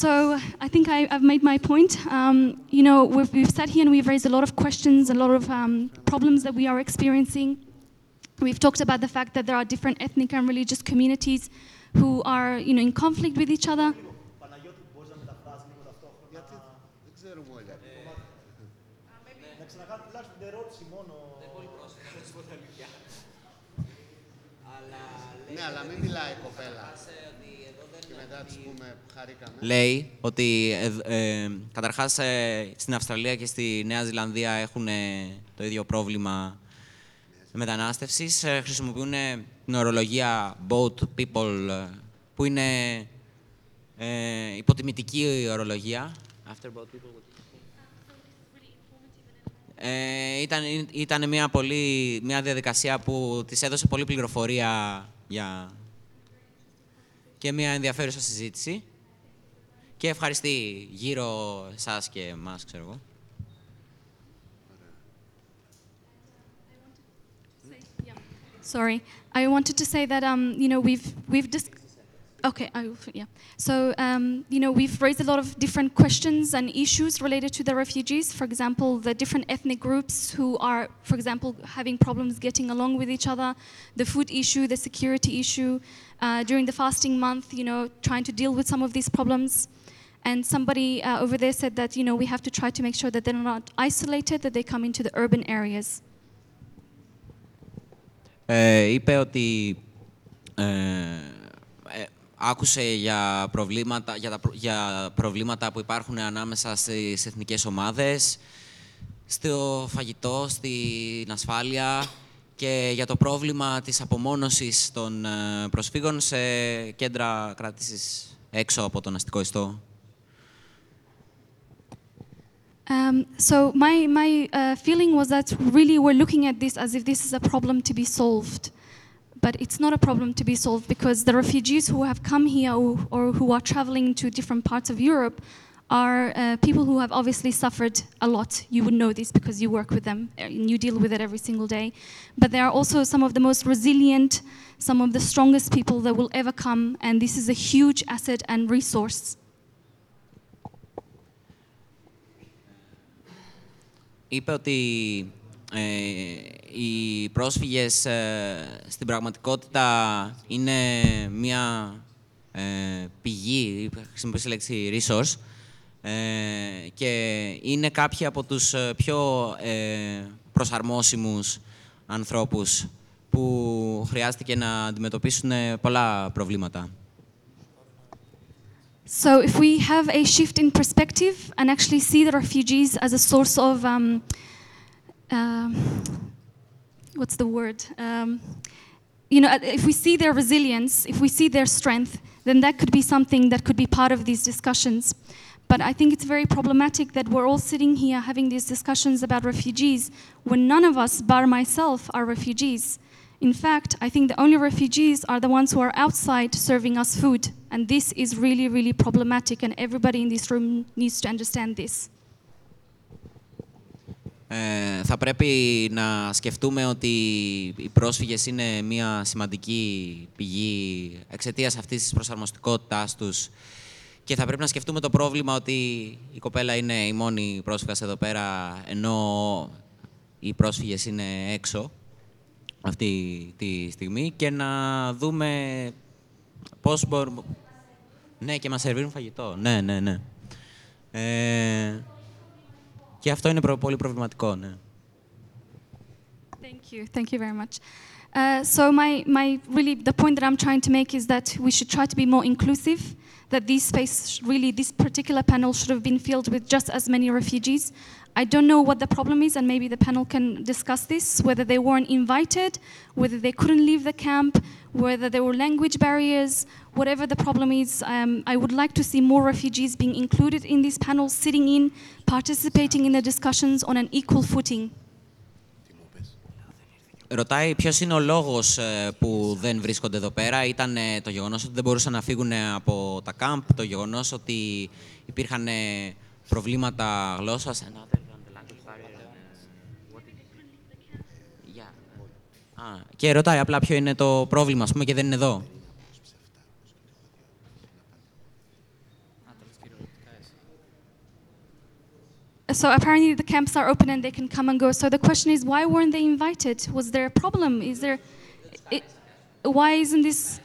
So I think I, have made my point. Um, you know, we've, we've, sat here and we've raised a lot of questions, a lot of um, problems that we are experiencing. We've talked about the fact that there are different ethnic and religious communities who are, you know, in conflict with each other. Ναι, αλλά μην μιλάει κοπέλα. Λέει ότι ε, ε, καταρχάς ε, στην Αυστραλία και στη Νέα Ζηλανδία έχουν το ίδιο πρόβλημα μετανάστευσης. χρησιμοποιούν την ορολογία boat people, που είναι ε, υποτιμητική ορολογία. After boat people. Ε, ήταν, ήταν μια, πολύ, μια διαδικασία που της έδωσε πολύ πληροφορία για και μια ενδιαφέρουσα συζήτηση. Και ευχαριστεί γύρω εσάς και εμάς, ξέρω εγώ. Sorry, I wanted to say that um, you know we've we've just Okay, I, yeah. So, um, you know, we've raised a lot of different questions and issues related to the refugees. For example, the different ethnic groups who are, for example, having problems getting along with each other, the food issue, the security issue, uh, during the fasting month, you know, trying to deal with some of these problems. And somebody uh, over there said that, you know, we have to try to make sure that they're not isolated, that they come into the urban areas. Ε, είπε ότι άκουσε για προβλήματα, για, τα, για προβλήματα που υπάρχουν ανάμεσα στις εθνικές ομάδες, στο φαγητό, στην ασφάλεια και για το πρόβλημα της απομόνωσης των προσφύγων σε κέντρα κράτησης έξω από τον αστικό ιστό. Um, so my, my uh, feeling was that really we're looking at this as if this is a problem to be solved. But it's not a problem to be solved because the refugees who have come here or, or who are traveling to different parts of Europe are uh, people who have obviously suffered a lot. You would know this because you work with them and you deal with it every single day. But they are also some of the most resilient, some of the strongest people that will ever come, and this is a huge asset and resource. είπε ότι ε, οι πρόσφυγες ε, στην πραγματικότητα είναι μία ε, πηγή, χρησιμοποιήσει τη λέξη resource, ε, και είναι κάποιοι από τους ε, πιο ε, προσαρμόσιμους ανθρώπους που χρειάστηκε να αντιμετωπίσουν ε, πολλά προβλήματα. So, if we have a shift in perspective and actually see the refugees as a source of, um, uh, what's the word? Um, you know, if we see their resilience, if we see their strength, then that could be something that could be part of these discussions. But I think it's very problematic that we're all sitting here having these discussions about refugees when none of us, bar myself, are refugees. In fact, I think the only refugees are the ones who are outside serving us food. And this is really, really problematic, and everybody in this room needs to understand this. Ε, θα πρέπει να σκεφτούμε ότι οι πρόσφυγες είναι μια σημαντική πηγή εξαιτίας αυτής της προσαρμοστικότητάς τους και θα πρέπει να σκεφτούμε το πρόβλημα ότι η κοπέλα είναι η μόνη πρόσφυγας εδώ πέρα ενώ οι πρόσφυγες είναι έξω αυτή τη στιγμή και να δούμε πώς μπορούμε... Ναι, και μας σερβίρουν φαγητό. Ναι, ναι, ναι. Ε, και αυτό είναι προ- πολύ προβληματικό, ναι. Thank you. Thank you very much. Uh, so my, my really the point that I'm trying to make is that we should try to be more inclusive. That this space really this particular panel should have been filled with just as many refugees. I don't know what the problem is, and maybe the panel can discuss this. Whether they weren't invited, whether they couldn't leave the camp, whether there were language barriers, whatever the problem is. Um, I would like to see more refugees being included in these panels, sitting in, participating in the discussions on an equal footing. Ρωτάει ποιος είναι ο λόγος ε, που δεν βρίσκονται εδώ πέρα. Ήταν ε, το γεγονός ότι δεν μπορούσαν να φύγουν ε, από τα κάμπ, το γεγονός ότι υπήρχαν ε, προβλήματα γλώσσας. Α, και ρωτάει απλά ποιο είναι το πρόβλημα, ας πούμε, και δεν είναι εδώ. So apparently the camps are open and they can come and go. So the question is, why weren't they invited? Was there a problem? Is there, it, why isn't this?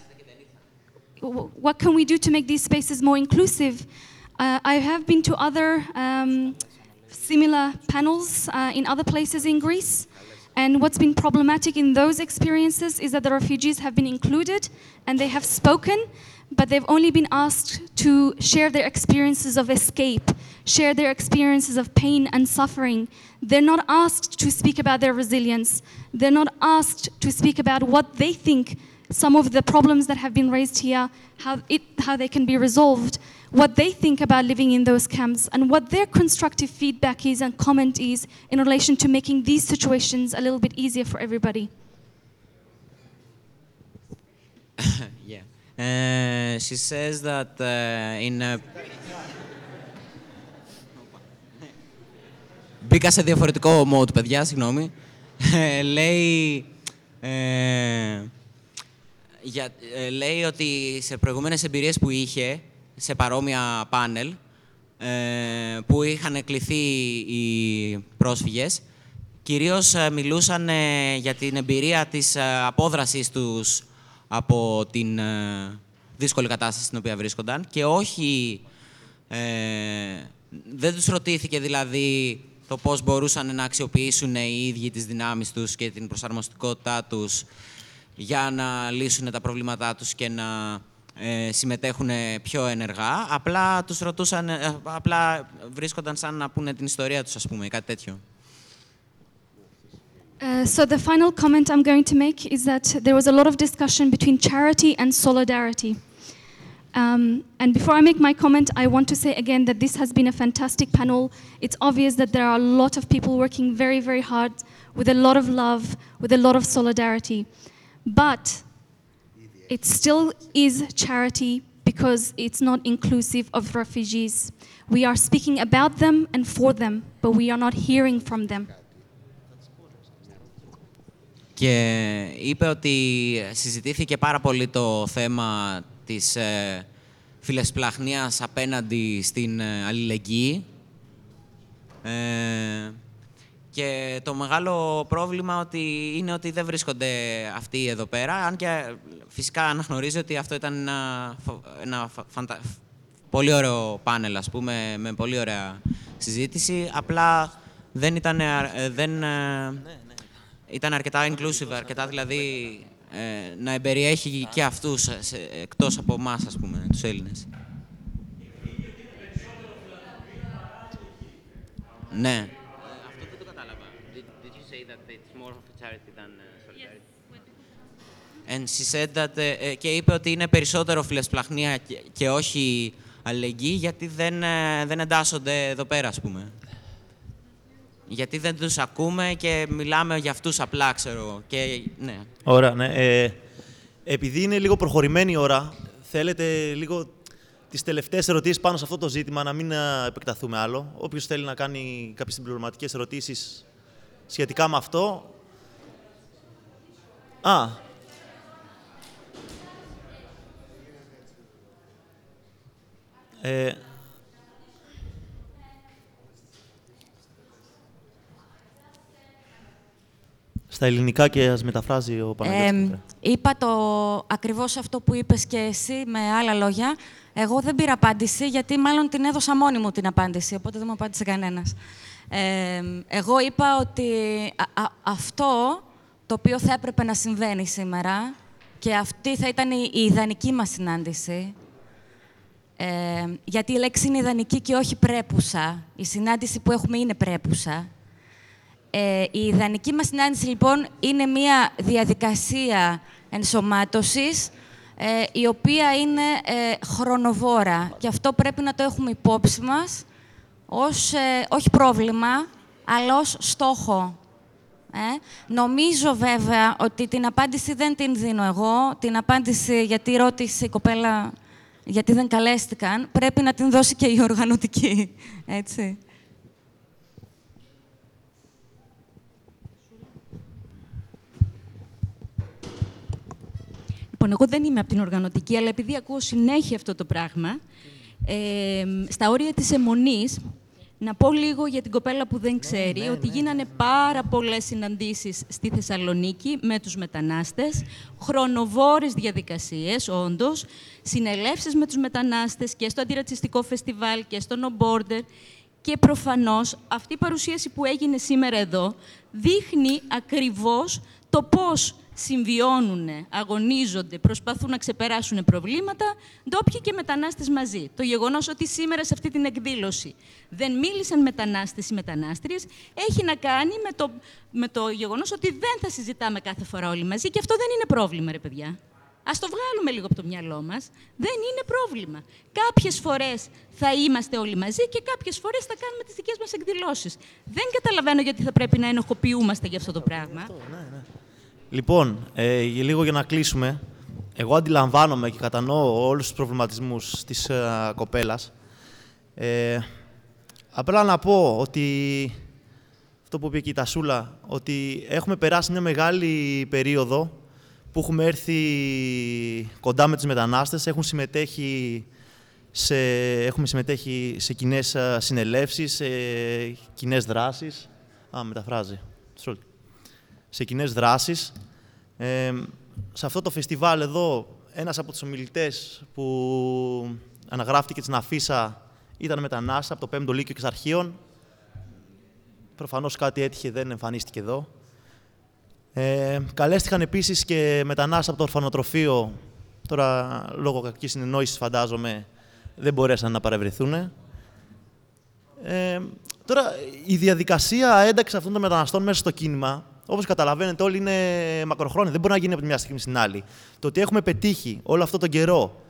What can we do to make these spaces more inclusive? Uh, I have been to other um, similar panels uh, in other places in Greece. And what's been problematic in those experiences is that the refugees have been included and they have spoken, but they've only been asked to share their experiences of escape, share their experiences of pain and suffering. They're not asked to speak about their resilience. They're not asked to speak about what they think some of the problems that have been raised here, how, it, how they can be resolved, what they think about living in those camps, and what their constructive feedback is and comment is in relation to making these situations a little bit easier for everybody. yeah. Uh, she says that uh, in. Μπήκα σε διαφορετικό mode, παιδιά, συγγνώμη. Ε, λέει, ε, για, ε, λέει ότι σε προηγούμενες εμπειρίες που είχε, σε παρόμοια πάνελ, ε, που είχαν κληθεί οι πρόσφυγες, κυρίως ε, μιλούσαν ε, για την εμπειρία της ε, απόδρασης τους από την ε, δύσκολη κατάσταση στην οποία βρίσκονταν και όχι... ε, δεν τους ρωτήθηκε δηλαδή το πώς μπορούσαν να αξιοποιήσουν οι ίδιοι τις δυνάμεις τους και την προσαρμοστικότητά τους για να λύσουν τα προβλήματά τους και να ε, συμμετέχουν πιο ενεργά. Απλά τους ρωτούσαν, ε, απλά βρίσκονταν σαν να πούνε την ιστορία τους, ας πούμε, κάτι τέτοιο. Uh, so the final comment I'm going to make is that there was a lot of discussion between charity and solidarity. Um, and before I make my comment, I want to say again that this has been a fantastic panel. It's obvious that there are a lot of people working very, very hard with a lot of love, with a lot of solidarity. But it still is charity because it's not inclusive of refugees. We are speaking about them and for them, but we are not hearing from them. Και είπε ότι συζητήθηκε πάρα πολύ το θέμα της ε, φιλεσπλαχνίας απέναντι στην ε, αλληλεγγύη. Ε, Και το μεγάλο πρόβλημα ότι είναι ότι δεν βρίσκονται αυτοί εδώ πέρα, αν και φυσικά αναγνωρίζει ότι αυτό ήταν ένα, φο- ένα φα- φαντα- πολύ ωραίο πάνελ, ας πούμε, με πολύ ωραία συζήτηση. Απλά δεν ήταν, αρ- ε, δεν, ε, ήταν αρκετά inclusive, αρκετά δηλαδή ε, να εμπεριέχει και αυτούς σε, εκτός από εμάς, ας πούμε, τους Έλληνες. Ναι. Αυτό δεν το κατάλαβα. Did, did you say that it's more of a charity than solidarity? And she said that, ε, ε, και είπε ότι είναι περισσότερο φιλεσπλαχνία και, και όχι αλληλεγγύη γιατί δεν, ε, δεν εντάσσονται εδώ πέρα, ας πούμε. Γιατί δεν τους ακούμε και μιλάμε για αυτούς απλά, ξέρω. Και, ναι. Ωραία, ναι. Ε, επειδή είναι λίγο προχωρημένη η ώρα, θέλετε λίγο τις τελευταίες ερωτήσεις πάνω σε αυτό το ζήτημα, να μην ε, επεκταθούμε άλλο. Όποιος θέλει να κάνει κάποιες συμπληρωματικές ερωτήσεις σχετικά με αυτό. Α, ε, στα ελληνικά και ας μεταφράζει ο Παναγιώτης. Ε, μετά. είπα το ακριβώς αυτό που είπες και εσύ με άλλα λόγια. Εγώ δεν πήρα απάντηση γιατί μάλλον την έδωσα μόνη μου την απάντηση, οπότε δεν μου απάντησε κανένας. Ε, εγώ είπα ότι α- α- αυτό το οποίο θα έπρεπε να συμβαίνει σήμερα και αυτή θα ήταν η, η ιδανική μας συνάντηση, ε, γιατί η λέξη είναι ιδανική και όχι πρέπουσα. Η συνάντηση που έχουμε είναι πρέπουσα. Ε, η ιδανική μας συνάντηση, λοιπόν, είναι μια διαδικασία ενσωμάτωσης, ε, η οποία είναι ε, χρονοβόρα. Και αυτό πρέπει να το έχουμε υπόψη μας ως, ε, όχι πρόβλημα, αλλά ως στόχο. Ε, νομίζω βέβαια ότι την απάντηση δεν την δίνω εγώ. Την απάντηση γιατί ρώτησε η κοπέλα γιατί δεν καλέστηκαν, πρέπει να την δώσει και η οργανωτική. Έτσι. Λοιπόν, εγώ δεν είμαι από την οργανωτική, αλλά επειδή ακούω συνέχεια αυτό το πράγμα, ε, στα όρια της αιμονής, να πω λίγο για την κοπέλα που δεν ξέρει, ότι γίνανε πάρα πολλές συναντήσεις στη Θεσσαλονίκη με τους μετανάστες, χρονοβόρες διαδικασίες, όντως, συνελεύσεις με τους μετανάστες και στο αντιρατσιστικό φεστιβάλ και στο No Border και προφανώς αυτή η παρουσίαση που έγινε σήμερα εδώ δείχνει ακριβώς το πώς συμβιώνουν, αγωνίζονται, προσπαθούν να ξεπεράσουν προβλήματα, ντόπιοι και μετανάστες μαζί. Το γεγονός ότι σήμερα σε αυτή την εκδήλωση δεν μίλησαν μετανάστες ή μετανάστριες έχει να κάνει με το, με το γεγονός ότι δεν θα συζητάμε κάθε φορά όλοι μαζί και αυτό δεν είναι πρόβλημα, ρε παιδιά. Α το βγάλουμε λίγο από το μυαλό μας. Δεν είναι πρόβλημα. Κάποιες φορές θα είμαστε όλοι μαζί και κάποιες φορές θα κάνουμε τις δικές μας εκδηλώσεις. Δεν καταλαβαίνω γιατί θα πρέπει να ενοχοποιούμαστε για αυτό το πράγμα. Λοιπόν, ε, για- λίγο για να κλείσουμε. Εγώ αντιλαμβάνομαι και κατανοώ όλους τους προβληματισμούς της ε, κοπέλας. Ε, απλά να πω ότι, αυτό που είπε και η Τασούλα, ότι έχουμε περάσει μια μεγάλη περίοδο που έχουμε έρθει κοντά με τους μετανάστες, έχουν συμμετέχει σε, έχουμε συμμετέχει σε κοινές συνελεύσεις, σε κοινές δράσεις. Α, μεταφράζει. Sorry σε κοινές δράσεις. Ε, σε αυτό το φεστιβάλ εδώ, ένας από τους ομιλητές που αναγράφτηκε στην αφίσα ήταν μετανάστης από το 5ο Λύκειο και Αρχείων. Προφανώς κάτι έτυχε, δεν εμφανίστηκε εδώ. Ε, καλέστηκαν επίσης και μετανάστες από το ορφανοτροφείο. Τώρα, λόγω κακής συνεννόησης, φαντάζομαι, δεν μπορέσαν να παρευρεθούν. Ε, τώρα, η διαδικασία ένταξης αυτών των μεταναστών μέσα στο κίνημα, όπως καταλαβαίνετε, όλοι είναι μακροχρόνια. Δεν μπορεί να γίνει από τη μια στιγμή στην άλλη. Το ότι έχουμε πετύχει όλο αυτό τον καιρό,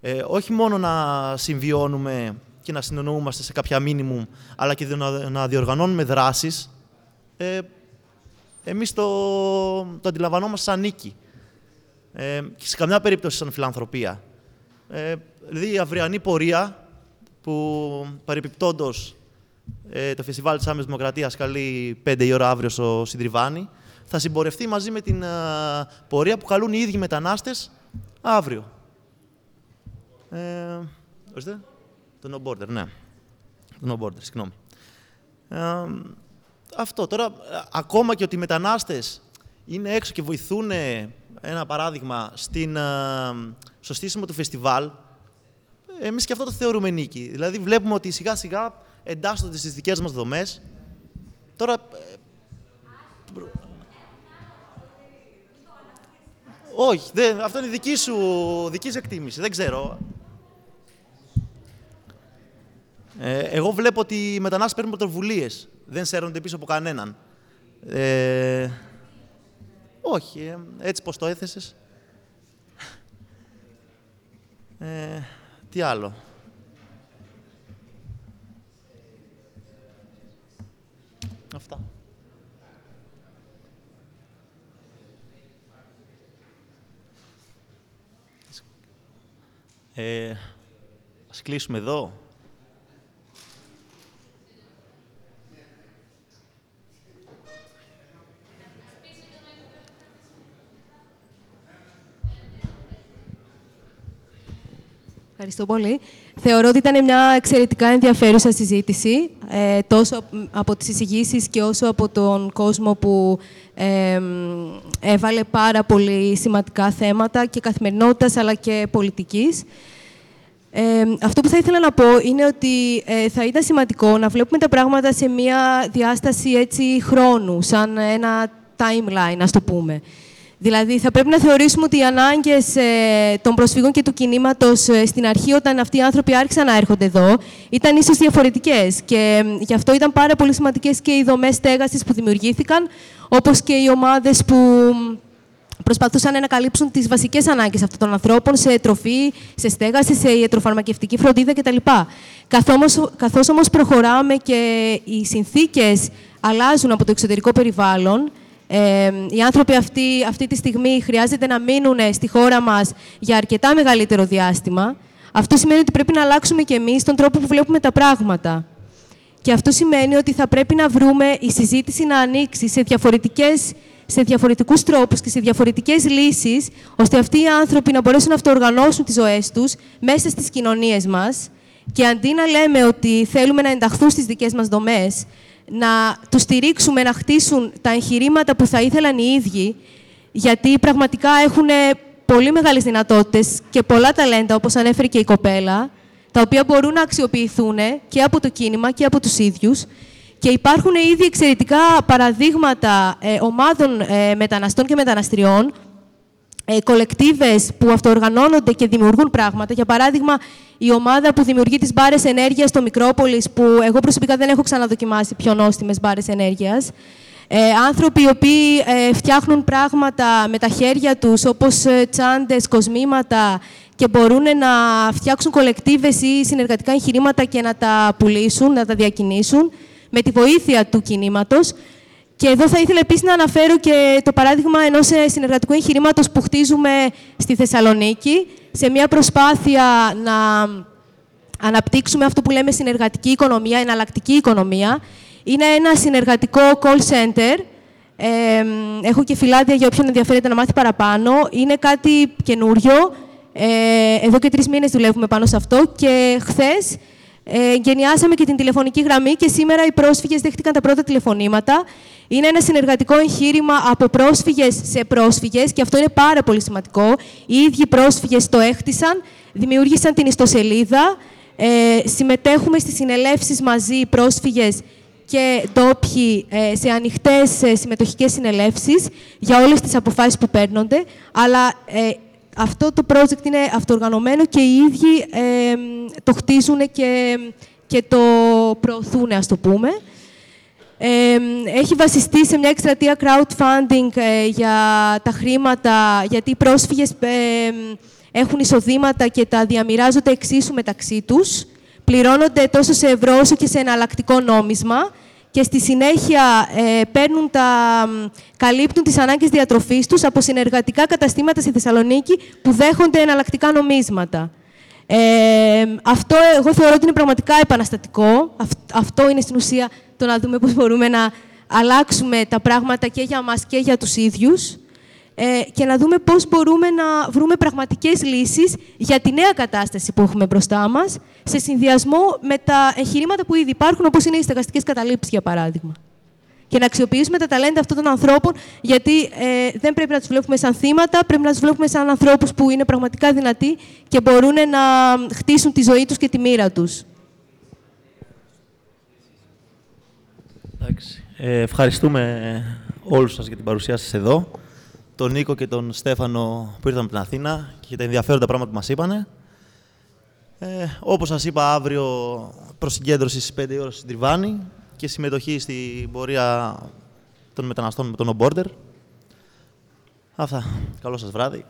ε, όχι μόνο να συμβιώνουμε και να συνεννοούμαστε σε κάποια μίνιμουμ, αλλά και να, να διοργανώνουμε δράσεις, ε, εμείς το, το αντιλαμβανόμαστε σαν νίκη. Ε, και σε καμιά περίπτωση σαν φιλανθρωπία. Ε, δηλαδή η αυριανή πορεία που παρεπιπτόντως ε, το Φεστιβάλ της Άμεσης Δημοκρατίας καλεί 5 η ώρα αύριο στο Συντριβάνι, θα συμπορευτεί μαζί με την ε, πορεία που καλούν οι ίδιοι μετανάστες αύριο. Ε, ορίστε. Το No Border, ναι. Το No Border, συγγνώμη. Ε, αυτό. Τώρα, ε, ακόμα και ότι οι μετανάστες είναι έξω και βοηθούν, ένα παράδειγμα, στην, ε, στο στήσιμο του φεστιβάλ, εμείς και αυτό το θεωρούμε νίκη. Δηλαδή, βλέπουμε ότι σιγά-σιγά εντάσσονται στις δικές μας δομές. Τώρα, ε, όχι, δεν, αυτό είναι δική σου, δική σου εκτίμηση, δεν ξέρω. Ε, εγώ βλέπω ότι οι μετανάστες παίρνουν πρωτοβουλίες. Δεν σέρνονται πίσω από κανέναν. Ε, όχι, ε, έτσι πως το έθεσες. Ε, τι άλλο. Αυτά. Ε, ας κλείσουμε εδώ. Ευχαριστώ πολύ. Θεωρώ ότι ήταν μια εξαιρετικά ενδιαφέρουσα συζήτηση, ε, τόσο από τις εισηγήσεις και όσο από τον κόσμο που ε, έβαλε πάρα πολύ σημαντικά θέματα και καθημερινότητας αλλά και πολιτικής. Ε, αυτό που θα ήθελα να πω είναι ότι ε, θα ήταν σημαντικό να βλέπουμε τα πράγματα σε μια διάσταση έτσι χρόνου, σαν ένα timeline, ας το πούμε. Δηλαδή, θα πρέπει να θεωρήσουμε ότι οι ανάγκες ε, των προσφύγων και του κινήματος ε, στην αρχή, όταν αυτοί οι άνθρωποι άρχισαν να έρχονται εδώ, ήταν ίσως διαφορετικές. Και γι' αυτό ήταν πάρα πολύ σημαντικές και οι δομές στέγασης που δημιουργήθηκαν, όπως και οι ομάδες που προσπαθούσαν να καλύψουν τις βασικές ανάγκες αυτών των ανθρώπων σε τροφή, σε στέγαση, σε ιατροφαρμακευτική φροντίδα κτλ. Καθώς όμως προχωράμε και οι συνθήκες αλλάζουν από το εξωτερικό περιβάλλον, ε, οι άνθρωποι αυτοί αυτή τη στιγμή χρειάζεται να μείνουν στη χώρα μας για αρκετά μεγαλύτερο διάστημα. Αυτό σημαίνει ότι πρέπει να αλλάξουμε και εμείς τον τρόπο που βλέπουμε τα πράγματα. Και αυτό σημαίνει ότι θα πρέπει να βρούμε η συζήτηση να ανοίξει σε, διαφορετικές, σε διαφορετικούς τρόπους και σε διαφορετικές λύσεις, ώστε αυτοί οι άνθρωποι να μπορέσουν να αυτοοργανώσουν τις ζωές τους μέσα στις κοινωνίες μας και αντί να λέμε ότι θέλουμε να ενταχθούν στις δικές μας δομές, να τους στηρίξουμε να χτίσουν τα εγχειρήματα που θα ήθελαν οι ίδιοι, γιατί πραγματικά έχουν πολύ μεγάλες δυνατότητες και πολλά ταλέντα, όπως ανέφερε και η κοπέλα, τα οποία μπορούν να αξιοποιηθούν και από το κίνημα και από τους ίδιους. Και υπάρχουν ήδη εξαιρετικά παραδείγματα ε, ομάδων ε, μεταναστών και μεταναστριών ε, κολεκτίβες που αυτοοργανώνονται και δημιουργούν πράγματα. Για παράδειγμα, η ομάδα που δημιουργεί τις μπάρες ενέργειας στο Μικρόπολης, που εγώ προσωπικά δεν έχω ξαναδοκιμάσει πιο νόστιμες μπάρες ενέργειας. Ε, άνθρωποι οι οποίοι ε, φτιάχνουν πράγματα με τα χέρια τους, όπως ε, τσάντες, κοσμήματα, και μπορούν να φτιάξουν κολεκτίβες ή συνεργατικά εγχειρήματα και να τα πουλήσουν, να τα διακινήσουν, με τη βοήθεια του κινήματος. Και εδώ θα ήθελα επίσης να αναφέρω και το παράδειγμα ενός ε, συνεργατικού εγχειρήματος που χτίζουμε στη Θεσσαλονίκη, σε μια προσπάθεια να αναπτύξουμε αυτό που λέμε συνεργατική οικονομία, εναλλακτική οικονομία. Είναι ένα συνεργατικό call center. Ε, έχω και φυλάδια για όποιον ενδιαφέρεται να μάθει παραπάνω. Είναι κάτι καινούριο. Ε, εδώ και τρεις μήνες δουλεύουμε πάνω σε αυτό και χθες ε, γενιάσαμε και την τηλεφωνική γραμμή και σήμερα οι πρόσφυγες δέχτηκαν τα πρώτα τηλεφωνήματα. Είναι ένα συνεργατικό εγχείρημα από πρόσφυγες σε πρόσφυγες και αυτό είναι πάρα πολύ σημαντικό. Οι ίδιοι πρόσφυγες το έχτισαν, δημιούργησαν την ιστοσελίδα, ε, συμμετέχουμε στις συνελεύσεις μαζί πρόσφυγες και ντόπιοι ε, σε ανοιχτές ε, συμμετοχικές συνελεύσεις για όλες τις αποφάσεις που παίρνονται, αλλά ε, αυτό το project είναι αυτοοργανωμένο και οι ίδιοι το χτίζουν και, και το προωθούν, ας το πούμε. έχει βασιστεί σε μια εκστρατεία crowdfunding ε, για τα χρήματα, γιατί οι πρόσφυγες έχουν εισοδήματα και τα διαμοιράζονται εξίσου μεταξύ τους. Πληρώνονται τόσο σε ευρώ όσο και σε εναλλακτικό νόμισμα και στη συνέχεια ε, παίρνουν τα, καλύπτουν τις ανάγκες διατροφής τους από συνεργατικά καταστήματα στη Θεσσαλονίκη που δέχονται εναλλακτικά νομίσματα. Ε, αυτό εγώ θεωρώ ότι είναι πραγματικά επαναστατικό. αυτό είναι στην ουσία το να δούμε πώς μπορούμε να αλλάξουμε τα πράγματα και για μας και για τους ίδιους ε, και να δούμε πώς μπορούμε να βρούμε πραγματικές λύσεις για τη νέα κατάσταση που έχουμε μπροστά μας, σε συνδυασμό με τα εγχειρήματα που ήδη υπάρχουν, όπως είναι οι στεγαστικές καταλήψεις, για παράδειγμα. και να αξιοποιήσουμε τα ταλέντα αυτών των ανθρώπων, γιατί ε, δεν πρέπει να τους βλέπουμε σαν θύματα, πρέπει να τους βλέπουμε σαν ανθρώπους που είναι πραγματικά δυνατοί και μπορούν να χτίσουν τη ζωή τους και τη μοίρα τους. Ε, ευχαριστούμε όλους σας για την παρουσία σας εδώ. Τον Νίκο και τον Στέφανο που ήρθαν από την Αθήνα και για τα ενδιαφέροντα πράγματα που μας είπανε. Ε, όπως σας είπα, αύριο προσυγκέντρωση στις 5 ώρες στην Τριβάνη και συμμετοχή στην πορεία των μεταναστών με τον No Border. Αυτά. Καλό σας βράδυ.